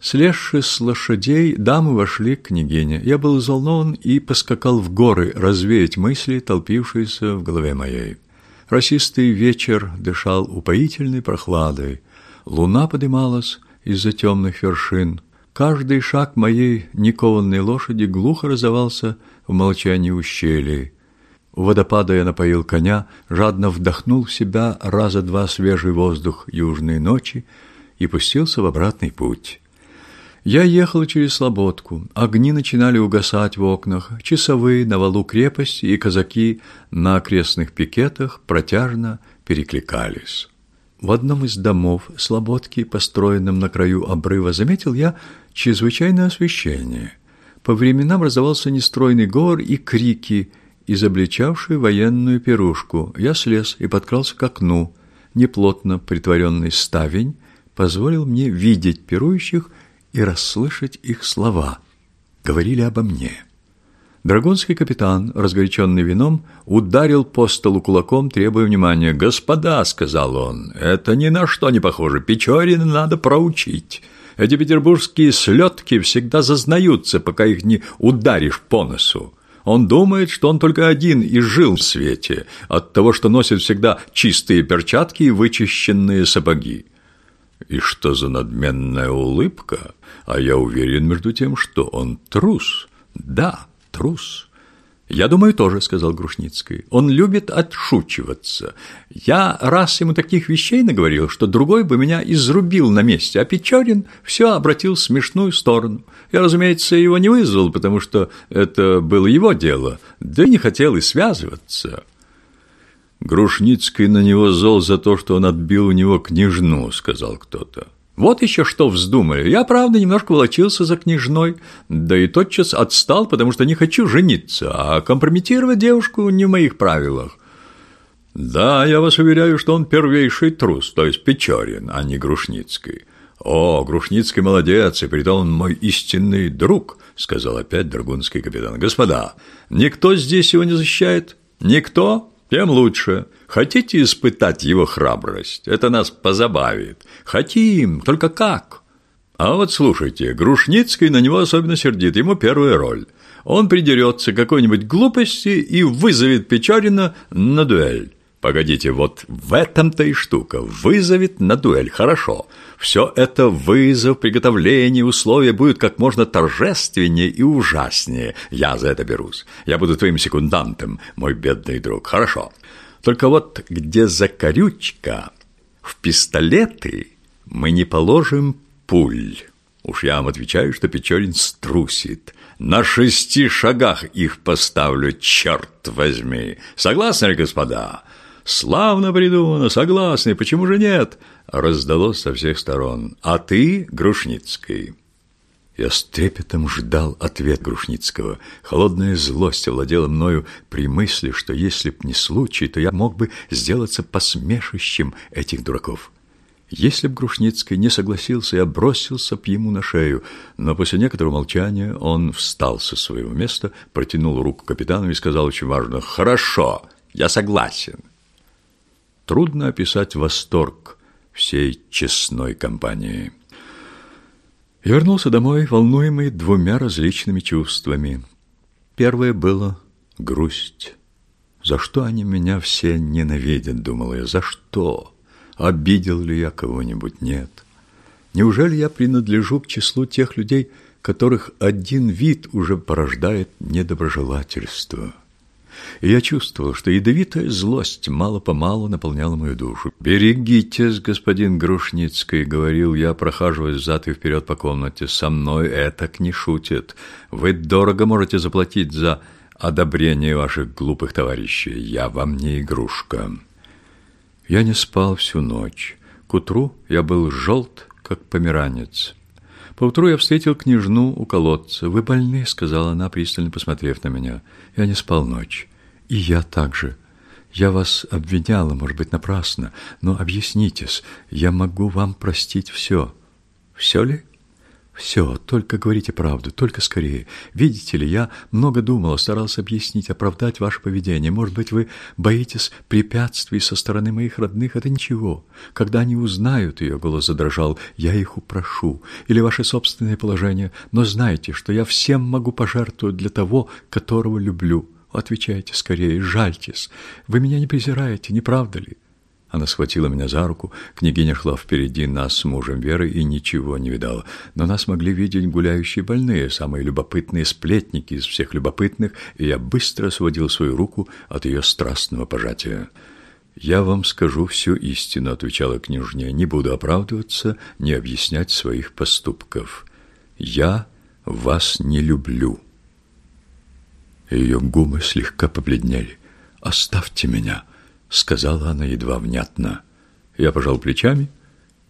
Слезши с лошадей, дамы вошли к княгине. Я был взволнован и поскакал в горы развеять мысли, толпившиеся в голове моей. Росистый вечер дышал упоительной прохладой. Луна подымалась, из-за темных вершин. Каждый шаг моей никованной лошади глухо раздавался в молчании ущелий. У водопада я напоил коня, жадно вдохнул в себя раза два свежий воздух южной ночи и пустился в обратный путь. Я ехал через Слободку. Огни начинали угасать в окнах. Часовые на валу крепости и казаки на окрестных пикетах протяжно перекликались. В одном из домов Слободки, построенном на краю обрыва, заметил я чрезвычайное освещение. По временам раздавался нестройный говор и крики, изобличавшие военную пирушку. Я слез и подкрался к окну. Неплотно притворенный ставень позволил мне видеть пирующих и расслышать их слова. Говорили обо мне. Драгунский капитан, разгоряченный вином, ударил по столу кулаком, требуя внимания. «Господа», — сказал он, — «это ни на что не похоже. Печорина надо проучить. Эти петербургские слетки всегда зазнаются, пока их не ударишь по носу. Он думает, что он только один и жил в свете, от того, что носит всегда чистые перчатки и вычищенные сапоги. И что за надменная улыбка? А я уверен, между тем, что он трус. Да, трус. Я думаю, тоже, сказал Грушницкий. Он любит отшучиваться. Я раз ему таких вещей наговорил, что другой бы меня изрубил на месте, а Печорин все обратил в смешную сторону. Я, разумеется, его не вызвал, потому что это было его дело, да и не хотел и связываться. Грушницкий на него зол за то, что он отбил у него княжну, сказал кто-то. Вот еще что вздумали. Я, правда, немножко волочился за княжной, да и тотчас отстал, потому что не хочу жениться, а компрометировать девушку не в моих правилах. Да, я вас уверяю, что он первейший трус, то есть Печорин, а не Грушницкий. О, Грушницкий молодец, и притом он мой истинный друг, сказал опять драгунский капитан. Господа, никто здесь его не защищает? Никто? тем лучше. Хотите испытать его храбрость? Это нас позабавит. Хотим, только как? А вот слушайте, Грушницкий на него особенно сердит, ему первая роль. Он придерется к какой-нибудь глупости и вызовет Печорина на дуэль. Погодите, вот в этом-то и штука. Вызовет на дуэль. Хорошо. Все это вызов, приготовление, условия будут как можно торжественнее и ужаснее. Я за это берусь. Я буду твоим секундантом, мой бедный друг. Хорошо. Только вот где закорючка? В пистолеты мы не положим пуль. Уж я вам отвечаю, что Печорин струсит. На шести шагах их поставлю, черт возьми. Согласны ли, господа? «Славно придумано, согласны, почему же нет?» раздалось со всех сторон. «А ты, Грушницкий?» Я с трепетом ждал ответ Грушницкого. Холодная злость овладела мною при мысли, что если б не случай, то я мог бы сделаться посмешищем этих дураков. Если б Грушницкий не согласился, я бросился б ему на шею, но после некоторого молчания он встал со своего места, протянул руку капитану и сказал очень важно «Хорошо, я согласен». Трудно описать восторг всей честной компании. Я вернулся домой, волнуемый двумя различными чувствами. Первое было грусть. За что они меня все ненавидят, думал я, за что? Обидел ли я кого-нибудь? Нет. Неужели я принадлежу к числу тех людей, которых один вид уже порождает недоброжелательство? И я чувствовал, что ядовитая злость мало-помалу наполняла мою душу. «Берегитесь, господин Грушницкий», — говорил я, прохаживаясь взад и вперед по комнате. «Со мной это не шутит. Вы дорого можете заплатить за одобрение ваших глупых товарищей. Я вам не игрушка». Я не спал всю ночь. К утру я был желт, как померанец. Поутру я встретил княжну у колодца. «Вы больны», — сказала она, пристально посмотрев на меня. Я не спал ночь. И я также. Я вас обвиняла, может быть, напрасно, но объяснитесь, я могу вам простить все. Все ли? Все, только говорите правду, только скорее. Видите ли, я много думала, старался объяснить, оправдать ваше поведение. Может быть, вы боитесь препятствий со стороны моих родных? Это ничего. Когда они узнают, ее голос задрожал, я их упрошу. Или ваше собственное положение. Но знайте, что я всем могу пожертвовать для того, которого люблю. Отвечайте скорее, жальтесь. Вы меня не презираете, не правда ли? Она схватила меня за руку. Княгиня шла впереди нас с мужем Верой и ничего не видала. Но нас могли видеть гуляющие больные, самые любопытные сплетники из всех любопытных, и я быстро сводил свою руку от ее страстного пожатия. «Я вам скажу всю истину», — отвечала княжня. «Не буду оправдываться, не объяснять своих поступков. Я вас не люблю». Ее губы слегка побледнели. «Оставьте меня», — сказала она едва внятно. Я пожал плечами,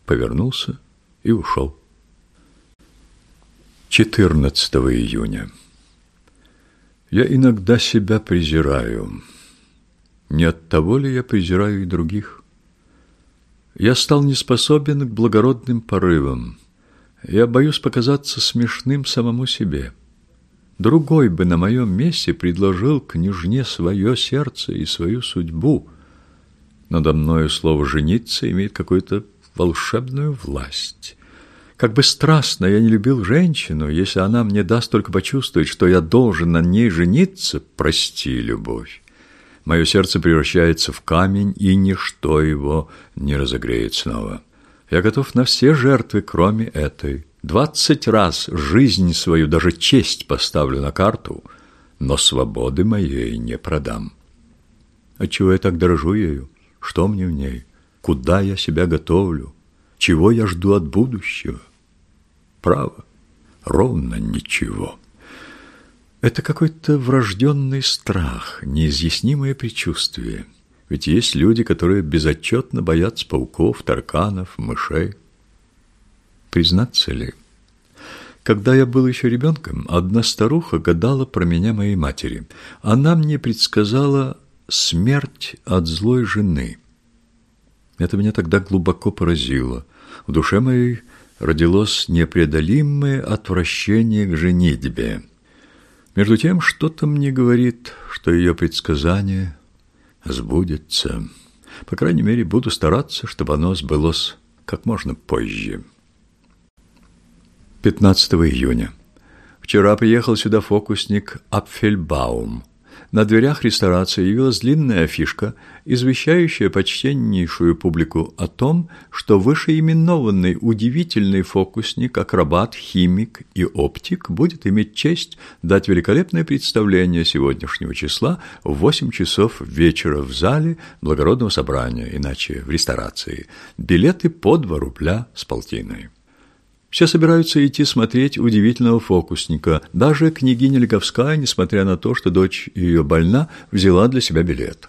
повернулся и ушел. 14 июня. Я иногда себя презираю. Не от того ли я презираю и других? Я стал неспособен к благородным порывам. Я боюсь показаться смешным самому себе. Другой бы на моем месте предложил княжне свое сердце и свою судьбу. Надо мною слово «жениться» имеет какую-то волшебную власть. Как бы страстно я не любил женщину, если она мне даст только почувствовать, что я должен на ней жениться, прости, любовь. Мое сердце превращается в камень, и ничто его не разогреет снова. Я готов на все жертвы, кроме этой. Двадцать раз жизнь свою, даже честь поставлю на карту, но свободы моей не продам. Отчего я так дорожу ею? Что мне в ней? Куда я себя готовлю? Чего я жду от будущего? Право, ровно ничего. Это какой-то врожденный страх, неизъяснимое предчувствие. Ведь есть люди, которые безотчетно боятся пауков, тарканов, мышей. Признаться ли? Когда я был еще ребенком, одна старуха гадала про меня моей матери. Она мне предсказала смерть от злой жены. Это меня тогда глубоко поразило. В душе моей родилось непреодолимое отвращение к женитьбе. Между тем, что-то мне говорит, что ее предсказание сбудется. По крайней мере, буду стараться, чтобы оно сбылось как можно позже. 15 июня. Вчера приехал сюда фокусник Апфельбаум. На дверях ресторации явилась длинная афишка, извещающая почтеннейшую публику о том, что вышеименованный удивительный фокусник, акробат, химик и оптик будет иметь честь дать великолепное представление сегодняшнего числа в 8 часов вечера в зале благородного собрания, иначе в ресторации. Билеты по 2 рубля с полтиной. Все собираются идти смотреть удивительного фокусника. Даже княгиня Леговская, несмотря на то, что дочь ее больна, взяла для себя билет.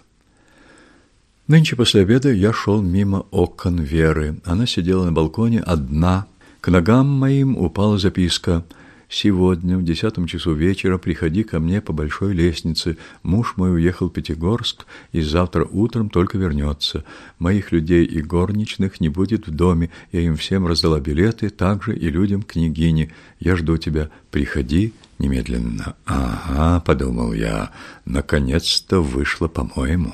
Нынче после обеда я шел мимо окон Веры. Она сидела на балконе одна. К ногам моим упала записка «Сегодня в десятом часу вечера приходи ко мне по большой лестнице. Муж мой уехал в Пятигорск и завтра утром только вернется. Моих людей и горничных не будет в доме. Я им всем раздала билеты, также и людям княгини. Я жду тебя. Приходи немедленно». «Ага», — подумал я, — «наконец-то вышло, по-моему».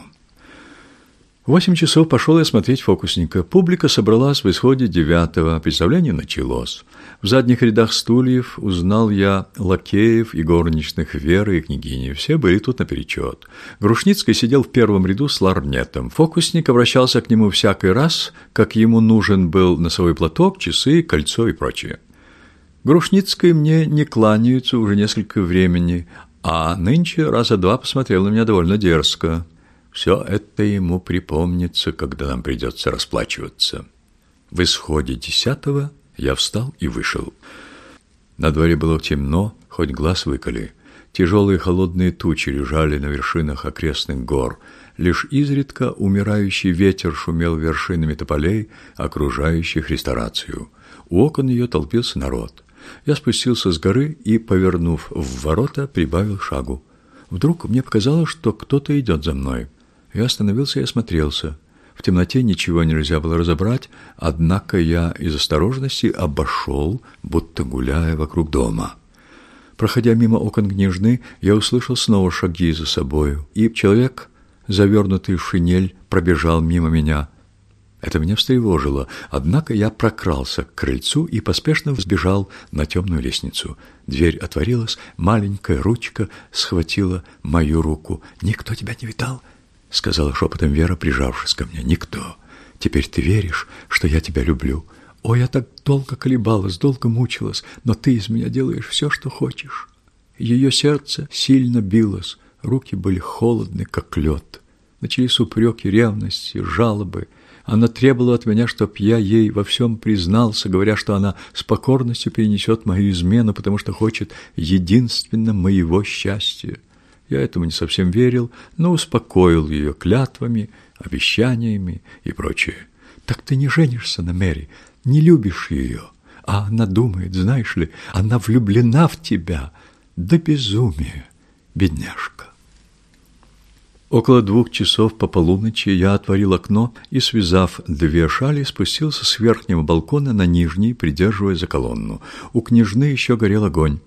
Восемь часов пошел я смотреть фокусника. Публика собралась в исходе девятого. Представление началось. В задних рядах стульев узнал я лакеев и горничных Веры и княгини. Все были тут наперечет. Грушницкий сидел в первом ряду с ларнетом. Фокусник обращался к нему всякий раз, как ему нужен был носовой платок, часы, кольцо и прочее. Грушницкий мне не кланяются уже несколько времени, а нынче раза два посмотрел на меня довольно дерзко. Все это ему припомнится, когда нам придется расплачиваться. В исходе десятого я встал и вышел. На дворе было темно, хоть глаз выколи. Тяжелые холодные тучи лежали на вершинах окрестных гор. Лишь изредка умирающий ветер шумел вершинами тополей, окружающих ресторацию. У окон ее толпился народ. Я спустился с горы и, повернув в ворота, прибавил шагу. Вдруг мне показалось, что кто-то идет за мной. Я остановился и осмотрелся. В темноте ничего нельзя было разобрать, однако я из осторожности обошел, будто гуляя вокруг дома. Проходя мимо окон княжны, я услышал снова шаги за собою, и человек, завернутый в шинель, пробежал мимо меня. Это меня встревожило, однако я прокрался к крыльцу и поспешно взбежал на темную лестницу. Дверь отворилась, маленькая ручка схватила мою руку. «Никто тебя не видал?» — сказала шепотом Вера, прижавшись ко мне. «Никто. Теперь ты веришь, что я тебя люблю. О, я так долго колебалась, долго мучилась, но ты из меня делаешь все, что хочешь». Ее сердце сильно билось, руки были холодны, как лед. Начались упреки, ревности, жалобы. Она требовала от меня, чтоб я ей во всем признался, говоря, что она с покорностью перенесет мою измену, потому что хочет единственно моего счастья. Я этому не совсем верил, но успокоил ее клятвами, обещаниями и прочее. «Так ты не женишься на Мэри, не любишь ее, а она думает, знаешь ли, она влюблена в тебя до безумия, бедняжка». Около двух часов по полуночи я отворил окно и, связав две шали, спустился с верхнего балкона на нижний, придерживая за колонну. У княжны еще горел огонь.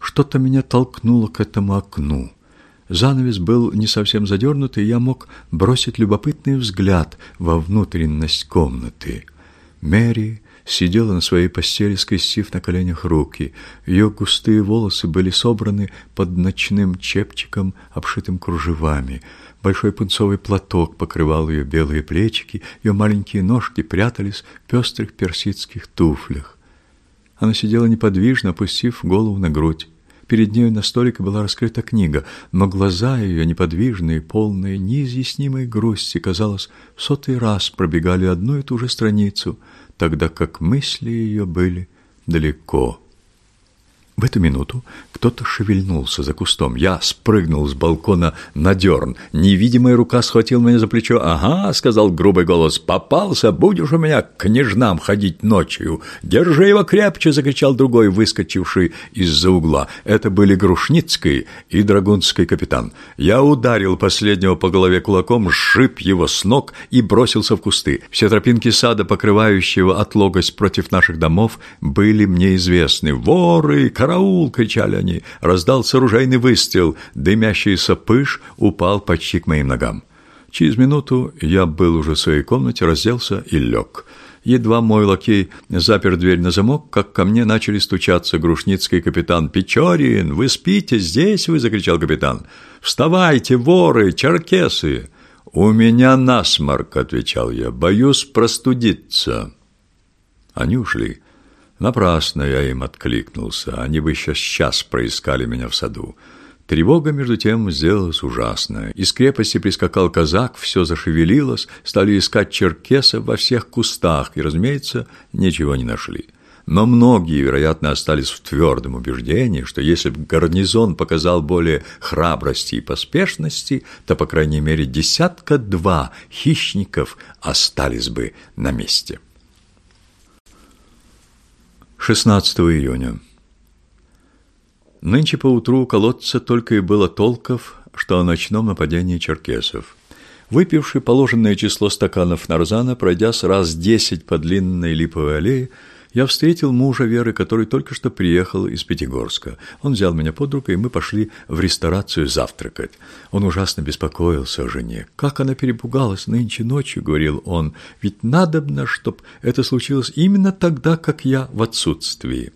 Что-то меня толкнуло к этому окну. Занавес был не совсем задернут, и я мог бросить любопытный взгляд во внутренность комнаты. Мэри сидела на своей постели, скрестив на коленях руки. Ее густые волосы были собраны под ночным чепчиком, обшитым кружевами. Большой пунцовый платок покрывал ее белые плечики, ее маленькие ножки прятались в пестрых персидских туфлях. Она сидела неподвижно, опустив голову на грудь. Перед нею на столике была раскрыта книга, но глаза ее, неподвижные, полные неизъяснимой грусти, казалось, в сотый раз пробегали одну и ту же страницу, тогда как мысли ее были далеко в эту минуту кто-то шевельнулся за кустом. Я спрыгнул с балкона на дерн. Невидимая рука схватила меня за плечо. «Ага», — сказал грубый голос, — «попался, будешь у меня к княжнам ходить ночью». «Держи его крепче!» — закричал другой, выскочивший из-за угла. Это были Грушницкий и Драгунский капитан. Я ударил последнего по голове кулаком, сшиб его с ног и бросился в кусты. Все тропинки сада, покрывающего отлогость против наших домов, были мне известны. Воры, «Караул!» — кричали они. Раздался ружейный выстрел. Дымящийся пыш упал почти к моим ногам. Через минуту я был уже в своей комнате, разделся и лег. Едва мой лакей запер дверь на замок, как ко мне начали стучаться грушницкий капитан. «Печорин, вы спите? Здесь вы!» — закричал капитан. «Вставайте, воры, черкесы!» «У меня насморк», — отвечал я. «Боюсь простудиться». Они ушли. Напрасно я им откликнулся, они бы еще сейчас проискали меня в саду. Тревога, между тем, сделалась ужасная. Из крепости прискакал казак, все зашевелилось, стали искать черкеса во всех кустах и, разумеется, ничего не нашли. но многие, вероятно, остались в твердом убеждении, что если бы гарнизон показал более храбрости и поспешности, то, по крайней мере, десятка-два хищников остались бы на месте. 16 июня. Нынче поутру у колодца только и было толков, что о ночном нападении черкесов. Выпивший положенное число стаканов нарзана, пройдя с раз десять по длинной липовой аллее, я встретил мужа Веры, который только что приехал из Пятигорска. Он взял меня под руку, и мы пошли в ресторацию завтракать. Он ужасно беспокоился о жене. «Как она перепугалась нынче ночью», — говорил он, — «ведь надобно, чтоб это случилось именно тогда, как я в отсутствии».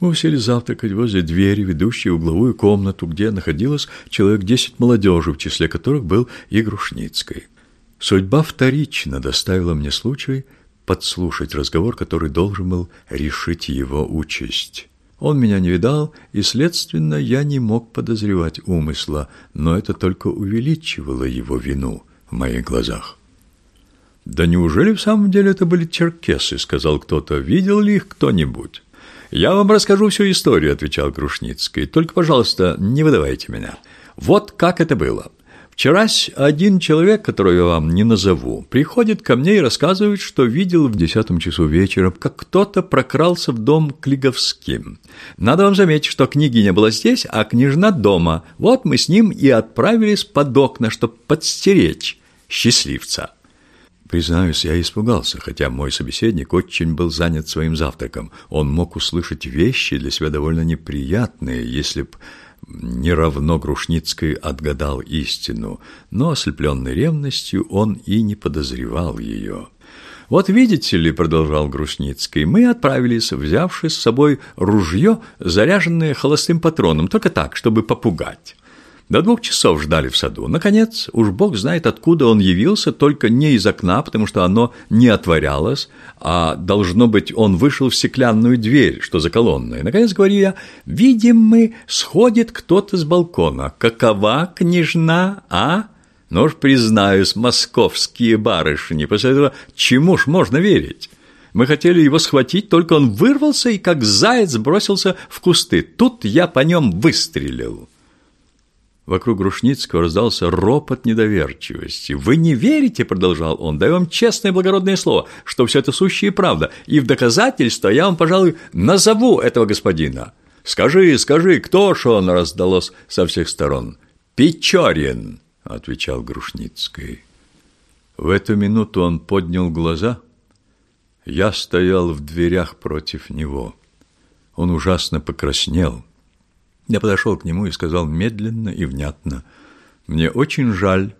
Мы усели завтракать возле двери, ведущей в угловую комнату, где находилось человек десять молодежи, в числе которых был и Грушницкий. Судьба вторично доставила мне случай подслушать разговор, который должен был решить его участь. Он меня не видал, и, следственно, я не мог подозревать умысла, но это только увеличивало его вину в моих глазах. «Да неужели в самом деле это были черкесы?» — сказал кто-то. «Видел ли их кто-нибудь?» «Я вам расскажу всю историю», — отвечал Крушницкий. «Только, пожалуйста, не выдавайте меня. Вот как это было. Вчерась один человек, которого я вам не назову, приходит ко мне и рассказывает, что видел в десятом часу вечера, как кто-то прокрался в дом к Лиговским. Надо вам заметить, что княгиня была здесь, а княжна дома. Вот мы с ним и отправились под окна, чтобы подстеречь счастливца. Признаюсь, я испугался, хотя мой собеседник очень был занят своим завтраком. Он мог услышать вещи для себя довольно неприятные, если б не равно Грушницкой отгадал истину, но, ослепленный ревностью, он и не подозревал ее. «Вот видите ли», — продолжал Грушницкий, — «мы отправились, взявши с собой ружье, заряженное холостым патроном, только так, чтобы попугать. До двух часов ждали в саду. Наконец, уж бог знает, откуда он явился, только не из окна, потому что оно не отворялось, а, должно быть, он вышел в стеклянную дверь, что за колонной. Наконец, говорю я, видим мы, сходит кто-то с балкона. Какова княжна, а? Ну уж, признаюсь, московские барышни. После этого чему ж можно верить? Мы хотели его схватить, только он вырвался и как заяц бросился в кусты. Тут я по нем выстрелил. Вокруг Грушницкого раздался ропот недоверчивости. «Вы не верите?» – продолжал он. «Даю вам честное благородное слово, что все это сущая правда. И в доказательство я вам, пожалуй, назову этого господина». «Скажи, скажи, кто ж он?» – раздалось со всех сторон. «Печорин», – отвечал Грушницкий. В эту минуту он поднял глаза. Я стоял в дверях против него. Он ужасно покраснел – я подошел к нему и сказал медленно и внятно, «Мне очень жаль,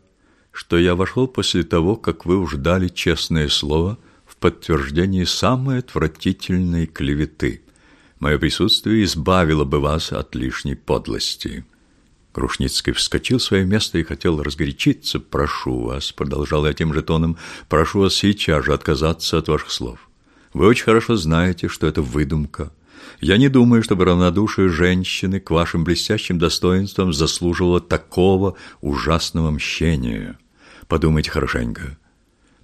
что я вошел после того, как вы уж дали честное слово в подтверждении самой отвратительной клеветы. Мое присутствие избавило бы вас от лишней подлости». Крушницкий вскочил в свое место и хотел разгорячиться. «Прошу вас», — продолжал я тем же тоном, — «прошу вас сейчас же отказаться от ваших слов. Вы очень хорошо знаете, что это выдумка». Я не думаю, чтобы равнодушие женщины к вашим блестящим достоинствам заслуживало такого ужасного мщения. Подумайте хорошенько.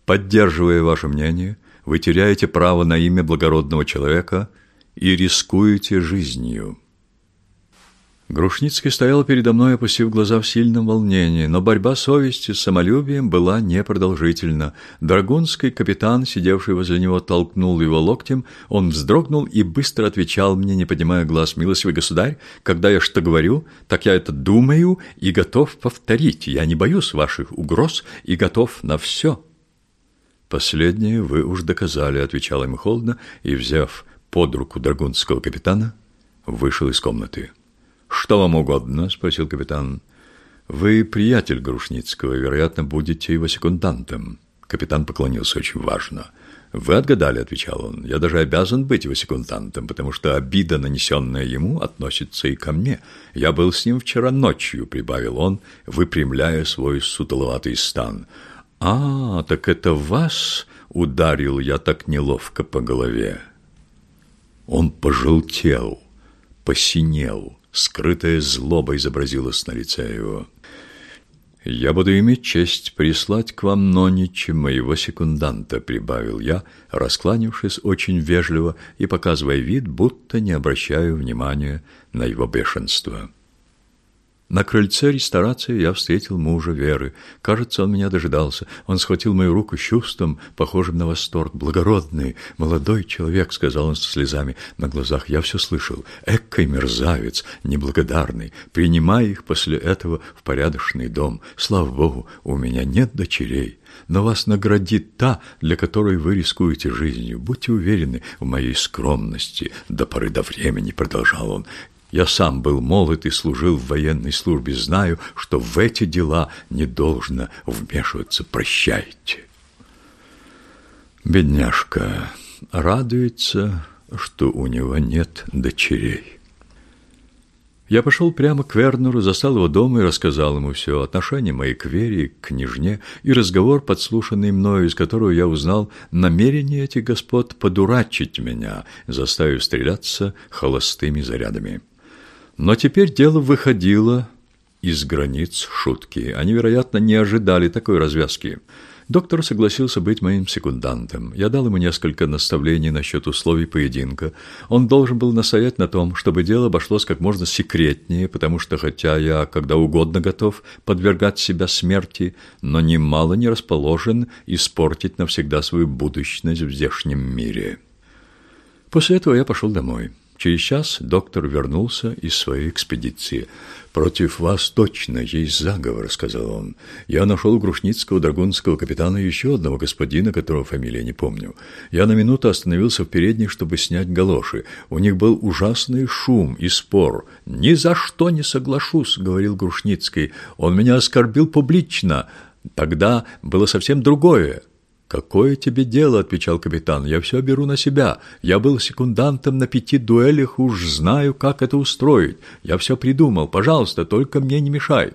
Поддерживая ваше мнение, вы теряете право на имя благородного человека и рискуете жизнью. Грушницкий стоял передо мной, опустив глаза в сильном волнении, но борьба совести с самолюбием была непродолжительна. Драгунский капитан, сидевший возле него, толкнул его локтем, он вздрогнул и быстро отвечал мне, не поднимая глаз, «Милостивый государь, когда я что говорю, так я это думаю и готов повторить. Я не боюсь ваших угроз и готов на все». «Последнее вы уж доказали», — отвечал ему холодно, и, взяв под руку драгунского капитана, вышел из комнаты. «Что вам угодно?» – спросил капитан. «Вы приятель Грушницкого, вероятно, будете его секундантом». Капитан поклонился очень важно. «Вы отгадали», – отвечал он. «Я даже обязан быть его секундантом, потому что обида, нанесенная ему, относится и ко мне. Я был с ним вчера ночью», – прибавил он, выпрямляя свой сутуловатый стан. «А, так это вас ударил я так неловко по голове». Он пожелтел, посинел – Скрытая злоба изобразилась на лице его. «Я буду иметь честь прислать к вам Нонича, моего секунданта», — прибавил я, раскланившись очень вежливо и показывая вид, будто не обращаю внимания на его бешенство. На крыльце ресторации я встретил мужа Веры. Кажется, он меня дожидался. Он схватил мою руку с чувством, похожим на восторг. «Благородный, молодой человек», — сказал он со слезами на глазах. «Я все слышал. Эккой мерзавец, неблагодарный. Принимай их после этого в порядочный дом. Слава Богу, у меня нет дочерей. Но вас наградит та, для которой вы рискуете жизнью. Будьте уверены в моей скромности. До поры до времени, — продолжал он, я сам был молод и служил в военной службе, знаю, что в эти дела не должно вмешиваться. Прощайте. Бедняжка радуется, что у него нет дочерей. Я пошел прямо к Вернеру, застал его дома и рассказал ему все, отношения мои к Вере, к княжне и разговор, подслушанный мною, из которого я узнал намерение этих господ подурачить меня, заставив стреляться холостыми зарядами. Но теперь дело выходило из границ шутки. Они, вероятно, не ожидали такой развязки. Доктор согласился быть моим секундантом. Я дал ему несколько наставлений насчет условий поединка. Он должен был настоять на том, чтобы дело обошлось как можно секретнее, потому что, хотя я когда угодно готов подвергать себя смерти, но немало не расположен испортить навсегда свою будущность в здешнем мире. После этого я пошел домой. Через час доктор вернулся из своей экспедиции. «Против вас точно есть заговор», — сказал он. «Я нашел грушницкого драгунского капитана еще одного господина, которого фамилия не помню. Я на минуту остановился в передней, чтобы снять галоши. У них был ужасный шум и спор. «Ни за что не соглашусь», — говорил Грушницкий. «Он меня оскорбил публично. Тогда было совсем другое». «Какое тебе дело?» – отвечал капитан. «Я все беру на себя. Я был секундантом на пяти дуэлях, уж знаю, как это устроить. Я все придумал. Пожалуйста, только мне не мешай».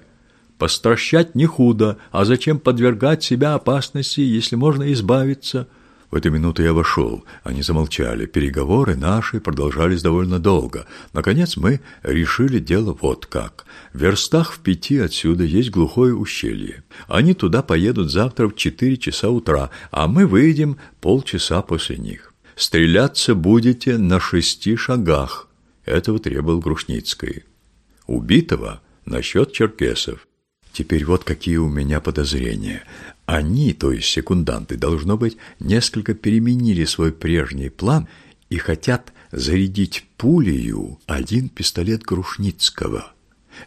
Постращать не худо, а зачем подвергать себя опасности, если можно избавиться? В эту минуту я вошел. Они замолчали. Переговоры наши продолжались довольно долго. Наконец мы решили дело вот как. В верстах в пяти отсюда есть глухое ущелье. Они туда поедут завтра в четыре часа утра, а мы выйдем полчаса после них. Стреляться будете на шести шагах. Этого требовал Грушницкий. Убитого насчет черкесов. Теперь вот какие у меня подозрения. Они, то есть секунданты, должно быть, несколько переменили свой прежний план и хотят зарядить пулею один пистолет Грушницкого.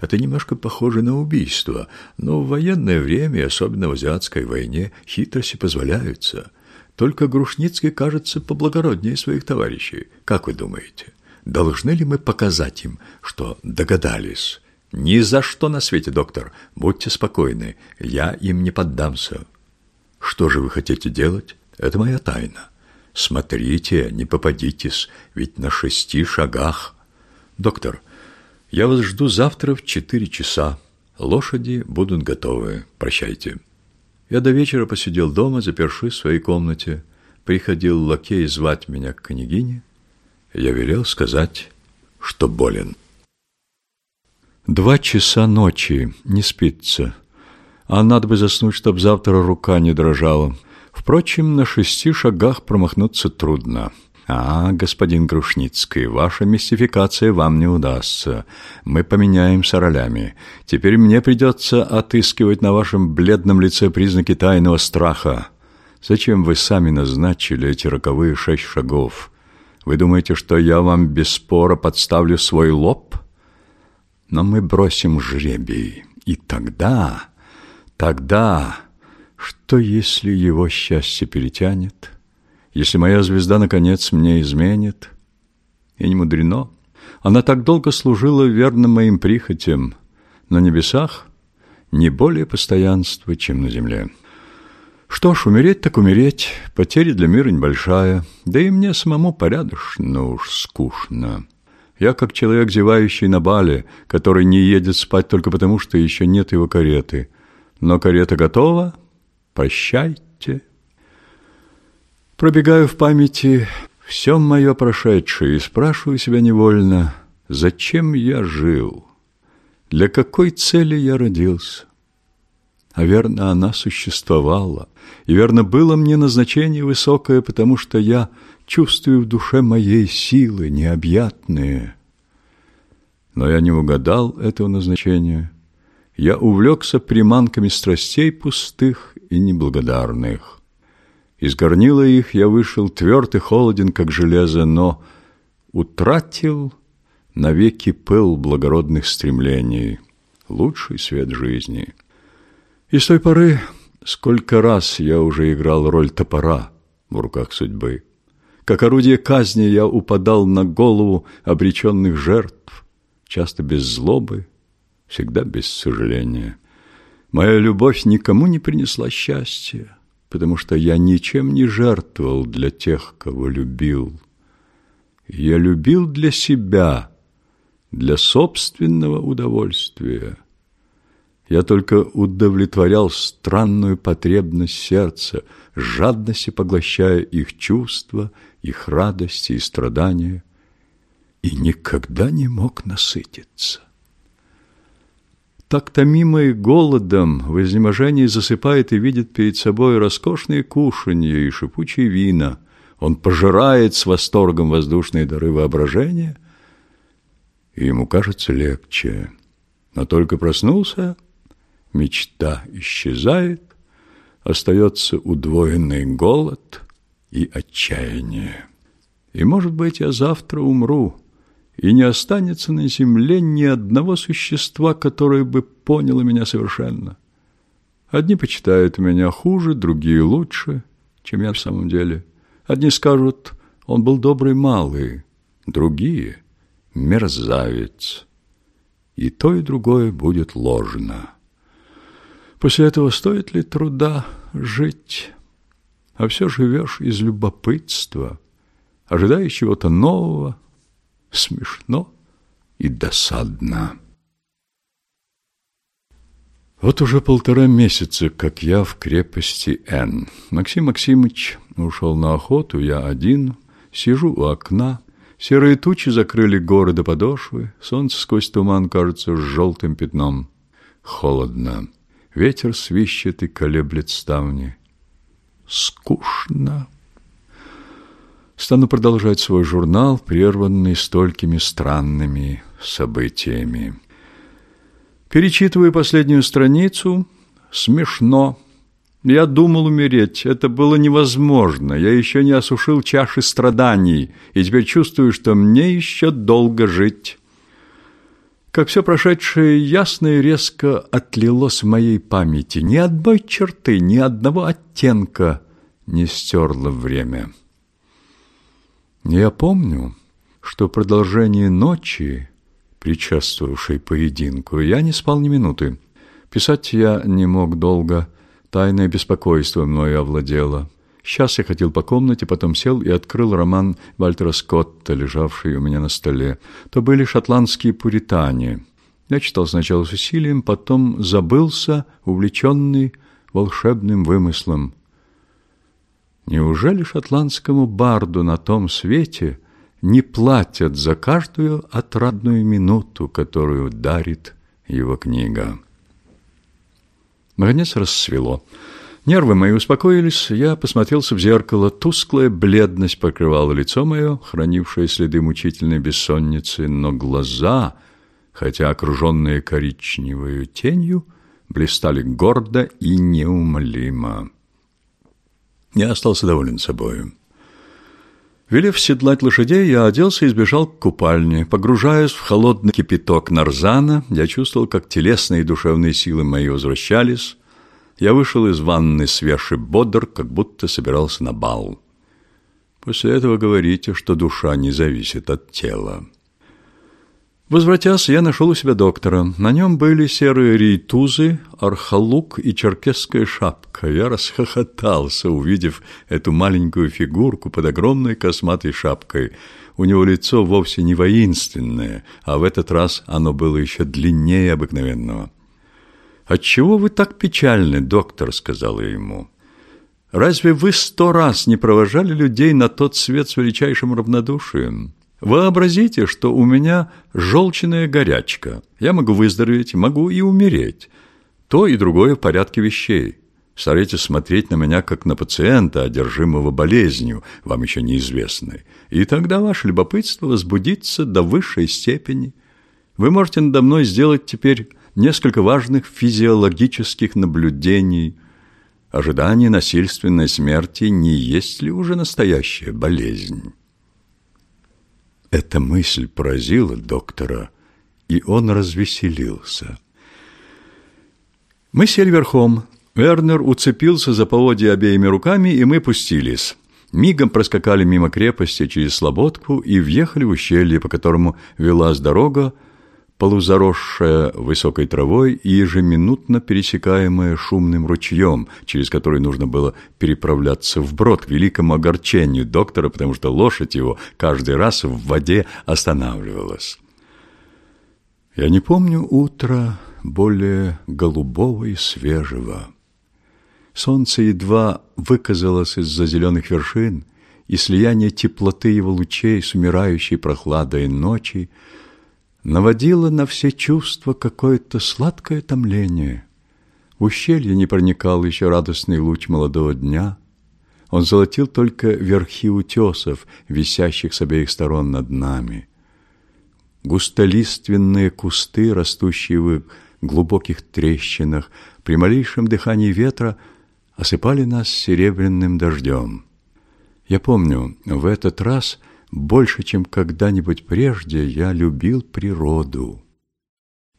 Это немножко похоже на убийство, но в военное время, особенно в азиатской войне, хитрости позволяются. Только Грушницкий кажется поблагороднее своих товарищей. Как вы думаете, должны ли мы показать им, что догадались? Ни за что на свете, доктор. Будьте спокойны, я им не поддамся. Что же вы хотите делать? Это моя тайна. Смотрите, не попадитесь, ведь на шести шагах. Доктор, я вас жду завтра в четыре часа. Лошади будут готовы. Прощайте. Я до вечера посидел дома, запершись в своей комнате. Приходил лакей звать меня к княгине. Я велел сказать, что болен. Два часа ночи, не спится а надо бы заснуть, чтоб завтра рука не дрожала. Впрочем, на шести шагах промахнуться трудно. «А, господин Грушницкий, ваша мистификация вам не удастся. Мы поменяемся ролями. Теперь мне придется отыскивать на вашем бледном лице признаки тайного страха. Зачем вы сами назначили эти роковые шесть шагов? Вы думаете, что я вам без спора подставлю свой лоб? Но мы бросим жребий, и тогда...» Тогда, что если его счастье перетянет, если моя звезда, наконец, мне изменит? И не мудрено. Она так долго служила верным моим прихотям. На небесах не более постоянства, чем на земле. Что ж, умереть так умереть, потеря для мира небольшая, да и мне самому порядочно уж скучно. Я как человек, зевающий на бале, который не едет спать только потому, что еще нет его кареты — но карета готова. Прощайте. Пробегаю в памяти все мое прошедшее и спрашиваю себя невольно, зачем я жил, для какой цели я родился. А верно, она существовала, и верно, было мне назначение высокое, потому что я чувствую в душе моей силы необъятные. Но я не угадал этого назначения. Я увлекся приманками страстей пустых и неблагодарных. Из горнила их я вышел тверд и холоден, как железо, но утратил навеки пыл благородных стремлений, лучший свет жизни. И с той поры сколько раз я уже играл роль топора в руках судьбы. Как орудие казни я упадал на голову обреченных жертв, часто без злобы, всегда без сожаления. Моя любовь никому не принесла счастья, потому что я ничем не жертвовал для тех, кого любил. Я любил для себя, для собственного удовольствия. Я только удовлетворял странную потребность сердца, жадности поглощая их чувства, их радости и страдания, и никогда не мог насытиться. Так томимый голодом в изнеможении засыпает и видит перед собой роскошные кушанья и шипучие вина. Он пожирает с восторгом воздушные дары воображения, и ему кажется легче. Но только проснулся, мечта исчезает, остается удвоенный голод и отчаяние. И, может быть, я завтра умру, и не останется на земле ни одного существа, которое бы поняло меня совершенно. Одни почитают меня хуже, другие лучше, чем я в самом деле. Одни скажут, он был добрый малый, другие — мерзавец. И то, и другое будет ложно. После этого стоит ли труда жить? А все живешь из любопытства, ожидая чего-то нового, смешно и досадно. Вот уже полтора месяца, как я в крепости Н. Максим Максимович ушел на охоту, я один, сижу у окна. Серые тучи закрыли горы до подошвы, солнце сквозь туман кажется желтым пятном. Холодно, ветер свищет и колеблет ставни. Скучно. Стану продолжать свой журнал, прерванный столькими странными событиями. Перечитываю последнюю страницу. Смешно. Я думал умереть. Это было невозможно. Я еще не осушил чаши страданий, и теперь чувствую, что мне еще долго жить. Как все прошедшее ясно и резко отлилось в моей памяти. Ни одной черты, ни одного оттенка не стерло время. Я помню, что в продолжении ночи, предшествовавшей поединку, я не спал ни минуты. Писать я не мог долго, тайное беспокойство мною овладело. Сейчас я ходил по комнате, потом сел и открыл роман Вальтера Скотта, лежавший у меня на столе. То были шотландские пуритане. Я читал сначала с усилием, потом забылся, увлеченный волшебным вымыслом. Неужели шотландскому барду на том свете не платят за каждую отрадную минуту, которую дарит его книга? Наконец рассвело. Нервы мои успокоились, я посмотрелся в зеркало. Тусклая бледность покрывала лицо мое, хранившее следы мучительной бессонницы, но глаза, хотя окруженные коричневой тенью, блистали гордо и неумолимо. Я остался доволен собою. Велев седлать лошадей, я оделся и сбежал к купальне. Погружаясь в холодный кипяток нарзана, я чувствовал, как телесные и душевные силы мои возвращались. Я вышел из ванны свеж и бодр, как будто собирался на бал. После этого говорите, что душа не зависит от тела. Возвратясь, я нашел у себя доктора. На нем были серые рейтузы, архалук и черкесская шапка. Я расхохотался, увидев эту маленькую фигурку под огромной косматой шапкой. У него лицо вовсе не воинственное, а в этот раз оно было еще длиннее обыкновенного. «Отчего вы так печальны, доктор?» — сказал я ему. «Разве вы сто раз не провожали людей на тот свет с величайшим равнодушием?» Вообразите, что у меня желчная горячка. Я могу выздороветь, могу и умереть. То и другое в порядке вещей. Старайтесь смотреть на меня как на пациента, одержимого болезнью, вам еще неизвестной. И тогда ваше любопытство возбудится до высшей степени. Вы можете надо мной сделать теперь несколько важных физиологических наблюдений. Ожидание насильственной смерти не есть ли уже настоящая болезнь? Эта мысль поразила доктора, и он развеселился. Мы сели верхом. Вернер уцепился за поводья обеими руками, и мы пустились. Мигом проскакали мимо крепости через Слободку и въехали в ущелье, по которому велась дорога, полузаросшая высокой травой и ежеминутно пересекаемая шумным ручьем, через который нужно было переправляться вброд к великому огорчению доктора, потому что лошадь его каждый раз в воде останавливалась. Я не помню утра, более голубого и свежего. Солнце едва выказалось из-за зеленых вершин, и слияние теплоты его лучей с умирающей прохладой ночи наводило на все чувства какое-то сладкое томление. В ущелье не проникал еще радостный луч молодого дня. Он золотил только верхи утесов, висящих с обеих сторон над нами. Густолиственные кусты, растущие в глубоких трещинах, при малейшем дыхании ветра осыпали нас серебряным дождем. Я помню, в этот раз больше, чем когда-нибудь прежде, я любил природу.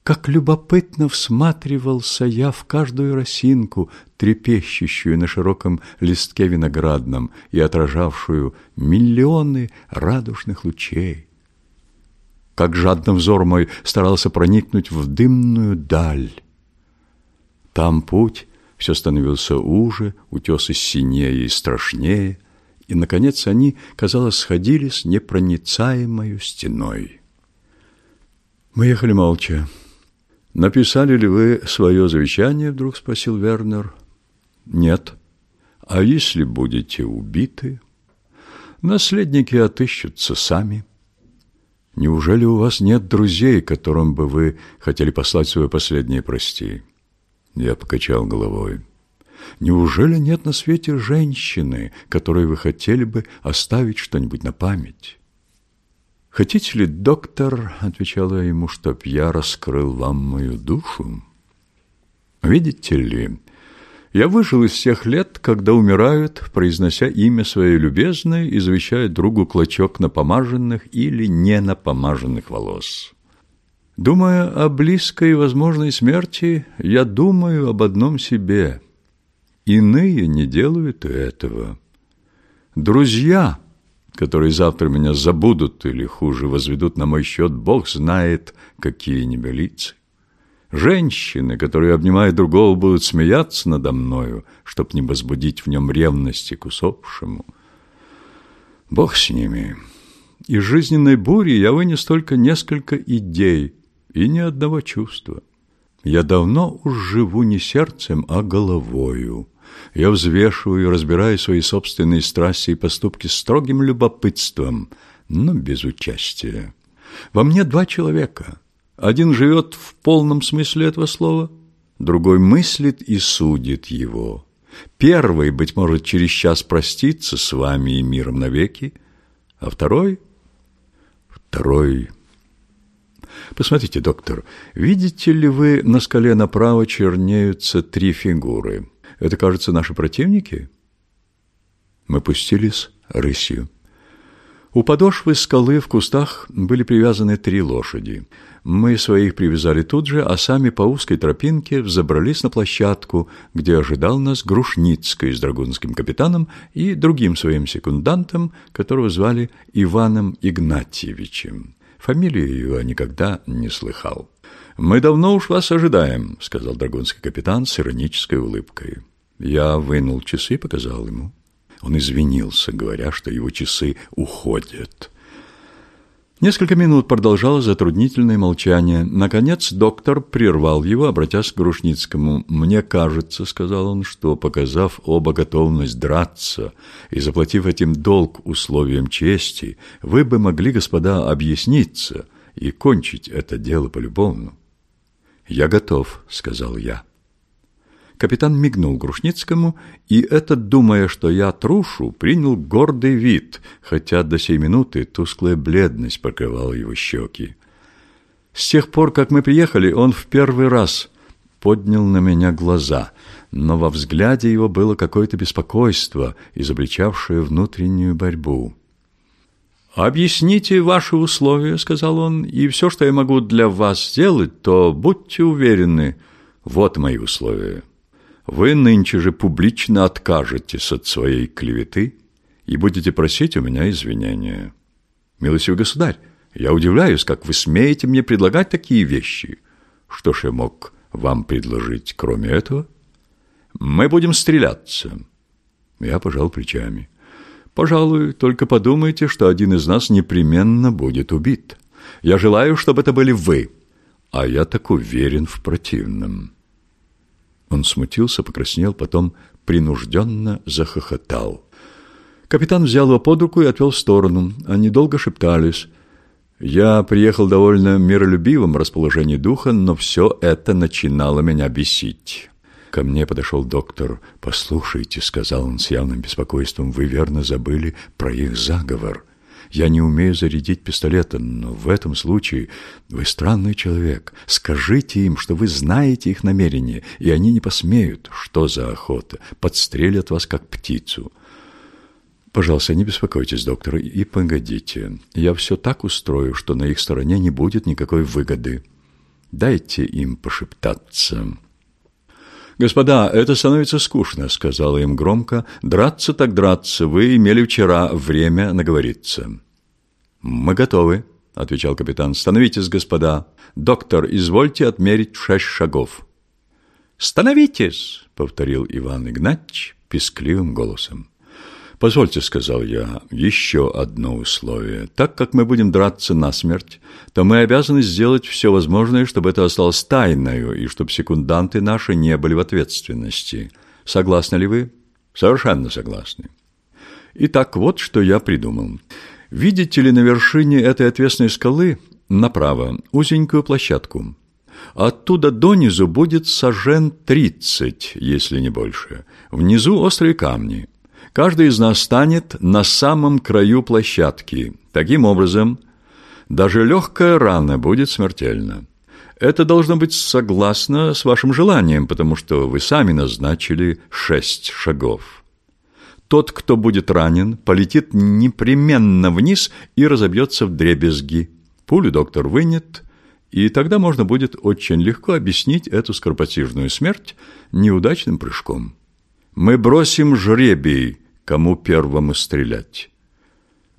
Как любопытно всматривался я в каждую росинку, трепещущую на широком листке виноградном и отражавшую миллионы радужных лучей как жадно взор мой старался проникнуть в дымную даль. Там путь все становился уже, утесы синее и страшнее, и, наконец, они, казалось, сходились непроницаемой стеной. Мы ехали молча. «Написали ли вы свое завещание?» — вдруг спросил Вернер. «Нет». «А если будете убиты?» «Наследники отыщутся сами». Неужели у вас нет друзей, которым бы вы хотели послать свое последнее прости? Я покачал головой. Неужели нет на свете женщины, которой вы хотели бы оставить что-нибудь на память? Хотите ли, доктор, отвечала ему, чтоб я раскрыл вам мою душу? Видите ли, я выжил из всех лет, когда умирают, произнося имя свое любезное и завещая другу клочок напомаженных или не напомаженных волос. Думая о близкой возможной смерти, я думаю об одном себе. Иные не делают этого. Друзья, которые завтра меня забудут или, хуже, возведут на мой счет, Бог знает, какие небелицы. Женщины, которые, обнимая другого, будут смеяться надо мною, чтоб не возбудить в нем ревности к усопшему. Бог с ними. Из жизненной бури я вынес только несколько идей и ни одного чувства. Я давно уж живу не сердцем, а головою. Я взвешиваю, разбираю свои собственные страсти и поступки строгим любопытством, но без участия. Во мне два человека — один живет в полном смысле этого слова, другой мыслит и судит его. Первый, быть может, через час простится с вами и миром навеки, а второй... Второй... Посмотрите, доктор, видите ли вы, на скале направо чернеются три фигуры? Это, кажется, наши противники? Мы пустились рысью. У подошвы скалы в кустах были привязаны три лошади. Мы своих привязали тут же, а сами по узкой тропинке взобрались на площадку, где ожидал нас Грушницкий с драгунским капитаном и другим своим секундантом, которого звали Иваном Игнатьевичем. Фамилию его никогда не слыхал. «Мы давно уж вас ожидаем», — сказал драгунский капитан с иронической улыбкой. Я вынул часы и показал ему. Он извинился, говоря, что его часы уходят. Несколько минут продолжалось затруднительное молчание. Наконец доктор прервал его, обратясь к Грушницкому. «Мне кажется, — сказал он, — что, показав оба готовность драться и заплатив этим долг условиям чести, вы бы могли, господа, объясниться и кончить это дело полюбовно». «Я готов», — сказал я. Капитан мигнул Грушницкому, и этот, думая, что я трушу, принял гордый вид, хотя до сей минуты тусклая бледность покрывала его щеки. С тех пор, как мы приехали, он в первый раз поднял на меня глаза, но во взгляде его было какое-то беспокойство, изобличавшее внутреннюю борьбу. «Объясните ваши условия», — сказал он, — «и все, что я могу для вас сделать, то будьте уверены, вот мои условия. Вы нынче же публично откажетесь от своей клеветы и будете просить у меня извинения. Милостивый государь, я удивляюсь, как вы смеете мне предлагать такие вещи. Что ж я мог вам предложить, кроме этого? Мы будем стреляться». Я пожал плечами. Пожалуй, только подумайте, что один из нас непременно будет убит. Я желаю, чтобы это были вы, а я так уверен в противном». Он смутился, покраснел, потом принужденно захохотал. Капитан взял его под руку и отвел в сторону. Они долго шептались. Я приехал довольно миролюбивым расположении духа, но все это начинало меня бесить. Ко мне подошел доктор. «Послушайте», — сказал он с явным беспокойством, — «вы верно забыли про их заговор. Я не умею зарядить пистолетом, но в этом случае вы странный человек. Скажите им, что вы знаете их намерения, и они не посмеют. Что за охота? Подстрелят вас, как птицу». «Пожалуйста, не беспокойтесь, доктор, и погодите. Я все так устрою, что на их стороне не будет никакой выгоды. Дайте им пошептаться». «Господа, это становится скучно», — сказала им громко. «Драться так драться. Вы имели вчера время наговориться». «Мы готовы», — отвечал капитан. «Становитесь, господа. Доктор, извольте отмерить шесть шагов». «Становитесь», — повторил Иван Игнатьевич пескливым голосом. «Позвольте», — сказал я, — «еще одно условие. Так как мы будем драться насмерть, то мы обязаны сделать все возможное, чтобы это осталось тайною, и чтобы секунданты наши не были в ответственности. Согласны ли вы?» «Совершенно согласны». Итак, вот что я придумал. Видите ли на вершине этой отвесной скалы направо узенькую площадку? Оттуда донизу будет сажен тридцать, если не больше. Внизу острые камни. Каждый из нас станет на самом краю площадки. Таким образом, даже легкая рана будет смертельна. Это должно быть согласно с вашим желанием, потому что вы сами назначили шесть шагов. Тот, кто будет ранен, полетит непременно вниз и разобьется в дребезги. Пулю доктор вынет, и тогда можно будет очень легко объяснить эту скоропостижную смерть неудачным прыжком. Мы бросим жребий, кому первому стрелять.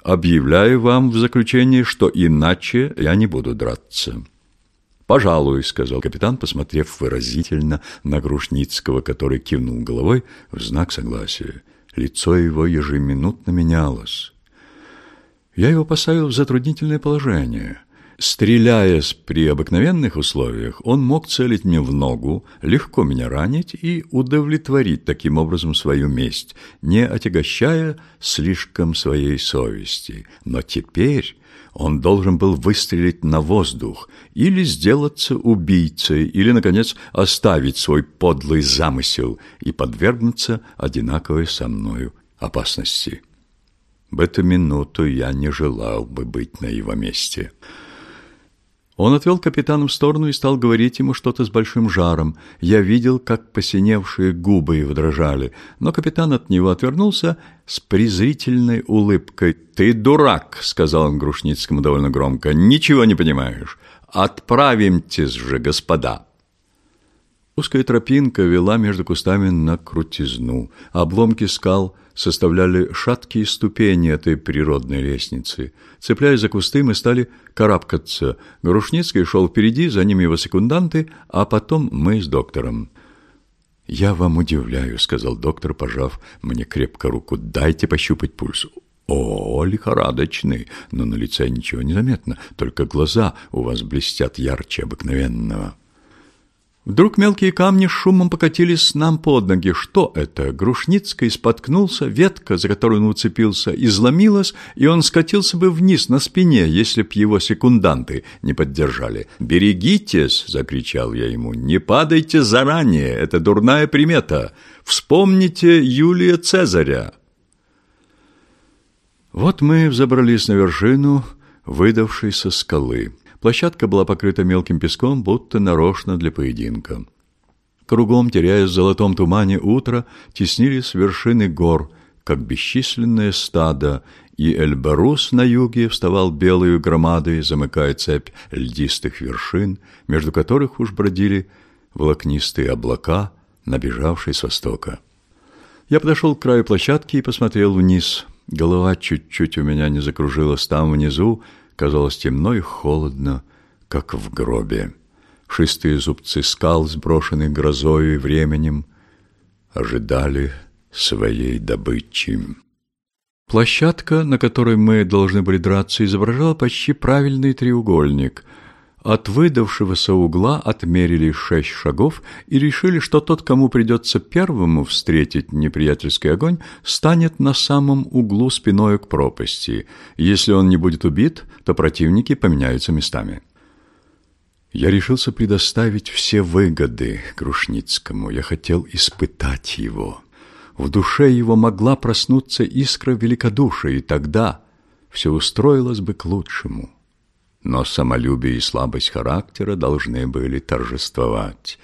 Объявляю вам в заключение, что иначе я не буду драться. «Пожалуй», — сказал капитан, посмотрев выразительно на Грушницкого, который кивнул головой в знак согласия. Лицо его ежеминутно менялось. Я его поставил в затруднительное положение — Стреляясь при обыкновенных условиях, он мог целить мне в ногу, легко меня ранить и удовлетворить таким образом свою месть, не отягощая слишком своей совести. Но теперь он должен был выстрелить на воздух или сделаться убийцей, или, наконец, оставить свой подлый замысел и подвергнуться одинаковой со мною опасности. В эту минуту я не желал бы быть на его месте». Он отвел капитана в сторону и стал говорить ему что-то с большим жаром. Я видел, как посиневшие губы его дрожали, но капитан от него отвернулся с презрительной улыбкой. «Ты дурак!» — сказал он Грушницкому довольно громко. «Ничего не понимаешь. Отправимтесь же, господа!» Узкая тропинка вела между кустами на крутизну. Обломки скал составляли шаткие ступени этой природной лестницы. Цепляясь за кусты, мы стали карабкаться. Грушницкий шел впереди, за ним его секунданты, а потом мы с доктором. «Я вам удивляю», — сказал доктор, пожав мне крепко руку. «Дайте пощупать пульс». «О, лихорадочный, но на лице ничего не заметно, только глаза у вас блестят ярче обыкновенного». Вдруг мелкие камни с шумом покатились нам под ноги. Что это? Грушницкий споткнулся, ветка, за которую он уцепился, изломилась, и он скатился бы вниз на спине, если б его секунданты не поддержали. «Берегитесь!» — закричал я ему. «Не падайте заранее! Это дурная примета! Вспомните Юлия Цезаря!» Вот мы взобрались на вершину выдавшейся скалы. Площадка была покрыта мелким песком, будто нарочно для поединка. Кругом, теряясь в золотом тумане утра, теснились вершины гор, как бесчисленное стадо, и Эльбарус на юге вставал белой громадой, замыкая цепь льдистых вершин, между которых уж бродили волокнистые облака, набежавшие с востока. Я подошел к краю площадки и посмотрел вниз. Голова чуть-чуть у меня не закружилась там внизу, казалось темно и холодно, как в гробе. Шестые зубцы скал, сброшенные грозою и временем, ожидали своей добычи. Площадка, на которой мы должны были драться, изображала почти правильный треугольник — от выдавшегося угла отмерили шесть шагов и решили, что тот, кому придется первому встретить неприятельский огонь, станет на самом углу спиною к пропасти. Если он не будет убит, то противники поменяются местами. Я решился предоставить все выгоды Грушницкому. Я хотел испытать его. В душе его могла проснуться искра великодушия, и тогда все устроилось бы к лучшему но самолюбие и слабость характера должны были торжествовать.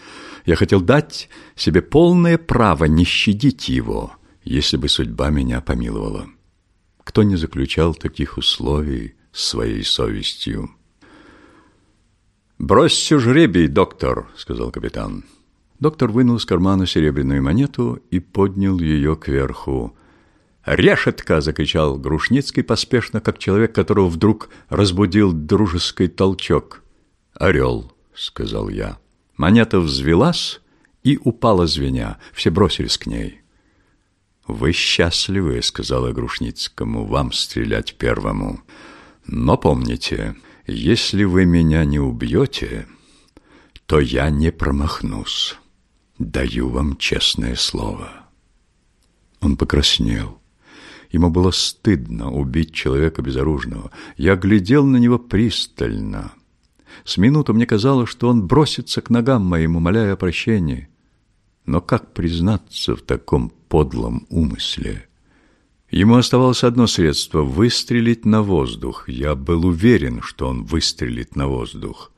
Я хотел дать себе полное право не щадить его, если бы судьба меня помиловала. Кто не заключал таких условий своей совестью? «Бросьте жребий, доктор», — сказал капитан. Доктор вынул из кармана серебряную монету и поднял ее кверху. «Решетка!» — закричал Грушницкий поспешно, как человек, которого вдруг разбудил дружеский толчок. «Орел!» — сказал я. Монета взвелась и упала звеня. Все бросились к ней. «Вы счастливы», — сказала Грушницкому, — «вам стрелять первому. Но помните, если вы меня не убьете, то я не промахнусь. Даю вам честное слово». Он покраснел. Ему было стыдно убить человека безоружного. Я глядел на него пристально. С минуту мне казалось, что он бросится к ногам моим, умоляя о прощении. Но как признаться в таком подлом умысле? Ему оставалось одно средство — выстрелить на воздух. Я был уверен, что он выстрелит на воздух.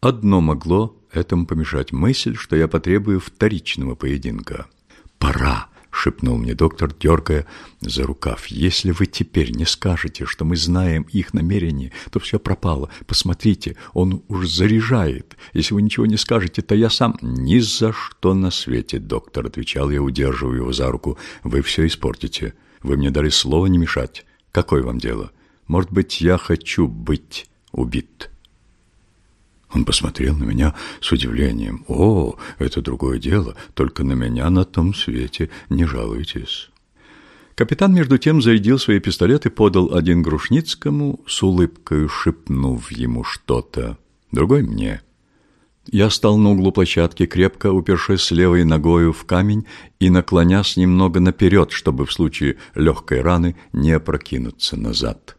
Одно могло этому помешать — мысль, что я потребую вторичного поединка. «Пора!» Шепнул мне доктор, дергая за рукав. «Если вы теперь не скажете, что мы знаем их намерения, то все пропало. Посмотрите, он уж заряжает. Если вы ничего не скажете, то я сам...» «Ни за что на свете, доктор», — отвечал я, удерживая его за руку. «Вы все испортите. Вы мне дали слово не мешать. Какое вам дело? Может быть, я хочу быть убит?» Он посмотрел на меня с удивлением. «О, это другое дело, только на меня на том свете не жалуйтесь». Капитан, между тем, зарядил свои пистолеты, подал один Грушницкому, с улыбкой шепнув ему что-то, другой мне. Я стал на углу площадки, крепко упершись левой ногою в камень и наклонясь немного наперед, чтобы в случае легкой раны не опрокинуться назад.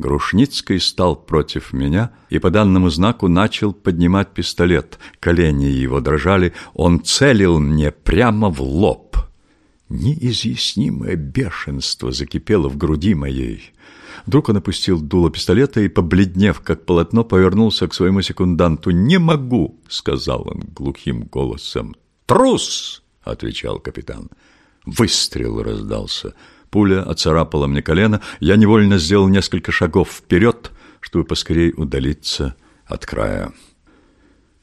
Грушницкий стал против меня и по данному знаку начал поднимать пистолет. Колени его дрожали, он целил мне прямо в лоб. Неизъяснимое бешенство закипело в груди моей. Вдруг он опустил дуло пистолета и, побледнев, как полотно, повернулся к своему секунданту. «Не могу!» — сказал он глухим голосом. «Трус!» — отвечал капитан. Выстрел раздался — Пуля оцарапала мне колено, я невольно сделал несколько шагов вперед, чтобы поскорее удалиться от края.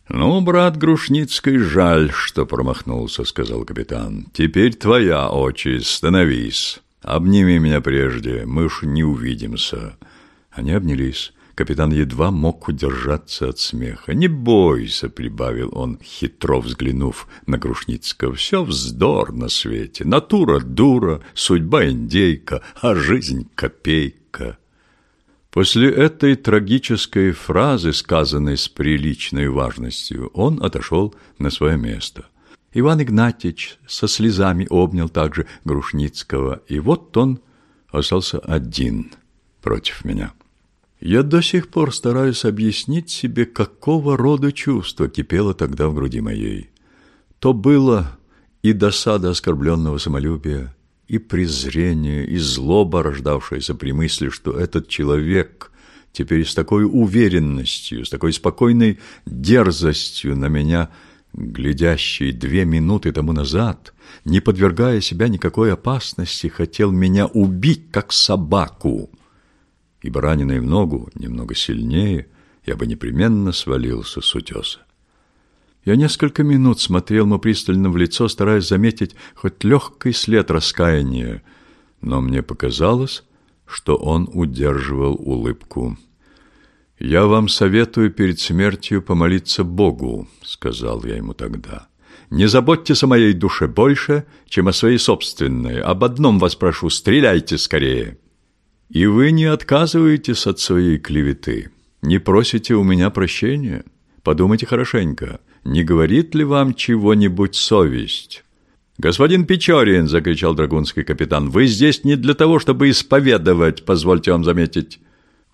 «Ну, брат Грушницкий, жаль, что промахнулся», — сказал капитан. «Теперь твоя очередь, становись. Обними меня прежде, мы уж не увидимся». Они обнялись. Капитан едва мог удержаться от смеха. «Не бойся», — прибавил он, хитро взглянув на Грушницкого, — «все вздор на свете. Натура дура, судьба индейка, а жизнь копейка». После этой трагической фразы, сказанной с приличной важностью, он отошел на свое место. Иван Игнатьевич со слезами обнял также Грушницкого, и вот он остался один против меня. Я до сих пор стараюсь объяснить себе, какого рода чувство кипело тогда в груди моей. То было и досада оскорбленного самолюбия, и презрение, и злоба, рождавшаяся при мысли, что этот человек теперь с такой уверенностью, с такой спокойной дерзостью на меня, глядящий две минуты тому назад, не подвергая себя никакой опасности, хотел меня убить, как собаку. Ибо раненый в ногу немного сильнее, я бы непременно свалился с утеса. Я несколько минут смотрел ему пристально в лицо, стараясь заметить хоть легкий след раскаяния, но мне показалось, что он удерживал улыбку. «Я вам советую перед смертью помолиться Богу», — сказал я ему тогда. «Не заботьтесь о моей душе больше, чем о своей собственной. Об одном вас прошу, стреляйте скорее». «И вы не отказываетесь от своей клеветы, не просите у меня прощения. Подумайте хорошенько» не говорит ли вам чего-нибудь совесть?» «Господин Печорин!» — закричал драгунский капитан. «Вы здесь не для того, чтобы исповедовать, позвольте вам заметить.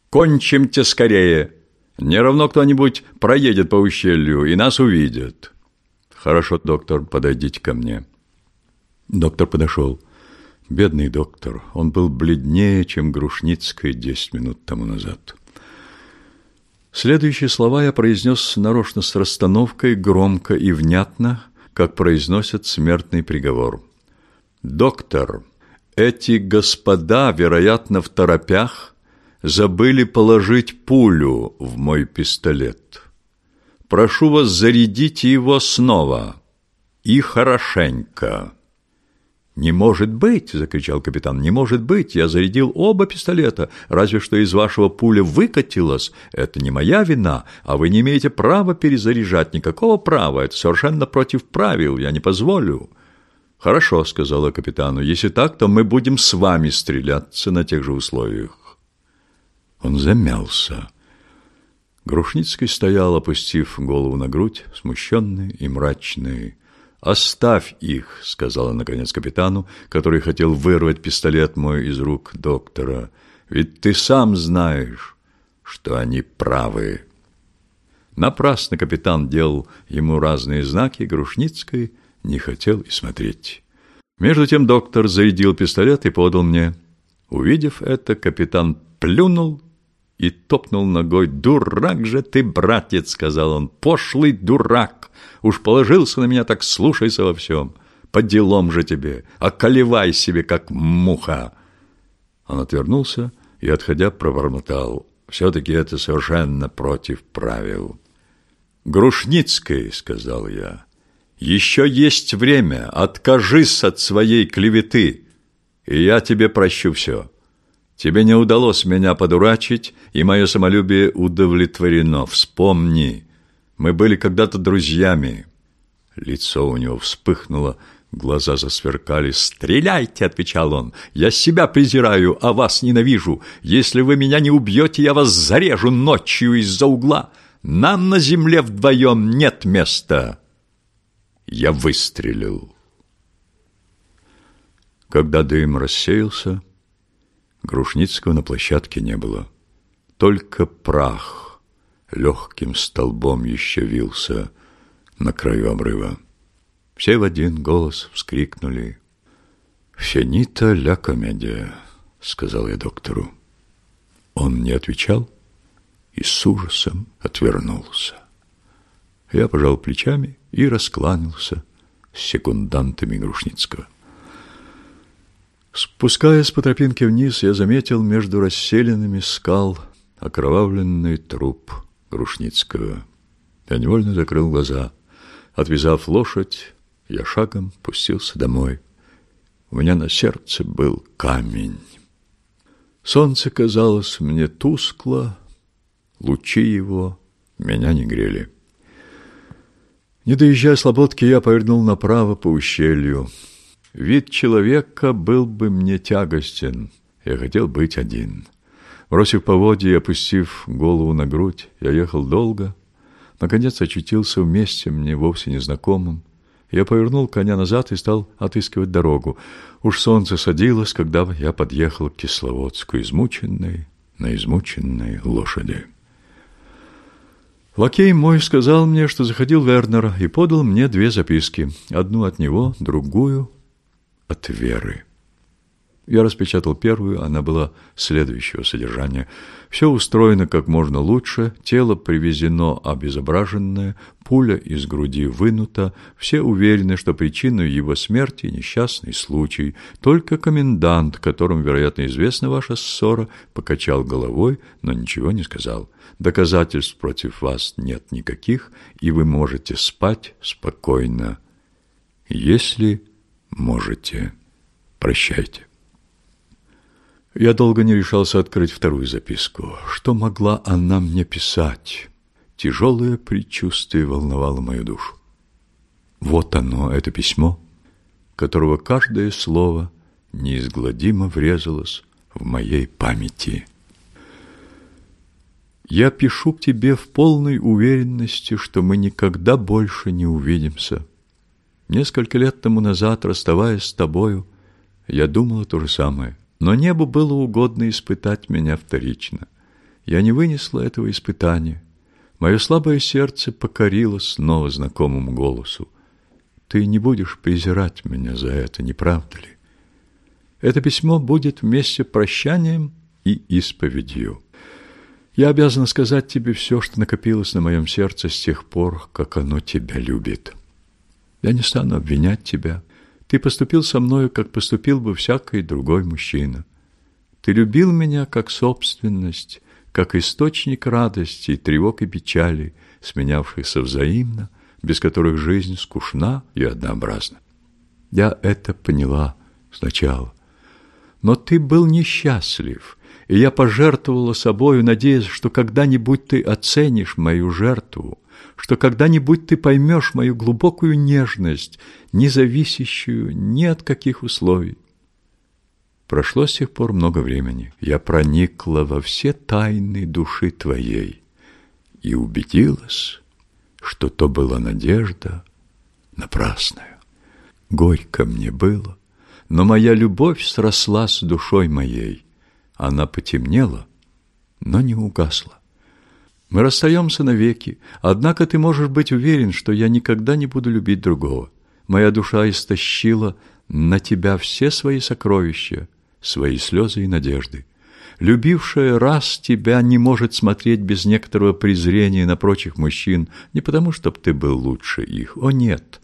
Кончимте скорее. Не равно кто-нибудь проедет по ущелью и нас увидит». «Хорошо, доктор, подойдите ко мне». Доктор подошел. Бедный доктор. Он был бледнее, чем Грушницкая десять минут тому назад. Следующие слова я произнес нарочно с расстановкой, громко и внятно, как произносят смертный приговор. «Доктор, эти господа, вероятно, в торопях, забыли положить пулю в мой пистолет. Прошу вас, зарядите его снова и хорошенько». «Не может быть!» — закричал капитан. «Не может быть! Я зарядил оба пистолета. Разве что из вашего пуля выкатилась. Это не моя вина, а вы не имеете права перезаряжать. Никакого права. Это совершенно против правил. Я не позволю». «Хорошо», — сказала капитану. «Если так, то мы будем с вами стреляться на тех же условиях». Он замялся. Грушницкий стоял, опустив голову на грудь, смущенный и мрачный. «Оставь их», — сказала, наконец, капитану, который хотел вырвать пистолет мой из рук доктора. «Ведь ты сам знаешь, что они правы». Напрасно капитан делал ему разные знаки, Грушницкой не хотел и смотреть. Между тем доктор зарядил пистолет и подал мне. Увидев это, капитан плюнул и топнул ногой. «Дурак же ты, братец!» — сказал он. «Пошлый дурак! Уж положился на меня, так слушайся во всем. По делам же тебе, околевай себе, как муха!» Он отвернулся и, отходя, пробормотал. «Все-таки это совершенно против правил». «Грушницкой», — сказал я, — «еще есть время, откажись от своей клеветы, и я тебе прощу все». Тебе не удалось меня подурачить, и мое самолюбие удовлетворено. Вспомни, мы были когда-то друзьями». Лицо у него вспыхнуло, глаза засверкали. «Стреляйте!» — отвечал он. «Я себя презираю, а вас ненавижу. Если вы меня не убьете, я вас зарежу ночью из-за угла. Нам на земле вдвоем нет места». Я выстрелил. Когда дым рассеялся, Грушницкого на площадке не было. Только прах легким столбом еще вился на краю обрыва. Все в один голос вскрикнули. «Финита ля комедия», — сказал я доктору. Он не отвечал и с ужасом отвернулся. Я пожал плечами и раскланялся с секундантами Грушницкого. Спускаясь по тропинке вниз, я заметил между расселенными скал окровавленный труп Грушницкого. Я невольно закрыл глаза. Отвязав лошадь, я шагом пустился домой. У меня на сердце был камень. Солнце казалось мне тускло, лучи его меня не грели. Не доезжая слободки, я повернул направо по ущелью. Вид человека был бы мне тягостен. Я хотел быть один. Бросив поводья и опустив голову на грудь, я ехал долго, наконец очутился в месте мне вовсе незнакомом. Я повернул коня назад и стал отыскивать дорогу. Уж солнце садилось, когда я подъехал к Кисловодску, измученной, на измученной лошади. Лакей мой сказал мне, что заходил Вернер, и подал мне две записки. Одну от него, другую от Веры. Я распечатал первую, она была следующего содержания. Все устроено как можно лучше, тело привезено обезображенное, пуля из груди вынута, все уверены, что причиной его смерти несчастный случай. Только комендант, которому, вероятно, известна ваша ссора, покачал головой, но ничего не сказал. Доказательств против вас нет никаких, и вы можете спать спокойно, если можете. Прощайте. Я долго не решался открыть вторую записку. Что могла она мне писать? Тяжелое предчувствие волновало мою душу. Вот оно, это письмо, которого каждое слово неизгладимо врезалось в моей памяти. Я пишу к тебе в полной уверенности, что мы никогда больше не увидимся. Несколько лет тому назад, расставаясь с тобою, я думала то же самое. Но небу было угодно испытать меня вторично. Я не вынесла этого испытания. Мое слабое сердце покорило снова знакомому голосу. Ты не будешь презирать меня за это, не правда ли? Это письмо будет вместе прощанием и исповедью. Я обязана сказать тебе все, что накопилось на моем сердце с тех пор, как оно тебя любит. Я не стану обвинять тебя, ты поступил со мною, как поступил бы всякий другой мужчина. Ты любил меня как собственность, как источник радости, тревог и печали, сменявшихся взаимно, без которых жизнь скучна и однообразна. Я это поняла сначала. Но ты был несчастлив, и я пожертвовала собою, надеясь, что когда-нибудь ты оценишь мою жертву, что когда-нибудь ты поймешь мою глубокую нежность, не зависящую ни от каких условий. Прошло с тех пор много времени. Я проникла во все тайны души твоей и убедилась, что то была надежда напрасная. Горько мне было, но моя любовь сросла с душой моей. Она потемнела, но не угасла. Мы расстаемся навеки, однако ты можешь быть уверен, что я никогда не буду любить другого. Моя душа истощила на тебя все свои сокровища, свои слезы и надежды. Любившая раз тебя не может смотреть без некоторого презрения на прочих мужчин, не потому, чтобы ты был лучше их, о нет,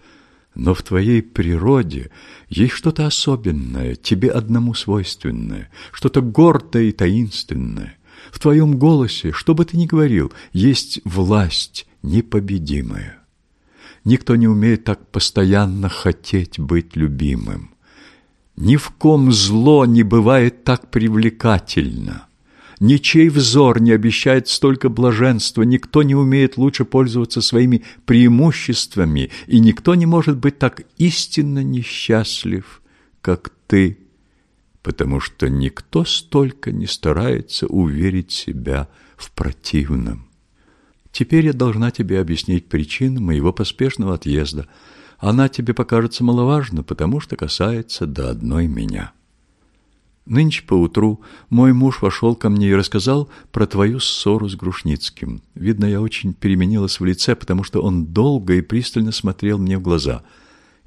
но в твоей природе есть что-то особенное, тебе одному свойственное, что-то гордое и таинственное. В твоем голосе, что бы ты ни говорил, есть власть непобедимая. Никто не умеет так постоянно хотеть быть любимым. Ни в ком зло не бывает так привлекательно. Ничей взор не обещает столько блаженства, никто не умеет лучше пользоваться своими преимуществами, и никто не может быть так истинно несчастлив, как ты потому что никто столько не старается уверить себя в противном. Теперь я должна тебе объяснить причину моего поспешного отъезда. Она тебе покажется маловажна, потому что касается до одной меня. Нынче поутру мой муж вошел ко мне и рассказал про твою ссору с Грушницким. Видно, я очень переменилась в лице, потому что он долго и пристально смотрел мне в глаза –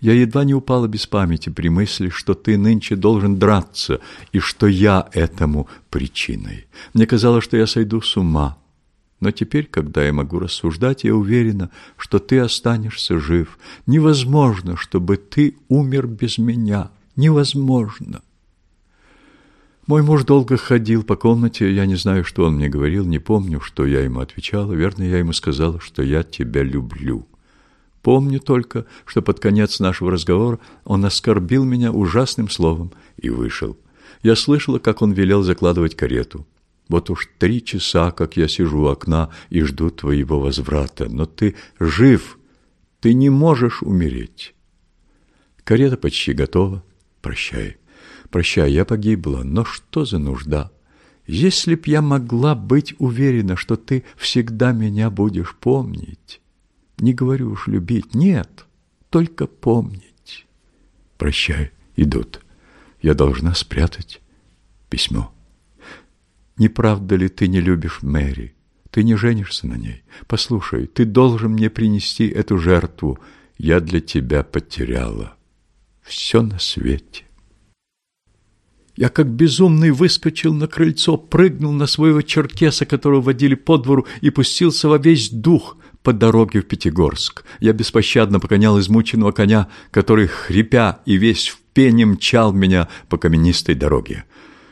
я едва не упала без памяти при мысли, что ты нынче должен драться, и что я этому причиной. Мне казалось, что я сойду с ума. Но теперь, когда я могу рассуждать, я уверена, что ты останешься жив. Невозможно, чтобы ты умер без меня. Невозможно. Мой муж долго ходил по комнате, я не знаю, что он мне говорил, не помню, что я ему отвечала. Верно, я ему сказала, что я тебя люблю. Помню только, что под конец нашего разговора он оскорбил меня ужасным словом и вышел. Я слышала, как он велел закладывать карету. Вот уж три часа, как я сижу у окна и жду твоего возврата. Но ты жив, ты не можешь умереть. Карета почти готова. Прощай. Прощай, я погибла, но что за нужда? если б я могла быть уверена, что ты всегда меня будешь помнить, не говорю уж любить, нет, только помнить. Прощай, идут. Я должна спрятать письмо. Не правда ли ты не любишь Мэри? Ты не женишься на ней. Послушай, ты должен мне принести эту жертву. Я для тебя потеряла все на свете. Я как безумный выскочил на крыльцо, прыгнул на своего черкеса, которого водили по двору, и пустился во весь дух по дороге в Пятигорск. Я беспощадно погонял измученного коня, который, хрипя и весь в пене, мчал меня по каменистой дороге.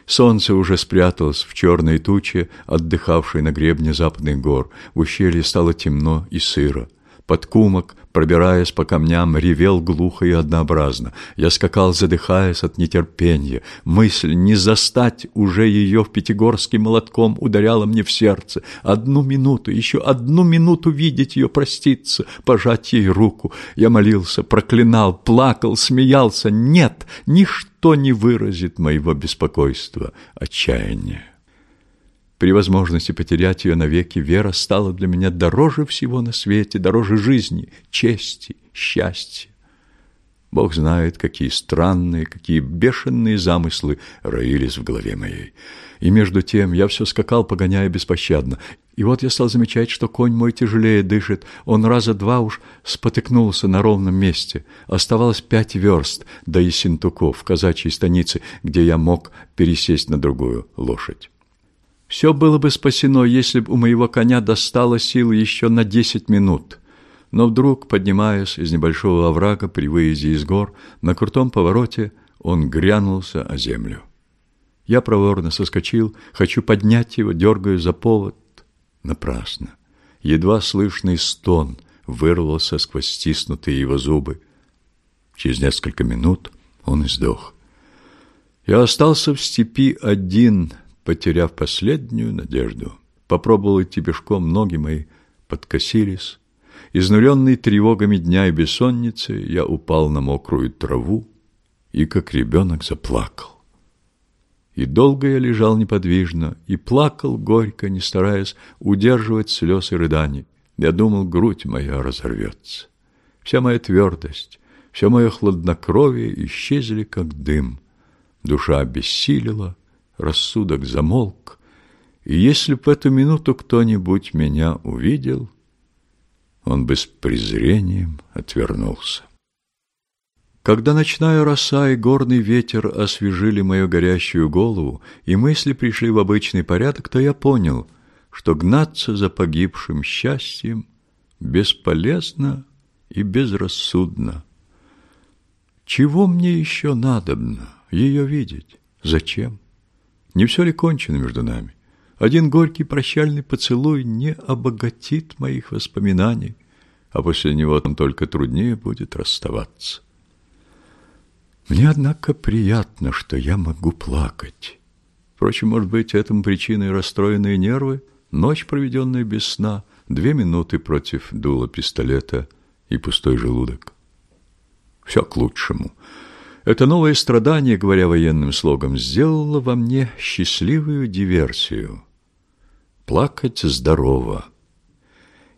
Солнце уже спряталось в черной туче, отдыхавшей на гребне западных гор. В ущелье стало темно и сыро. Под кумок, пробираясь по камням, ревел глухо и однообразно. Я скакал, задыхаясь от нетерпения. Мысль не застать уже ее в Пятигорске молотком ударяла мне в сердце. Одну минуту, еще одну минуту видеть ее, проститься, пожать ей руку. Я молился, проклинал, плакал, смеялся. Нет, ничто не выразит моего беспокойства, отчаяния. При возможности потерять ее навеки Вера стала для меня дороже всего на свете, дороже жизни, чести, счастья. Бог знает, какие странные, какие бешеные замыслы роились в голове моей. И между тем я все скакал, погоняя беспощадно. И вот я стал замечать, что конь мой тяжелее дышит. Он раза два уж спотыкнулся на ровном месте. Оставалось пять верст до Ессентуков, казачьей станицы, где я мог пересесть на другую лошадь. Все было бы спасено, если бы у моего коня достало сил еще на десять минут. Но вдруг, поднимаясь из небольшого оврага при выезде из гор, на крутом повороте он грянулся о землю. Я проворно соскочил, хочу поднять его, дергаю за повод. Напрасно. Едва слышный стон вырвался сквозь стиснутые его зубы. Через несколько минут он издох. Я остался в степи один, потеряв последнюю надежду. Попробовал идти пешком, ноги мои подкосились. Изнуренный тревогами дня и бессонницы, я упал на мокрую траву и, как ребенок, заплакал. И долго я лежал неподвижно и плакал горько, не стараясь удерживать слез и рыданий. Я думал, грудь моя разорвется. Вся моя твердость, все мое хладнокровие исчезли, как дым. Душа обессилила, рассудок замолк, и если б эту минуту кто-нибудь меня увидел, он бы с презрением отвернулся. Когда ночная роса и горный ветер освежили мою горящую голову, и мысли пришли в обычный порядок, то я понял, что гнаться за погибшим счастьем бесполезно и безрассудно. Чего мне еще надобно ее видеть? Зачем? Не все ли кончено между нами? Один горький прощальный поцелуй не обогатит моих воспоминаний, а после него там только труднее будет расставаться. Мне, однако, приятно, что я могу плакать. Впрочем, может быть, этому причиной расстроенные нервы, ночь, проведенная без сна, две минуты против дула пистолета и пустой желудок. Все к лучшему — это новое страдание, говоря военным слогом, сделало во мне счастливую диверсию. Плакать здорово.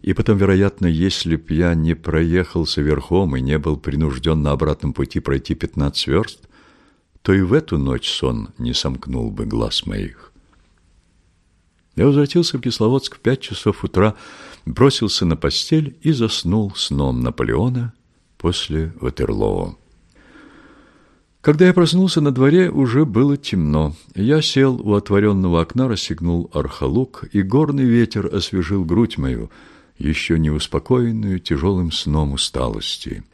И потом, вероятно, если б я не проехался верхом и не был принужден на обратном пути пройти пятнадцать верст, то и в эту ночь сон не сомкнул бы глаз моих. Я возвратился в Кисловодск в пять часов утра, бросился на постель и заснул сном Наполеона после Ватерлоо. Когда я проснулся на дворе, уже было темно. Я сел у отворенного окна, расстегнул архалук, и горный ветер освежил грудь мою, еще не успокоенную тяжелым сном усталости.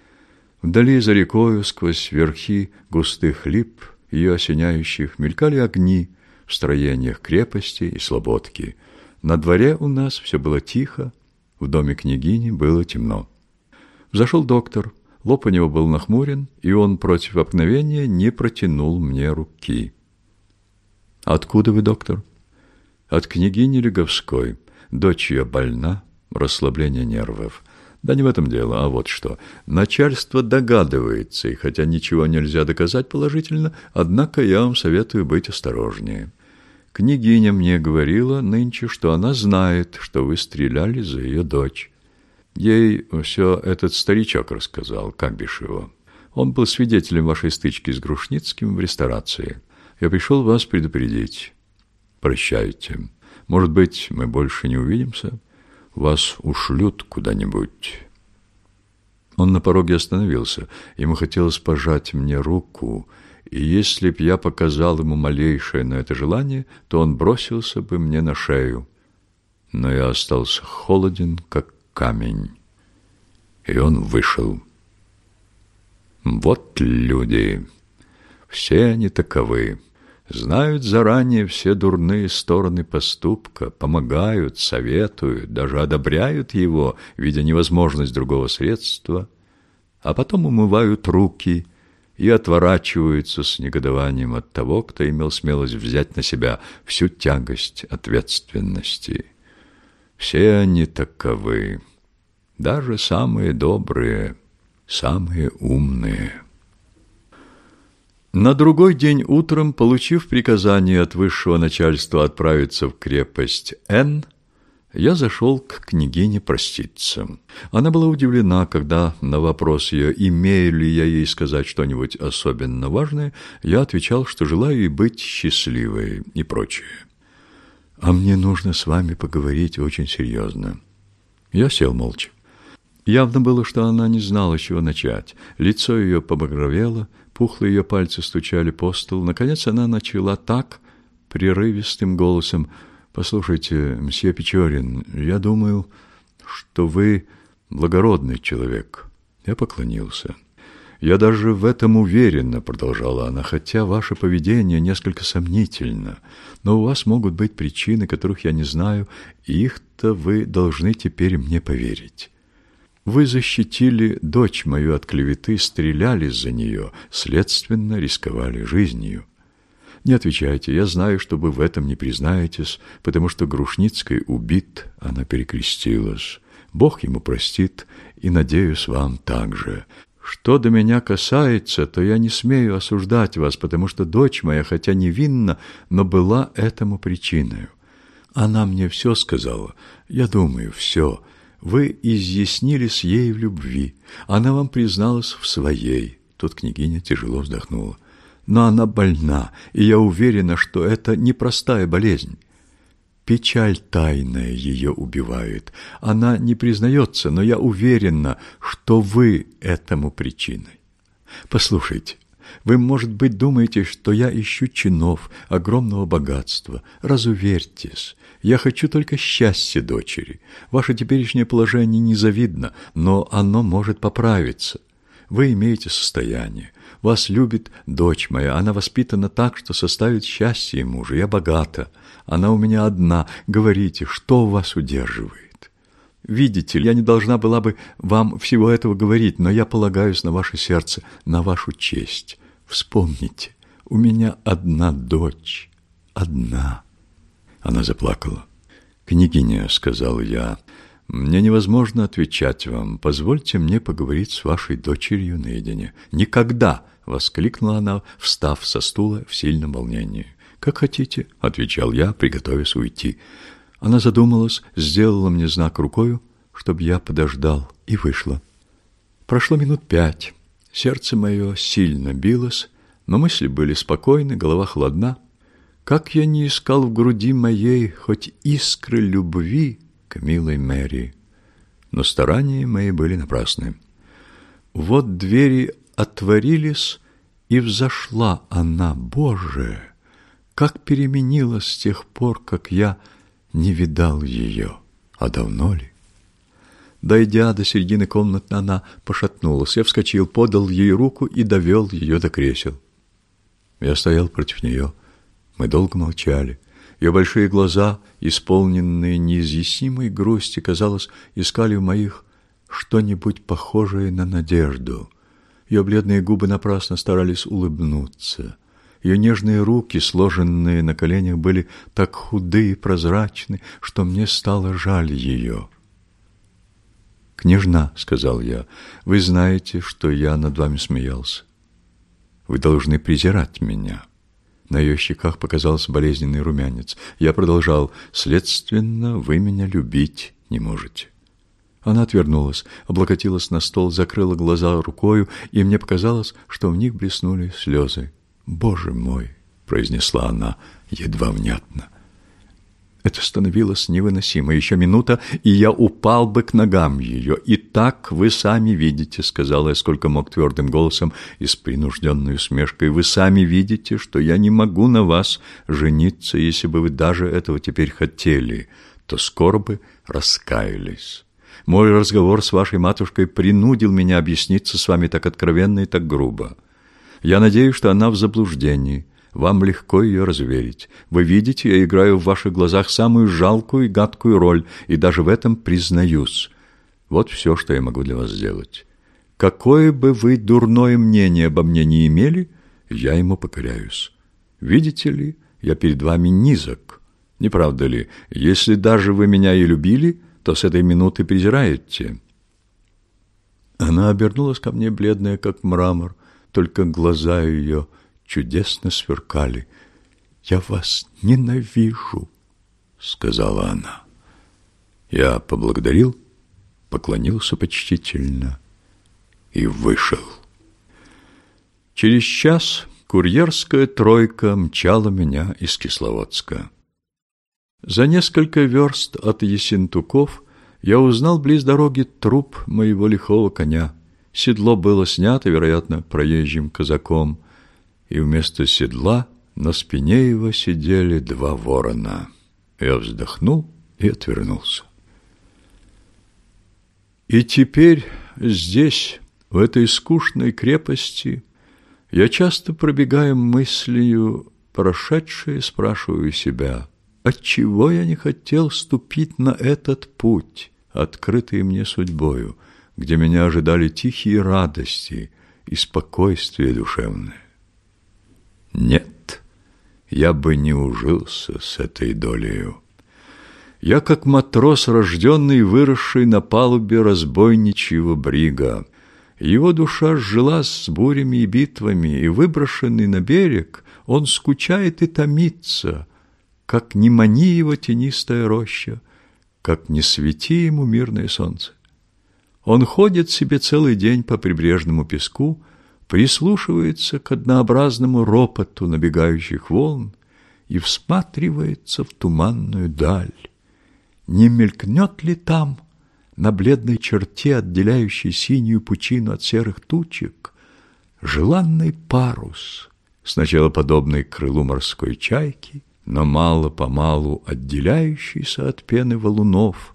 Вдали за рекою, сквозь верхи густых лип, ее осеняющих, мелькали огни в строениях крепости и слободки. На дворе у нас все было тихо, в доме княгини было темно. Взошел доктор, Лоб у него был нахмурен, и он против обыкновения не протянул мне руки. «Откуда вы, доктор?» «От княгини Леговской. Дочь ее больна, расслабление нервов. Да не в этом дело, а вот что. Начальство догадывается, и хотя ничего нельзя доказать положительно, однако я вам советую быть осторожнее. Княгиня мне говорила нынче, что она знает, что вы стреляли за ее дочь. Ей все этот старичок рассказал, как бишь его. Он был свидетелем вашей стычки с Грушницким в ресторации. Я пришел вас предупредить. Прощайте. Может быть, мы больше не увидимся? Вас ушлют куда-нибудь». Он на пороге остановился. Ему хотелось пожать мне руку, и если б я показал ему малейшее на это желание, то он бросился бы мне на шею. Но я остался холоден, как камень. И он вышел. Вот люди. Все они таковы. Знают заранее все дурные стороны поступка, помогают, советуют, даже одобряют его, видя невозможность другого средства, а потом умывают руки и отворачиваются с негодованием от того, кто имел смелость взять на себя всю тягость ответственности. Все они таковы, даже самые добрые, самые умные. На другой день утром, получив приказание от высшего начальства отправиться в крепость Н, я зашел к княгине проститься. Она была удивлена, когда на вопрос ее, имею ли я ей сказать что-нибудь особенно важное, я отвечал, что желаю ей быть счастливой и прочее. «А мне нужно с вами поговорить очень серьезно». Я сел молча. Явно было, что она не знала, с чего начать. Лицо ее побагровело, Пухлые ее пальцы стучали по столу. Наконец она начала так, прерывистым голосом. «Послушайте, мсье Печорин, я думаю, что вы благородный человек». Я поклонился. «Я даже в этом уверена», — продолжала она, «хотя ваше поведение несколько сомнительно. Но у вас могут быть причины, которых я не знаю, и их-то вы должны теперь мне поверить». Вы защитили дочь мою от клеветы, стреляли за нее, следственно, рисковали жизнью. Не отвечайте, я знаю, что вы в этом не признаетесь, потому что Грушницкой убит, она перекрестилась. Бог ему простит, и, надеюсь, вам также. Что до меня касается, то я не смею осуждать вас, потому что дочь моя, хотя невинна, но была этому причиной. Она мне все сказала, я думаю, все, — вы изъяснились ей в любви, она вам призналась в своей. Тут княгиня тяжело вздохнула. Но она больна, и я уверена, что это непростая болезнь. Печаль тайная ее убивает. Она не признается, но я уверена, что вы этому причиной. Послушайте, вы, может быть, думаете, что я ищу чинов, огромного богатства. Разуверьтесь, я хочу только счастья дочери. Ваше теперешнее положение незавидно, но оно может поправиться. Вы имеете состояние. Вас любит дочь моя. Она воспитана так, что составит счастье мужа. Я богата. Она у меня одна. Говорите, что вас удерживает? Видите ли, я не должна была бы вам всего этого говорить, но я полагаюсь на ваше сердце, на вашу честь. Вспомните, у меня одна дочь. Одна. Она заплакала. «Княгиня», — сказал я, — «мне невозможно отвечать вам. Позвольте мне поговорить с вашей дочерью наедине». «Никогда!» — воскликнула она, встав со стула в сильном волнении. «Как хотите», — отвечал я, приготовясь уйти. Она задумалась, сделала мне знак рукою, чтобы я подождал, и вышла. Прошло минут пять. Сердце мое сильно билось, но мысли были спокойны, голова холодна. Как я не искал в груди моей хоть искры любви к милой Мэри, но старания мои были напрасны. Вот двери отворились, и взошла она, Боже, как переменилась с тех пор, как я не видал ее, а давно ли? Дойдя до середины комнаты, она пошатнулась. Я вскочил, подал ей руку и довел ее до кресел. Я стоял против нее. Мы долго молчали. Ее большие глаза, исполненные неизъяснимой грусти, казалось, искали в моих что-нибудь похожее на надежду. Ее бледные губы напрасно старались улыбнуться. Ее нежные руки, сложенные на коленях, были так худы и прозрачны, что мне стало жаль ее. «Княжна», — сказал я, — «вы знаете, что я над вами смеялся. Вы должны презирать меня». На ее щеках показался болезненный румянец. Я продолжал. «Следственно, вы меня любить не можете». Она отвернулась, облокотилась на стол, закрыла глаза рукою, и мне показалось, что в них блеснули слезы. «Боже мой!» — произнесла она едва внятно. Это становилось невыносимо. Еще минута, и я упал бы к ногам ее. «И так вы сами видите», — сказала я, сколько мог твердым голосом и с принужденной усмешкой, «вы сами видите, что я не могу на вас жениться, если бы вы даже этого теперь хотели, то скоро бы раскаялись». Мой разговор с вашей матушкой принудил меня объясниться с вами так откровенно и так грубо. Я надеюсь, что она в заблуждении, вам легко ее разверить. Вы видите, я играю в ваших глазах самую жалкую и гадкую роль, и даже в этом признаюсь. Вот все, что я могу для вас сделать. Какое бы вы дурное мнение обо мне не имели, я ему покоряюсь. Видите ли, я перед вами низок. Не правда ли? Если даже вы меня и любили, то с этой минуты презираете. Она обернулась ко мне, бледная, как мрамор, только глаза ее чудесно сверкали. «Я вас ненавижу», — сказала она. Я поблагодарил, поклонился почтительно и вышел. Через час курьерская тройка мчала меня из Кисловодска. За несколько верст от Есентуков я узнал близ дороги труп моего лихого коня. Седло было снято, вероятно, проезжим казаком и вместо седла на спине его сидели два ворона. Я вздохнул и отвернулся. И теперь здесь, в этой скучной крепости, я часто пробегаю мыслью прошедшее, спрашиваю себя, отчего я не хотел ступить на этот путь, открытый мне судьбою, где меня ожидали тихие радости и спокойствие душевное. Нет, я бы не ужился с этой долею. Я как матрос, рожденный и выросший на палубе разбойничьего брига. Его душа жила с бурями и битвами, и, выброшенный на берег, он скучает и томится, как не мани его тенистая роща, как не свети ему мирное солнце. Он ходит себе целый день по прибрежному песку, прислушивается к однообразному ропоту набегающих волн и всматривается в туманную даль. Не мелькнет ли там, на бледной черте, отделяющей синюю пучину от серых тучек, желанный парус, сначала подобный крылу морской чайки, но мало-помалу отделяющийся от пены валунов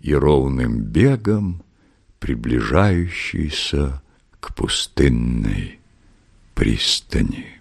и ровным бегом приближающийся к пустынной пристани.